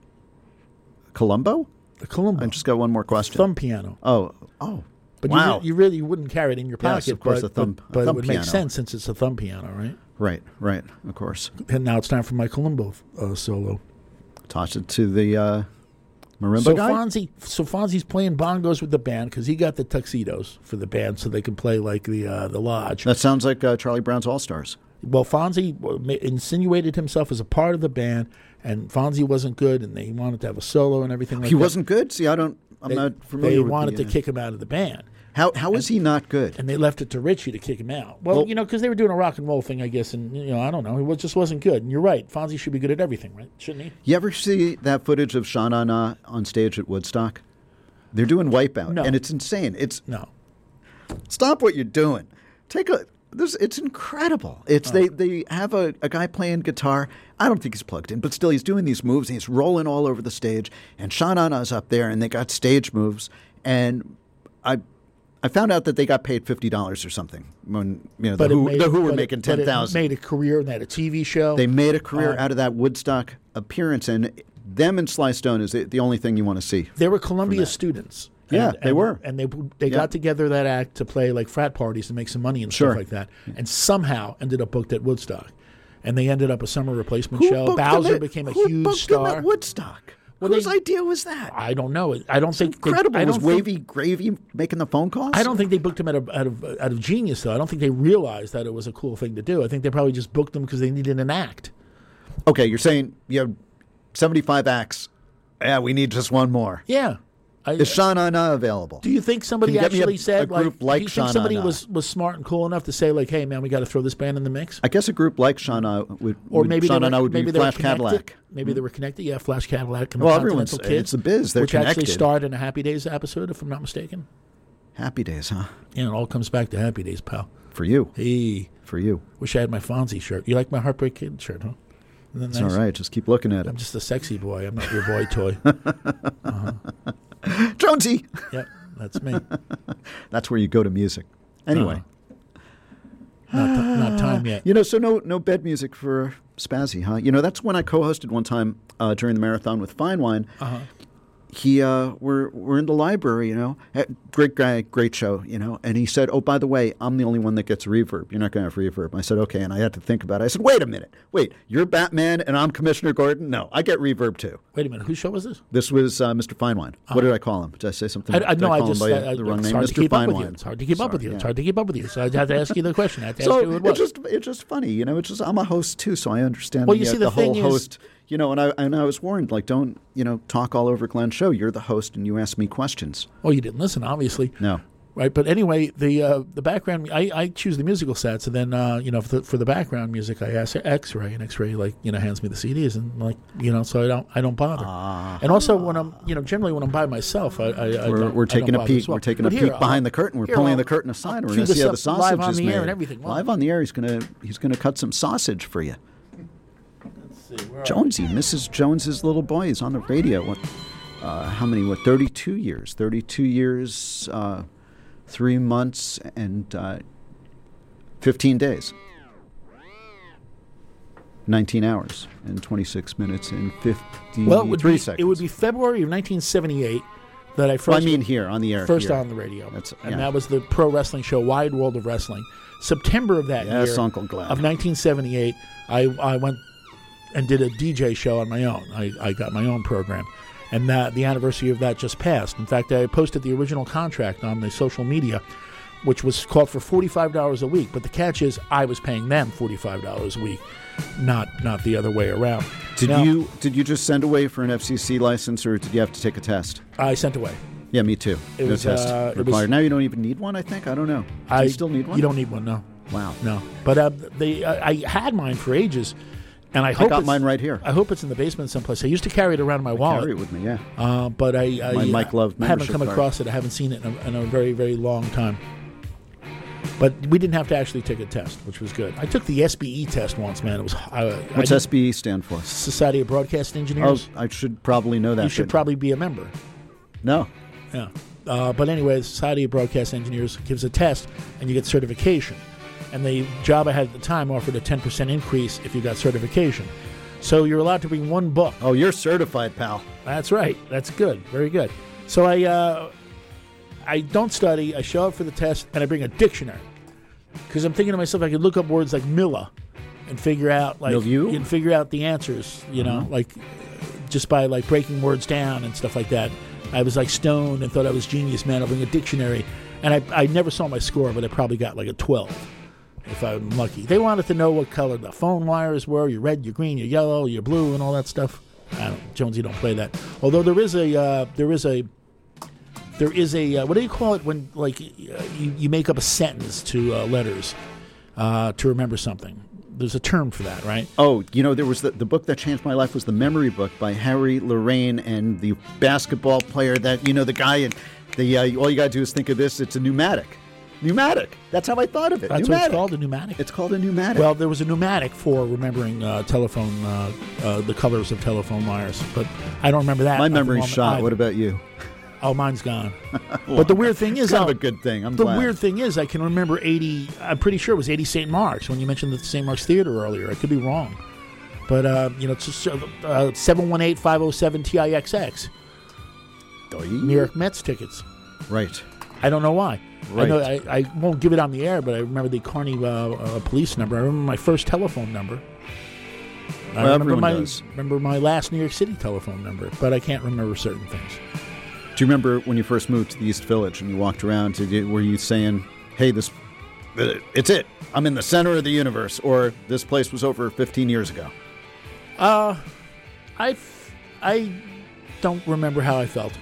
Columbo? A kalimba. I just got one more question. Thumb piano. Oh, oh. But wow. you, you really wouldn't carry it in your Yes, pocket. of course, but, a thumb- but, a but thumb it would piano. make sense since it's a thumb piano, right? right, right. Of course. And now it's time for my kalimbo uh, solo. Toss it to the uh, marimba so guy. Fonzie, so Fonzie's playing bongos with the band because he got the tuxedos for the band, so they can play like the uh, the lodge. that sounds like uh, Charlie Brown's All Stars. Well, Fonzie insinuated himself as a part of the band, and Fonzie wasn't good, and they wanted to have a solo and everything like he that. wasn't good. See, I don't. I'm they, not familiar. They wanted the, to uh, kick him out of the band. How how is he not good? And they left it to Richie to kick him out. Well, Well- you know, because they were doing a rock and roll thing, I guess, and you know, I don't know, he was, just wasn't good. And you're right, Fonzie should be good at everything, right? Shouldn't he? You ever see that footage of Sha Na Na on stage at Woodstock? They're doing Wipeout, No. and it's insane. It's No. stop what you're doing. Take a. This, it's incredible. It's they, they have a, a guy playing guitar. I don't think he's plugged in, but still he's doing these moves. And he's rolling all over the stage, and Sha Na Na's up there, and they got stage moves. And I I found out that they got paid fifty dollars or something when you know the Who, made- the Who were making ten thousand. Made a career and they had a TV show. They made a career Uh, out of that Woodstock appearance, and them and Sly Stone is the, the only thing you want to see. They were Columbia students. Yeah, they and- were. and they they Yeah. got together that act to play like frat parties and make some money and Sure. stuff like that, and somehow ended up booked at Woodstock, and they ended up a summer replacement Who show. Bowser became a who huge booked them star. at Woodstock. Well, Whose they- idea was that? I don't know. I don't think they- Incredible. I was think- Wavy Gravy making the phone calls? I don't think they booked him out of, out of out of genius though. I don't think they realized that it was a cool thing to do. I think they probably just booked him because they needed an act. Okay, you're saying you have 75 acts. Yeah, we need just one more. Yeah, I- Is Na Na available? Do you think somebody get a- actually said a group like, like do you Sha think somebody was was smart and cool enough to say like, "Hey man, we got to throw this band in the mix"? I guess a group like Sha Na would, Or would, maybe Na were, Na would maybe be Flash. Cadillac. Maybe they were connected. Yeah, Flash Cadillac and the Well, Continental everyone's- Kids. it's the biz, they're which actually connected. starred in a Happy Days episode, if I'm not mistaken. Happy Days, huh? Yeah, it all comes back to Happy Days, pal. For you. Hey. For you. Wish I had my Fonzie shirt. You like my Heartbreak Kid shirt, huh? Isn't that It's nice? all right. Just keep looking at it. I'm just a sexy boy. I'm not your boy toy. uh-huh. Jonesy. Yep, that's me. That's where you go to music. Anyway. Not, ti- not time yet. You know, so no no bed music for Spazzy, huh? You know, that's when I co-hosted one time uh, during the marathon with Fine Wine. Uh-huh. He, uh, we're we're in the library, you know, Eh, great guy, great show, you know. And he said, "Oh, by the way, I'm the only one that gets reverb. You're not going to have reverb." I said, "Okay," and I had to think about it. I said, "Wait a minute, wait, you're Batman and I'm Commissioner Gordon? No, I get reverb too." Wait a minute. Whose show was this? This was uh, Mr. Finewine. What did I call him? Did I say something? Uh-huh. I, I know. I, him just by I, the wrong it's name, hard Mr. to keep up with you. Finewine. It's hard to keep up with you. Sorry, It's hard to keep up with you. So I had to ask you the question. I had to ask you So who it it's was. just it's just funny, you know. It's just I'm a host too, so I understand. Well, the, you uh, see, the whole is- host, you know, and I and I was warned, like, don't you know, talk all over Glenn's show. You're the host, and you ask me questions. Well, you didn't listen, obviously. No. Right, but anyway, the uh, the background I, I choose the musical sets, and then uh, you know for the, for the background music, I ask X-ray, and X-ray like you know hands me the CDs, and like you know, so I don't I don't bother. And also when I'm you know generally when I'm by myself, I, I, I. We're, don't, we're taking a peek. well. We're taking But a here, peek behind I'll- the curtain. We're pulling I'll- the curtain aside. I'll We're going to see how the sausage live on is the made. air and everything. Live on the air, he's going to he's going to cut some sausage for you. Jonesy, Mrs. Jones's little boy is on the radio. What? Uh, how many? What? Thirty-two years. Thirty-two years. Uh, three months and uh, fifteen days. Nineteen hours and twenty-six minutes and fifty-three Well, it would be seconds. it would be February of 1978 that I first. Well, I mean here, on the air, First here. on the radio, That's- and yeah. that was the pro wrestling show Wide World of Wrestling. September of that Yes, year, Uncle Glenn. of 1978, I I went and did a DJ show on my own. I, I got my own program, and that the anniversary of that just passed. In fact, I posted the original contract on the social media, which was called for forty five dollars a week. But the catch is, I was paying them forty five dollars a week, not not the other way around. Did Now, you did you just send away for an FCC license, or did you have to take a test? I sent away. Yeah, me too. It no was, test uh, it was- required. now you don't even need one. I think I don't know. Do I you still need one. You don't need one, no. Wow. No, but uh, they I, I had mine for ages, and I I hope got it's- mine right here. I hope it's in the basement someplace. I used to carry it around in my wallet. carry it with me, yeah. Uh, but I, I My Mike Love haven't come card. across it. I haven't seen it in a, in a very very long time. But we didn't have to actually take a test, which was good. I took the SBE test once, man. It was uh, What's I, SBE stand for? Society of Broadcast Engineers. Oh, Engineers. I should probably know that. you should probably be a member. No. Yeah. Uh, but anyway, Society of Broadcast Engineers gives a test and you get certification. And the job I had at the time offered a 10% increase if you got certification. So you're allowed to bring one book. Oh, you're certified, pal. That's right. That's good. Very good. So I, uh, I don't study. I show up for the test and I bring a dictionary because I'm thinking to myself I could look up words like Milla and figure out like Milieu? and figure out the answers. You know, Uh-huh. like just by like breaking words down and stuff like that. I was like stoned and thought I was genius, man. I'll bring a dictionary, and I, I never saw my score, but I probably got like a twelve if I'm lucky. They wanted to know what color the phone wires were. You're red, you're green, you're yellow, you're blue, and all that stuff. I don't, Jonesy don't play that. Although there is a uh, there is a there is a uh, what do you call it when like uh, you, you make up a sentence to uh, letters uh, to remember something. There's a term for that, right? Oh, you know, there was the, the book that changed my life was the Memory Book by Harry Lorayne and the basketball player that you know the guy and the uh, all you got to do is think of this. It's a pneumatic, pneumatic. That's how I thought of it. That's what it's called, a pneumatic. It's called a pneumatic. Well, there was a pneumatic for remembering uh, telephone, uh, uh, the colors of telephone wires, but I don't remember that. my memory's shot. either. What about you? Oh, mine's gone. Well, but the weird thing is, kind of uh, a good thing. I'm the glad. weird thing is, I can remember eighty. I'm pretty sure it was eighty St. Mark's when you mentioned the St. Mark's Theater earlier. I could be wrong, but uh, you know, it's uh, seven one eight five zero seven TIXX. New York Mets tickets. Right. I don't know why. I know I, I won't give it on the air, but I remember the Carney uh, uh, police number. I remember my first telephone number. I Well, remember my does. remember my last New York City telephone number, but I can't remember certain things. Do you remember when you first moved to the East Village and you walked around? You, were you saying, "Hey, this, uh, it's it. I'm in the center of the universe," or "This place was over 15 years ago"? Uh, I, I don't remember how I felt.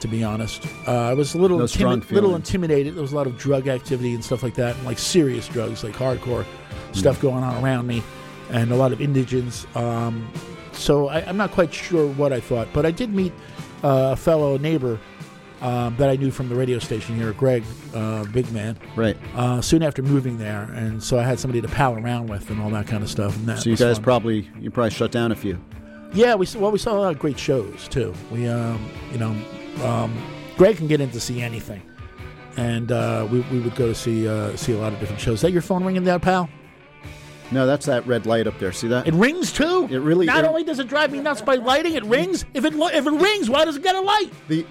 To be honest. Uh, I was a little No intimi- little intimidated. There was a lot of drug activity and stuff like that, and like serious drugs, like hardcore Hmm. stuff going on around me, and a lot of indigents. Um, so I, I'm not quite sure what I thought, but I did meet uh, a fellow neighbor um, that I knew from the radio station here, Greg, uh, big man. Right. Uh, soon after moving there, and so I had somebody to pal around with and all that kind of stuff. And that So you guys fun. probably you probably shut down a few. Yeah, we well we saw a lot of great shows too. We um, you know, um, Greg can get in to see anything, and uh, we, we would go to see uh, see a lot of different shows. Is that your phone ringing there, pal? No, that's that red light up there. See that? It rings too. It really. Not it- only does it drive me nuts by lighting, it rings. If it if it rings, why does it get a light? The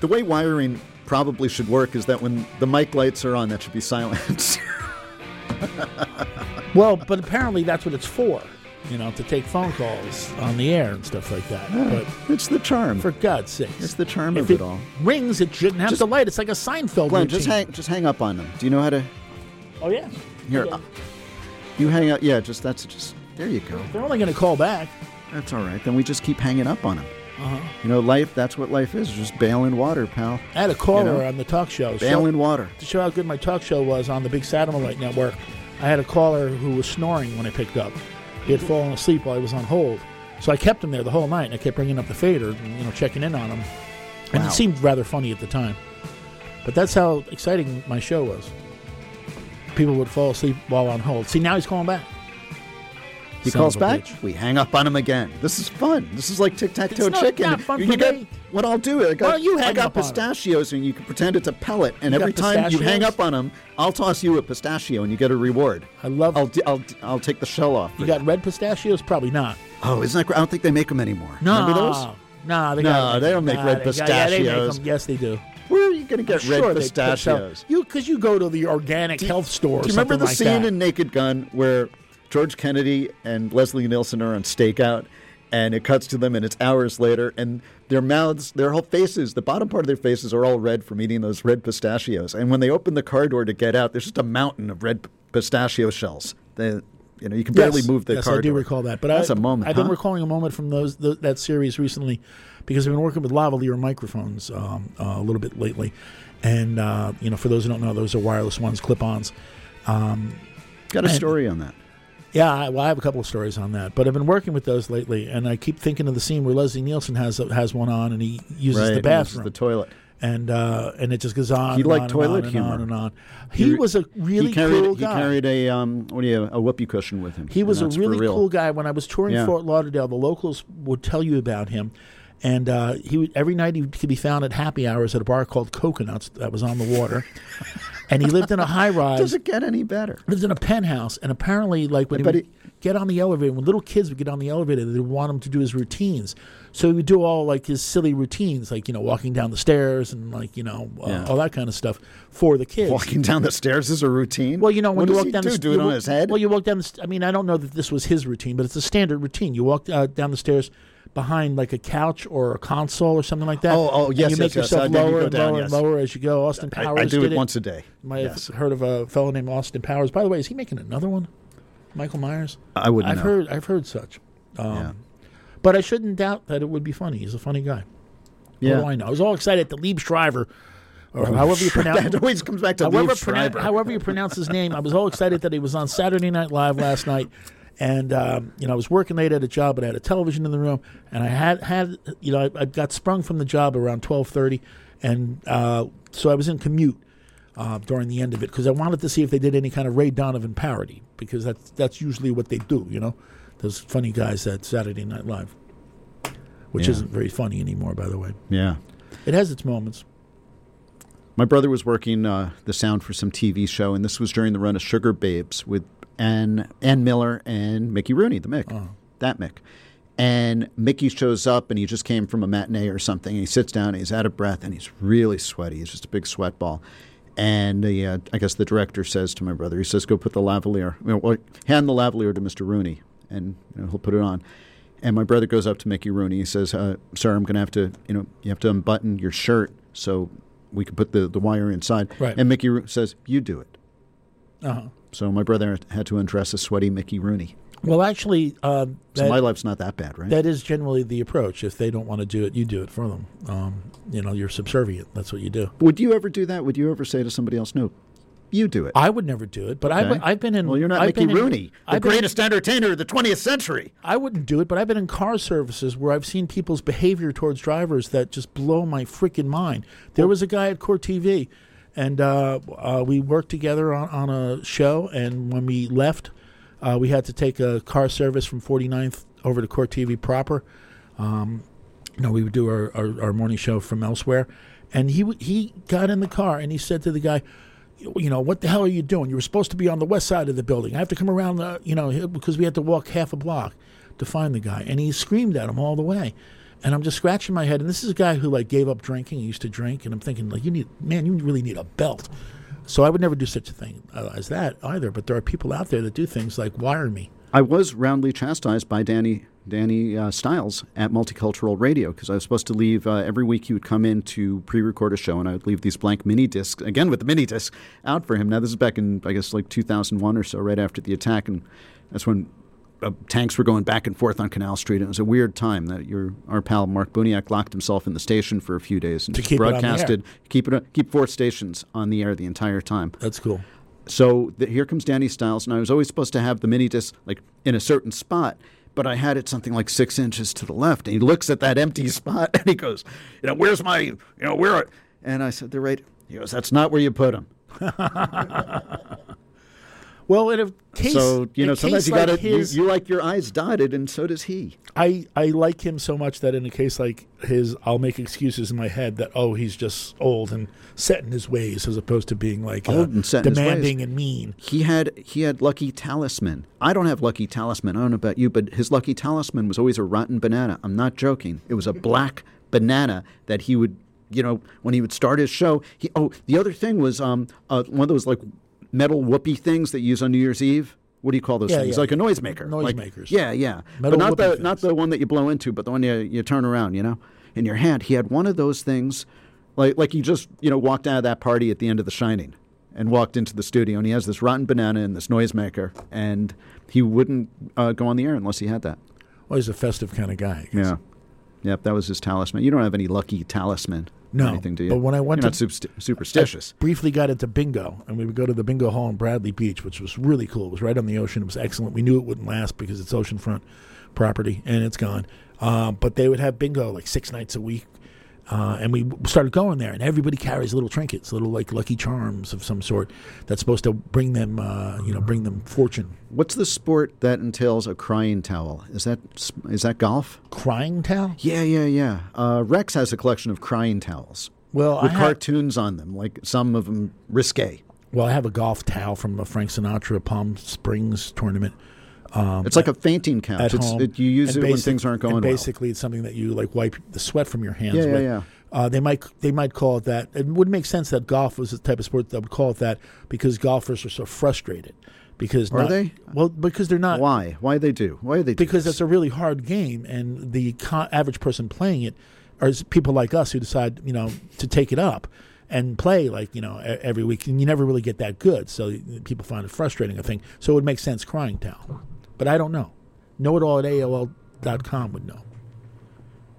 the way wiring probably should work is that when the mic lights are on, that should be silent. Well, but apparently that's what it's for. You know, to take phone calls on the air and stuff like that. Yeah, but it's the charm. For God's sake, It's the charm if of it all. Rings, it shouldn't have Just- the light. It's like a Seinfeld Glenn, routine. just hang just hang up on them. Do you know how to? Oh yeah. Here, Okay. uh, you hang up. Yeah, just that's just there. You go. They're only going to call back. That's all right. Then we just keep hanging up on them. Uh-huh. You know, life. That's what life is. Just bailing water, pal. I had a caller You know? on the talk show. Bailing show, water. To show how good my talk show was on the Big Satellite Network, I had a caller who was snoring when I picked up. He had fallen asleep while I was on hold. So I kept him there the whole night, and I kept bringing up the fader, and, you know, checking in on him. And Wow. it seemed rather funny at the time. But that's how exciting my show was. People would fall asleep while on hold. See, now he's calling back. He Son calls back. bitch. We hang up on him again. This is fun. This is like tic tac toe chicken. you get, me. What I'll do, I got, Well, you I got up pistachios, and you can pretend it's a pellet. And You every time you hang up on them, I'll toss you a pistachio, and you get a reward. I love. I'll d- I'll, I'll take the shell off. You got red pistachios? Probably not. Oh, isn't that great? I don't think they make them anymore. No, Remember those? No, they No, got they don't make nah, red they- yeah, they make pistachios. Yes, they do. Where are you going to get I'm red sure pistachios? You because you go to the organic health store. Do you remember the like scene that. in Naked Gun where George Kennedy and Leslie Nielsen are on stakeout, and it cuts to them, and it's hours later, and their mouths, their whole faces, the bottom part of their faces are all red from eating those red pistachios. And when they open the car door to get out, there's just a mountain of red pistachio shells. They, you know, you can barely yes, move the yes, car I do door. recall that. But that's I, a moment. I've been recalling a moment from those th- that series recently because I've been working with lavalier microphones um, uh, a little bit lately, and uh, you know, for those who don't know, those are wireless ones, clip-ons. Um, Got a story on that. Yeah, I, well, I have a couple of stories on that, but I've been working with those lately, and I keep thinking of the scene where Leslie Nielsen has has one on, and he uses Right, the he uses bathroom, the toilet. and uh, and it just goes on. He liked on toilet and on humor. and on and on. He, was a really he carried, cool He guy. carried a um, what do you a whoopee cushion with him. He was a really real. cool guy. When I was touring Yeah. Fort Lauderdale, the locals would tell you about him. And uh, he would, every night he could be found at happy hours at a bar called Coconuts that was on the water. and he lived in a high rise. Does it get any better? Lived in a penthouse, and apparently, like when I he bet would get on the elevator, when little kids would get on the elevator, they would want him to do his routines. So he would do all like his silly routines, like you know, walking down the stairs and like you know, uh, Yeah. all that kind of stuff for the kids. Walking down the stairs is a routine. Well, you know, when what you does walk he down do? the do it on walk- his head. Well, you walk down the. st- I mean, I don't know that this was his routine, but it's a standard routine. You walk uh, down the stairs behind like a couch or a console or something like that. Oh, oh, and yes, you make yes, yes. yourself Uh, then you lower and down, lower yes. and lower as you go. Austin I- I Powers do it did once a day. You might have heard of a fellow named Austin Powers. By the way, is he making another one? Michael Myers. I wouldn't I've know. heard. I've heard such. Um, Yeah. But I shouldn't doubt that it would be funny. He's a funny guy. Yeah. What do I know? I was all excited that Lieb Schreiber, or however you pronounce That always comes back to however, Liev pronoun- Schreiber. however you pronounce his name. I was all excited that he was on Saturday Night Live last night, and um, you know I was working late at a job, but I had a television in the room, and I had had you know I, I got sprung from the job around twelve thirty, and uh, so I was in commute. Uh, during the end of it, because I wanted to see if they did any kind of Ray Donovan parody, because that's that's usually what they do, you know, those funny guys at Saturday Night Live, which Yeah. isn't very funny anymore, by the way. Yeah. It has its moments. My brother was working uh, the sound for some TV show, and this was during the run of Sugar Babes with Ann, Ann Miller and Mickey Rooney, the Mick, Uh-huh. that Mick. And Mickey shows up, and he just came from a matinee or something. And he sits down, and he's out of breath, and he's really sweaty. He's just a big sweat ball. And the, uh, I guess the director says to my brother, he says, "Go put the lavalier, you know, hand the lavalier to Mr. Rooney, and you know, he'll put it on." And my brother goes up to Mickey Rooney. He says, uh, "Sir, I'm going to have to, you know, you have to unbutton your shirt so we can put the, the wire inside." Right. And Mickey Ro- says, "You do it." Uh huh. So my brother had to undress a sweaty Mickey Rooney. Well, actually, uh, So my life's not that bad, right? That is generally the approach. If they don't want to do it, you do it for them. Um, you know, you're subservient. That's what you do. Would you ever do that? Would you ever say to somebody else, "No, you do it"? I would never do it, but Okay. I've, I've been in. Well, you're not I've Mickey been in- Rooney, the I've been greatest entertainer of the 20th century. I wouldn't do it, but I've been in car services where I've seen people's behavior towards drivers that just blow my freaking mind. There was a guy at Court TV, and uh, uh, we worked together on, on a show. And when we left, uh, we had to take a car service from 49th over to Court TV proper. Um, you know, we would do our, our, our morning show from elsewhere. And he he got in the car and he said to the guy, you know, what the hell are you doing? You were supposed to be on the west side of the building. I have to come around, the, you know, because we had to walk half a block to find the guy. And he screamed at him all the way. And I'm just scratching my head. And this is a guy who like gave up drinking. He used to drink, and I'm thinking like, you need, man, you really need a belt. So I would never do such a thing uh, as that either. But there are people out there that do things like wire me. I was roundly chastised by Danny Danny uh, Stiles at Multicultural Radio because I was supposed to leave uh, every week. He would come in to pre-record a show, and I would leave these blank mini discs again with the mini disc out for him. Now this is back in I guess like 2001 or so, right after the attack, and that's when uh, tanks were going back and forth on Canal Street. It was a weird time that your our pal Mark Buniak locked himself in the station for a few days and keep it on the air. broadcasted keep it keep four stations on the air the entire time. That's cool. So th- here comes Danny Stiles, and I was always supposed to have the mini disc like in a certain spot, but I had it something like six inches to the left. And he looks at that empty spot and he goes, "You know, where's my, you know, where?" Are? And I said, "They're right." He goes, "That's not where you put them." Well, in a case, so you know, sometimes you got to like you, you like your eyes dotted, and so does he. I, I like him so much that in a case like his, I'll make excuses in my head that oh he's just old and set in his ways as opposed to being like uh, Old and set in his ways. demanding and mean. He had he had lucky talisman. I don't have lucky talisman. I don't know about you, but his lucky talisman was always a rotten banana. I'm not joking. It was a black banana that he would, you know, when he would start his show. He oh, the other thing was um uh, one of those like metal whoopee things that you use on New Year's Eve. What do you call those Yeah, things? yeah. Like a noisemaker. Like- Noisemakers. yeah, yeah. Metal but not the not the one that you blow into, but the one you you turn around. You know, in your hand. He had one of those things, like like he just you know walked out of that party at the end of The Shining, and walked into the studio, and he has this rotten banana and this noisemaker, and he wouldn't uh, go on the air unless he had that. Well, he's a festive kind of guy. Yeah, yep, that was his talisman. You don't have any lucky talisman. No, anything, do you? but when I went You're to not superstitious. I briefly got into bingo, and we would go to the bingo hall in Bradley Beach, which was really cool. It was right on the ocean. It was excellent. We knew it wouldn't last because it's oceanfront property, and it's gone. Um, but they would have bingo like six nights a week. Uh, and we started going there, and everybody carries little trinkets, little like lucky charms of some sort that's supposed to bring them, uh, you know, bring them fortune. What's the sport that entails a crying towel? Is that is that golf? Crying towel? Yeah, yeah, yeah. Uh, Rex has a collection of crying towels. Well, with I cartoons on them, like some of them risque. Well, I have a golf towel from a Frank Sinatra Palm Springs tournament. Um, It's like a fainting couch. At it- you use And it when things aren't going and well. Basically, it's something that you like wipe the sweat from your hands Yeah, yeah, with. yeah. Uh, they might they might call it that. It would make sense that golf was the type of sport that would call it that because golfers are so frustrated. Because Are not- they? Well, because they're not. Why? Why they do? Why are they? Do Because it's a really hard game, and the co- average person playing it are people like us who decide, you know, to take it up and play like you know every week, and you never really get that good. So people find it frustrating. I think so. It would make sense crying towel, but I don't know. Know it all at AOL.com would know.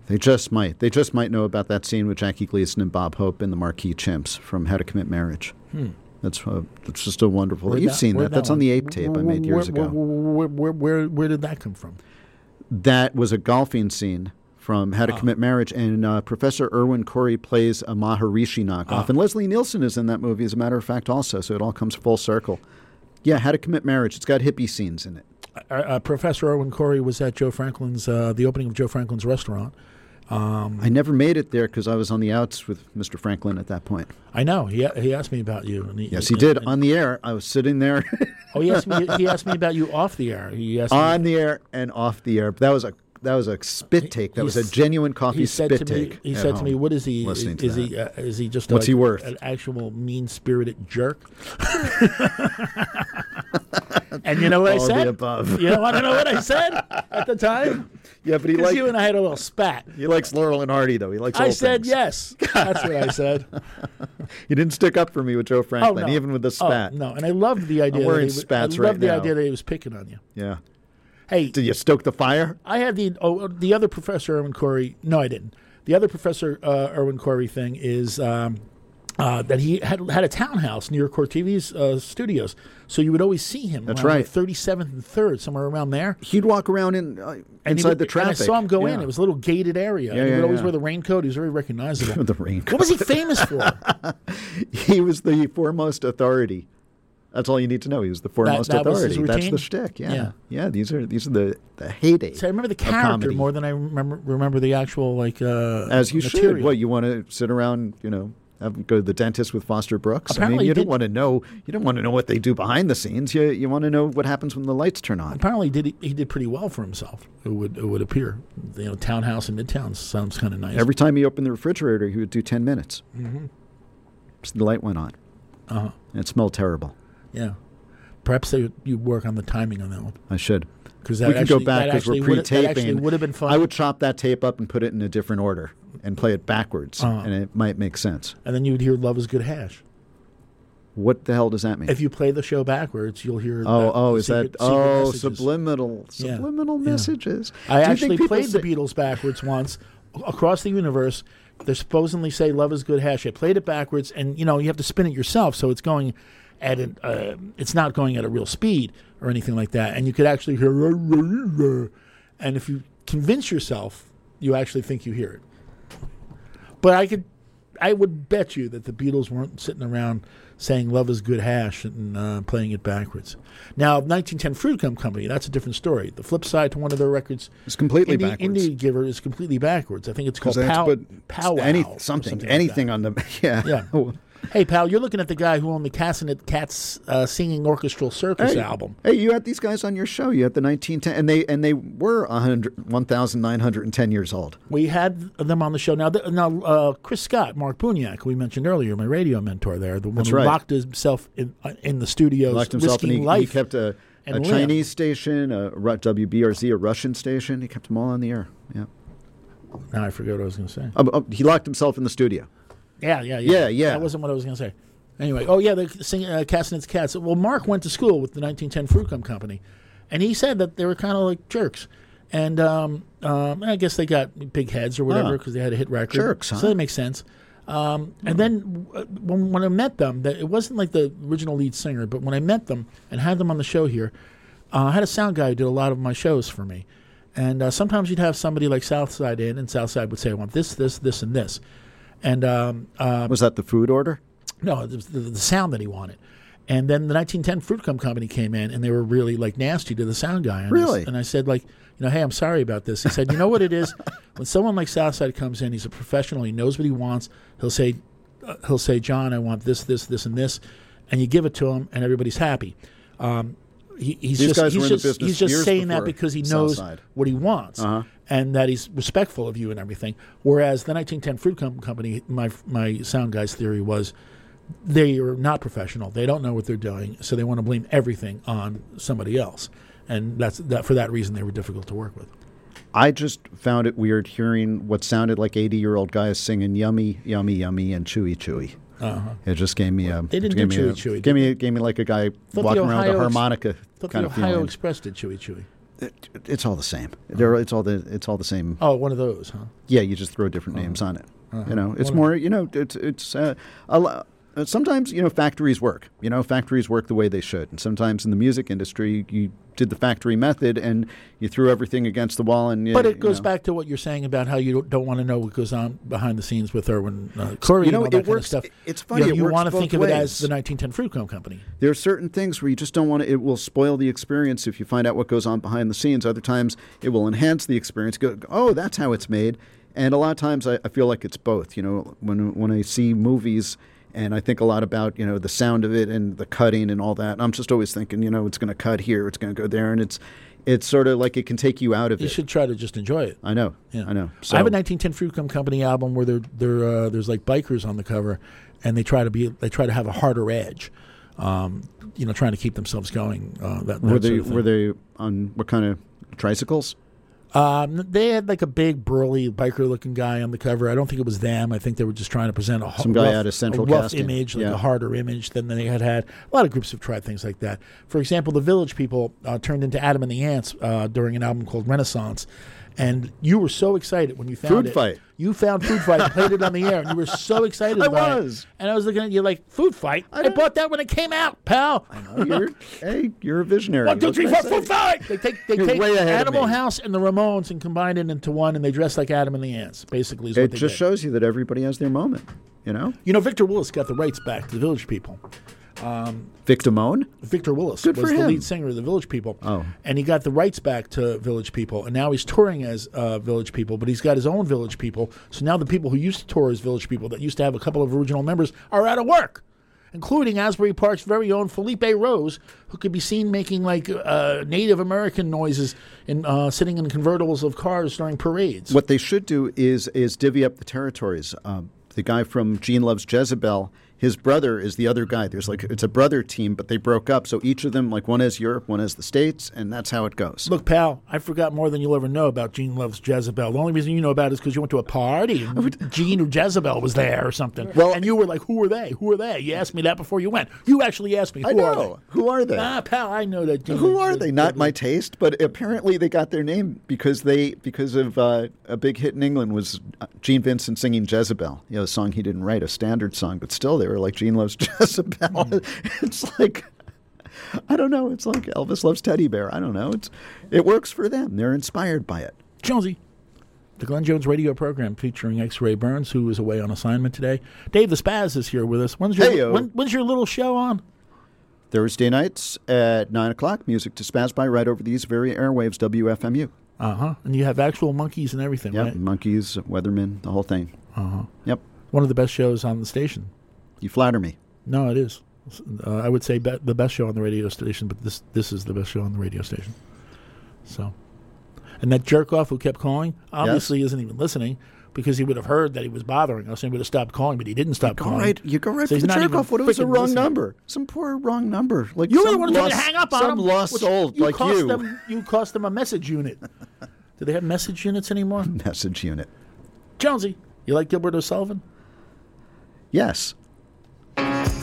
They just might. They just might know about that scene with Jackie Gleason and Bob Hope in the Marquis Chimps from How to Commit Marriage. Hmm. That's uh, that's just a wonderful. Where'd You've that- seen where'd that. That's on the ape tape I made years where, ago. Where, where, where, where did that come from? That was a golfing scene from How to Ah. Commit Marriage, and uh, Professor Irwin Corey plays a Maharishi knockoff, Ah. and Leslie Nielsen is in that movie, as a matter of fact, also. So it all comes full circle. Yeah, How to Commit Marriage. It's got hippie scenes in it. Uh, uh, Professor Irwin Corey was at Joe Franklin's, uh, the opening of Joe Franklin's restaurant. Um, I never made it there because I was on the outs with Mr. Franklin at that point. I know. He, he asked me about you. And he, Yes, he did on the air. I was sitting there. Oh, he asked me. He asked me about you off the air. He asked me, on the air and off the air. That was a that was a spit take. That was a genuine coffee he said spit to me, take. He said to me, "What is he? Is to he? Uh, is he just What's like he worth? An actual mean-spirited jerk?" and you know what I All the said? above. You want to know what I said at the time? Yeah, but he likes you and I had a little spat. He likes Laurel and Hardy though. He likes. I said things. yes. That's what I said. He didn't stick up for me with Joe Franklin, oh, no. even with the Oh, spat. no, and I loved the idea. I'm wearing that he, spats I right loved the now. idea that he was picking on you. Yeah. Hey, Did you stoke the fire? I had the oh the other professor Irwin Corey. No, I didn't. The other professor uh, Irwin Corey thing is um, uh, that he had had a townhouse near TV's uh, studios, so you would always see him. That's right. Thirty seventh and third, somewhere around there. He'd walk around in uh, inside would- the traffic. And I saw him go in. It was a little gated area. Yeah, he yeah, would always wear the raincoat. He was very recognizable. the raincoat. What was he famous for? he was the foremost authority. That's all you need to know. He was the foremost that his authority. That's the shtick. Yeah. Yeah. yeah, These are these are the the heyday. So I remember the character more than I remember remember the actual like uh, As you material. should. What you want to sit around, you know, have, go to the dentist with Foster Brooks. I Apparently mean, he you don't want to know. You don't want to know what they do behind the scenes. You you want to know what happens when the lights turn on. Apparently, did he, he did pretty well for himself. It would it would appear. You know, townhouse in Midtown sounds kind of nice. Every time he opened the refrigerator, he would do ten minutes. Mhm. So the light went on. Uh-huh. And it smelled terrible. Yeah. Perhaps they, you work on the timing on that one. I should. Because we can actually- go back because we're actually would've- that pre-taping. would've been fun. I would chop that tape up and put it in a different order and play it backwards, Uh-huh. and it might make sense. And then you would hear "Love Is Good" hash. What the hell does that mean? If you play the show backwards, you'll hear. oh, that- oh, is secret- that oh messages. subliminal subliminal Yeah. messages? I actually played say- the Beatles backwards once across the universe. They supposedly say "Love Is Good" hash. I played it backwards, and you know you have to spin it yourself, so it's going at an, uh, it's not going at a real speed or anything like that. And you could actually hear, and if you convince yourself, you actually think you hear it. But I could, I would bet you that the Beatles weren't sitting around saying "Love Is Good" hash and uh, playing it backwards. Now, 1910 Fruit Gum Company, that's a different story. The flip side to one of their records, It's completely Indie, backwards. Indian Giver is completely backwards. I think it's called they have to Pow, put any- or something, anything that. on the yeah. Yeah. hey, pal, you're looking at the guy who owned the Kasenetz-Katz uh, Singing Orchestral Circus Hey, album. Hey, you had these guys on your show. You had the 1910, and they and they were 1,910 years old. We had them on the show. Now, th- now uh, Chris Scott, Mark Buniak, we mentioned earlier, my radio mentor there, the one That's who right. locked himself in, uh, in the studios, Locked himself, risking he, life. he kept a, a. Chinese station, a WBRZ, a Russian station. He kept them all on the air. Yeah. Now I forget what I was going to say. Oh, oh, he locked himself in the studio. Yeah, yeah, yeah. Yeah, yeah. That wasn't what I was going to say. Anyway, oh yeah, the sing, uh, Kasenetz-Katz. Well, Mark went to school with the 1910 Fruit Gum Company, and he said that they were kind of like jerks. And um, um, I guess they got big heads or whatever because they had a hit record. Jerks, huh? So that makes sense. Um, and then uh, when, when I met them, that it wasn't like the original lead singer, but when I met them and had them on the show here, uh, I had a sound guy who did a lot of my shows for me. And uh, sometimes you'd have somebody like Southside in, and Southside would say, "I want this, this, this, and this." And um, uh, Was that the food order? no, it was the, the sound that he wanted. And then the 1910 Fruit Gum Company came in, and they were really like nasty to the sound guy. And I Really? and I said, like, you know, hey, I'm sorry about this. He said, you know what it is? when someone like Southside comes in, he's a professional. He knows what he wants. He'll say, uh, he'll say, John, I want this, this, this, and this, and you give it to him, and everybody's happy. Um, he, he's These just he's were in the just, he's just saying that because he knows Southside. what he wants Uh-huh. And that he's respectful of you and everything. Whereas the 1910 Fruit Com- Company, my my sound guy's theory was they are not professional. They don't know what they're doing, so they want to blame everything on somebody else. And that's that. For that reason, they were difficult to work with. I just found it weird hearing what sounded like 80 year old guys singing yummy, yummy, yummy, and chewy, chewy. Uh-huh. It just gave me a. They didn't gave do me a- chewy, chewy, Gave me, gave me like a guy Thought walking around with a Ex- harmonica Thought kind the of Ohio feeling. Express did chewy chewy. It's all the same. They're, it's all the it's all the same. Oh, one of those, huh? Yeah, you just throw different names on it. Uh-huh. You know, it's more. You know, it's it's uh, a sometimes you know factories work. You know, factories work the way they should, and sometimes in the music industry, you did the factory method and you threw everything against the wall. And you, But it goes know. back to what you're saying about how you don't, want to know what goes on behind the scenes with Irwin uh, Corey You know, and all that it kind works- of stuff. it's funny, You, know, it you want to think of it as the 1910 Fruit Company. There are certain things where you just don't want to. It will spoil the experience if you find out what goes on behind the scenes. Other times, it will enhance the experience. Go, oh, that's how it's made. And a lot of times, I, I feel like it's both. You know, when when I see movies and I think a lot about you know the sound of it and the cutting and all that, I'm just always thinking, you know, it's going to cut here, it's going to go there, and it's it's sort of like it can take you out of You it. You should try to just enjoy it. I know. Yeah. I know. I have a 1910 Fruit Company album where they're, they're, uh, there's like bikers on the cover, and they try to be they try to have a harder edge, um, you know, trying to keep themselves going. Uh, that, that were they were they on what kind of tricycles? Um, they had like a big burly biker looking guy on the cover. I don't think it was them. I think they were just trying to present a Some guy rough, out of Central a rough Casting. image, like Yeah. a harder image than they had had. A lot of groups have tried things like that. For example, the Village People uh, turned into Adam and the Ants uh, during an album called Renaissance. And you were so excited when you found Food it. Fight. You found Food Fight and played it on the air, and you were so excited I about it. was. And I was looking at you like, Food Fight? I, bought that when it came out, pal. Oh, you're, hey, you're a visionary. One, two, three, I four, food fight. They take they You're take way ahead of Animal. House and the Ramones and combine it into one, and they dress like Adam and the Ants. Basically, is what It just did. shows you that everybody has their moment. You know, You know, Victor Willis got the rights back to the Village People. Um, Victimone. Victor Willis Good was for the lead singer of the Village People. Oh. And he got the rights back to Village People, and now he's touring as uh, Village People, but he's got his own Village People. So now the people who used to tour as Village People, that used to have a couple of original members, are out of work, including Asbury Park's very own Felipe Rose, who could be seen making like uh, Native American noises in uh, sitting in convertibles of cars during parades. What they should do is is divvy up the territories. Um, the guy from Gene Loves Jezebel, his brother is the other guy. There's like it's a brother team, but they broke up. So each of them, like one has Europe, one has the States, and that's how it goes. Look, pal, I forgot more than you'll ever know about Gene Loves Jezebel. The only reason you know about it is because you went to a party and Gene or Jezebel was there or something. Well, and you were like, "Who are they? Who are they?" You asked me that before you went. You actually asked me, "Who I are know. Who are they? they?" Ah, pal, I know that. Gene Who are they? Not my taste, but apparently they got their name because they because of uh, a big hit in England was uh, Gene Vincent singing Jezebel. You know, a song he didn't write, a standard song, but still they were like Gene loves Jezebel. it's like I don't know. It's like Elvis loves Teddy Bear. I don't know. It's it works for them. They're inspired by it. Jonesy. The Glenn Jones radio program featuring X-Ray Burns, who is away on assignment today. Dave the Spaz is here with us. When's your Heyo. when, when's your little show on? Thursday nights at nine o'clock. Music to spaz by right over these very airwaves. WFMU. Uh huh. And you have actual monkeys and everything, Yep. right? Monkeys, Weathermen, the whole thing. Uh huh. Yep. One of the best shows on the station. You flatter me. No, it is. Uh, I would say be- the best show on the radio station, but this this is the best show on the radio station. So, and that jerk off who kept calling obviously isn't even listening because he would have heard that he was bothering us and he would have stopped calling, but he didn't stop Go calling. right, you go right So for the jerk off. What it was a wrong listening. number? Some poor wrong number. Like You were the one who to hang up on some him. lost soul like cost you. Them, you cost them a message unit. Do they have message units anymore? Message unit. Jonesy, you like Gilbert O'Sullivan? Yes. Thank you.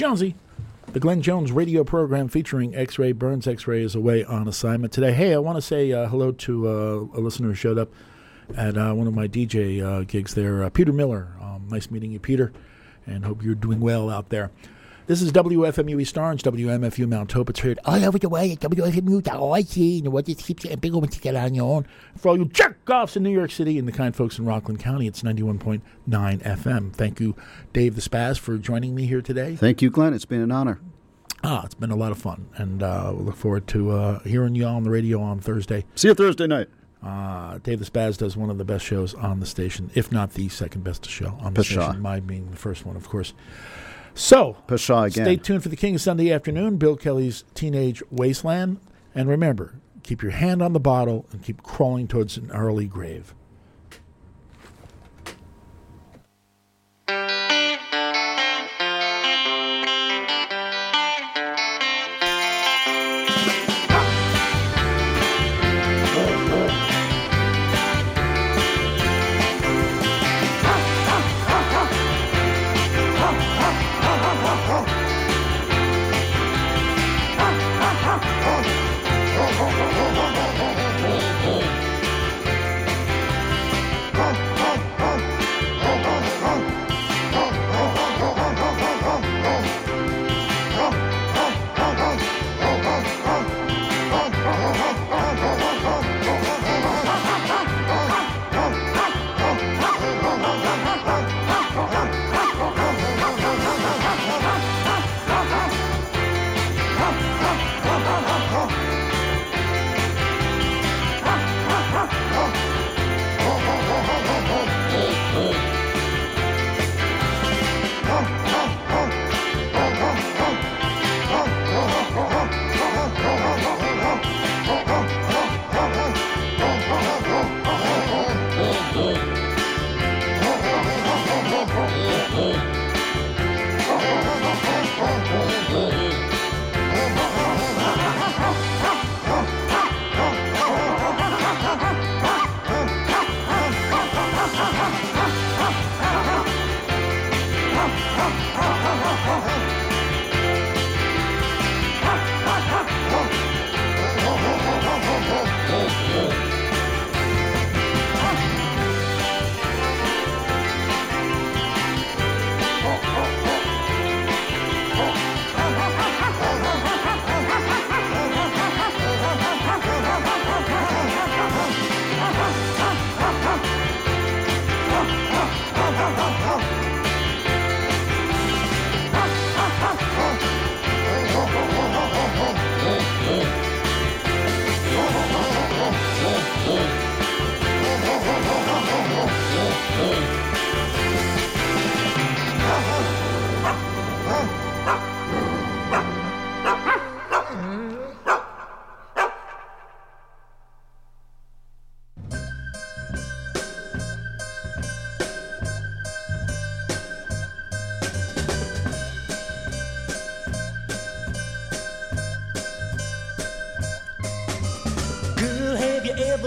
Jonesy. The Glenn Jones radio program featuring X Ray Burns X Ray is away on assignment today. Hey, I want to say uh, hello to uh, a listener who showed up at uh, one of my DJ uh, gigs there, uh, Peter Miller. Um, nice meeting you, Peter, and hope you're doing well out there. This is WFMU East Orange, WMFU Mount Hope. It's heard all over the way at WFMU.org. You know what? Just keeps getting bigger once you get on your own. For all you jerk-offs in New York City and the kind folks in Rockland County, it's 91.9 FM. Thank you, Dave the Spaz, for joining me here today. Thank you, Glenn. It's been an honor. Ah, it's been a lot of fun, and uh, we look forward to uh, hearing you all on the radio on Thursday. See you Thursday night. Uh, Dave the Spaz does one of the best shows on the station, if not the second best show on the Pshaw. station. Mine being the first one, of course. So, stay tuned for the King of Sunday afternoon, Bill Kelly's Teenage Wasteland, and remember, keep your hand on the bottle and keep crawling towards an early grave.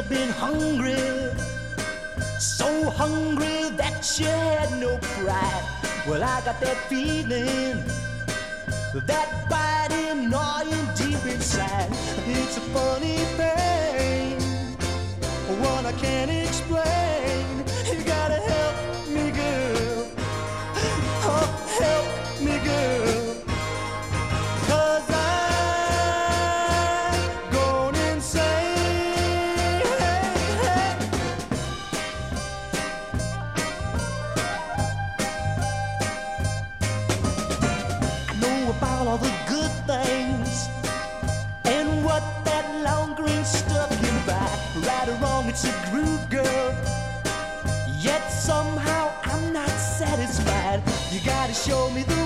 Been hungry? So hungry that you had no pride. Well, I got that feeling, that biting, gnawing deep inside. It's a funny thing, one I can't explain. Somehow I'm not satisfied. You gotta show me the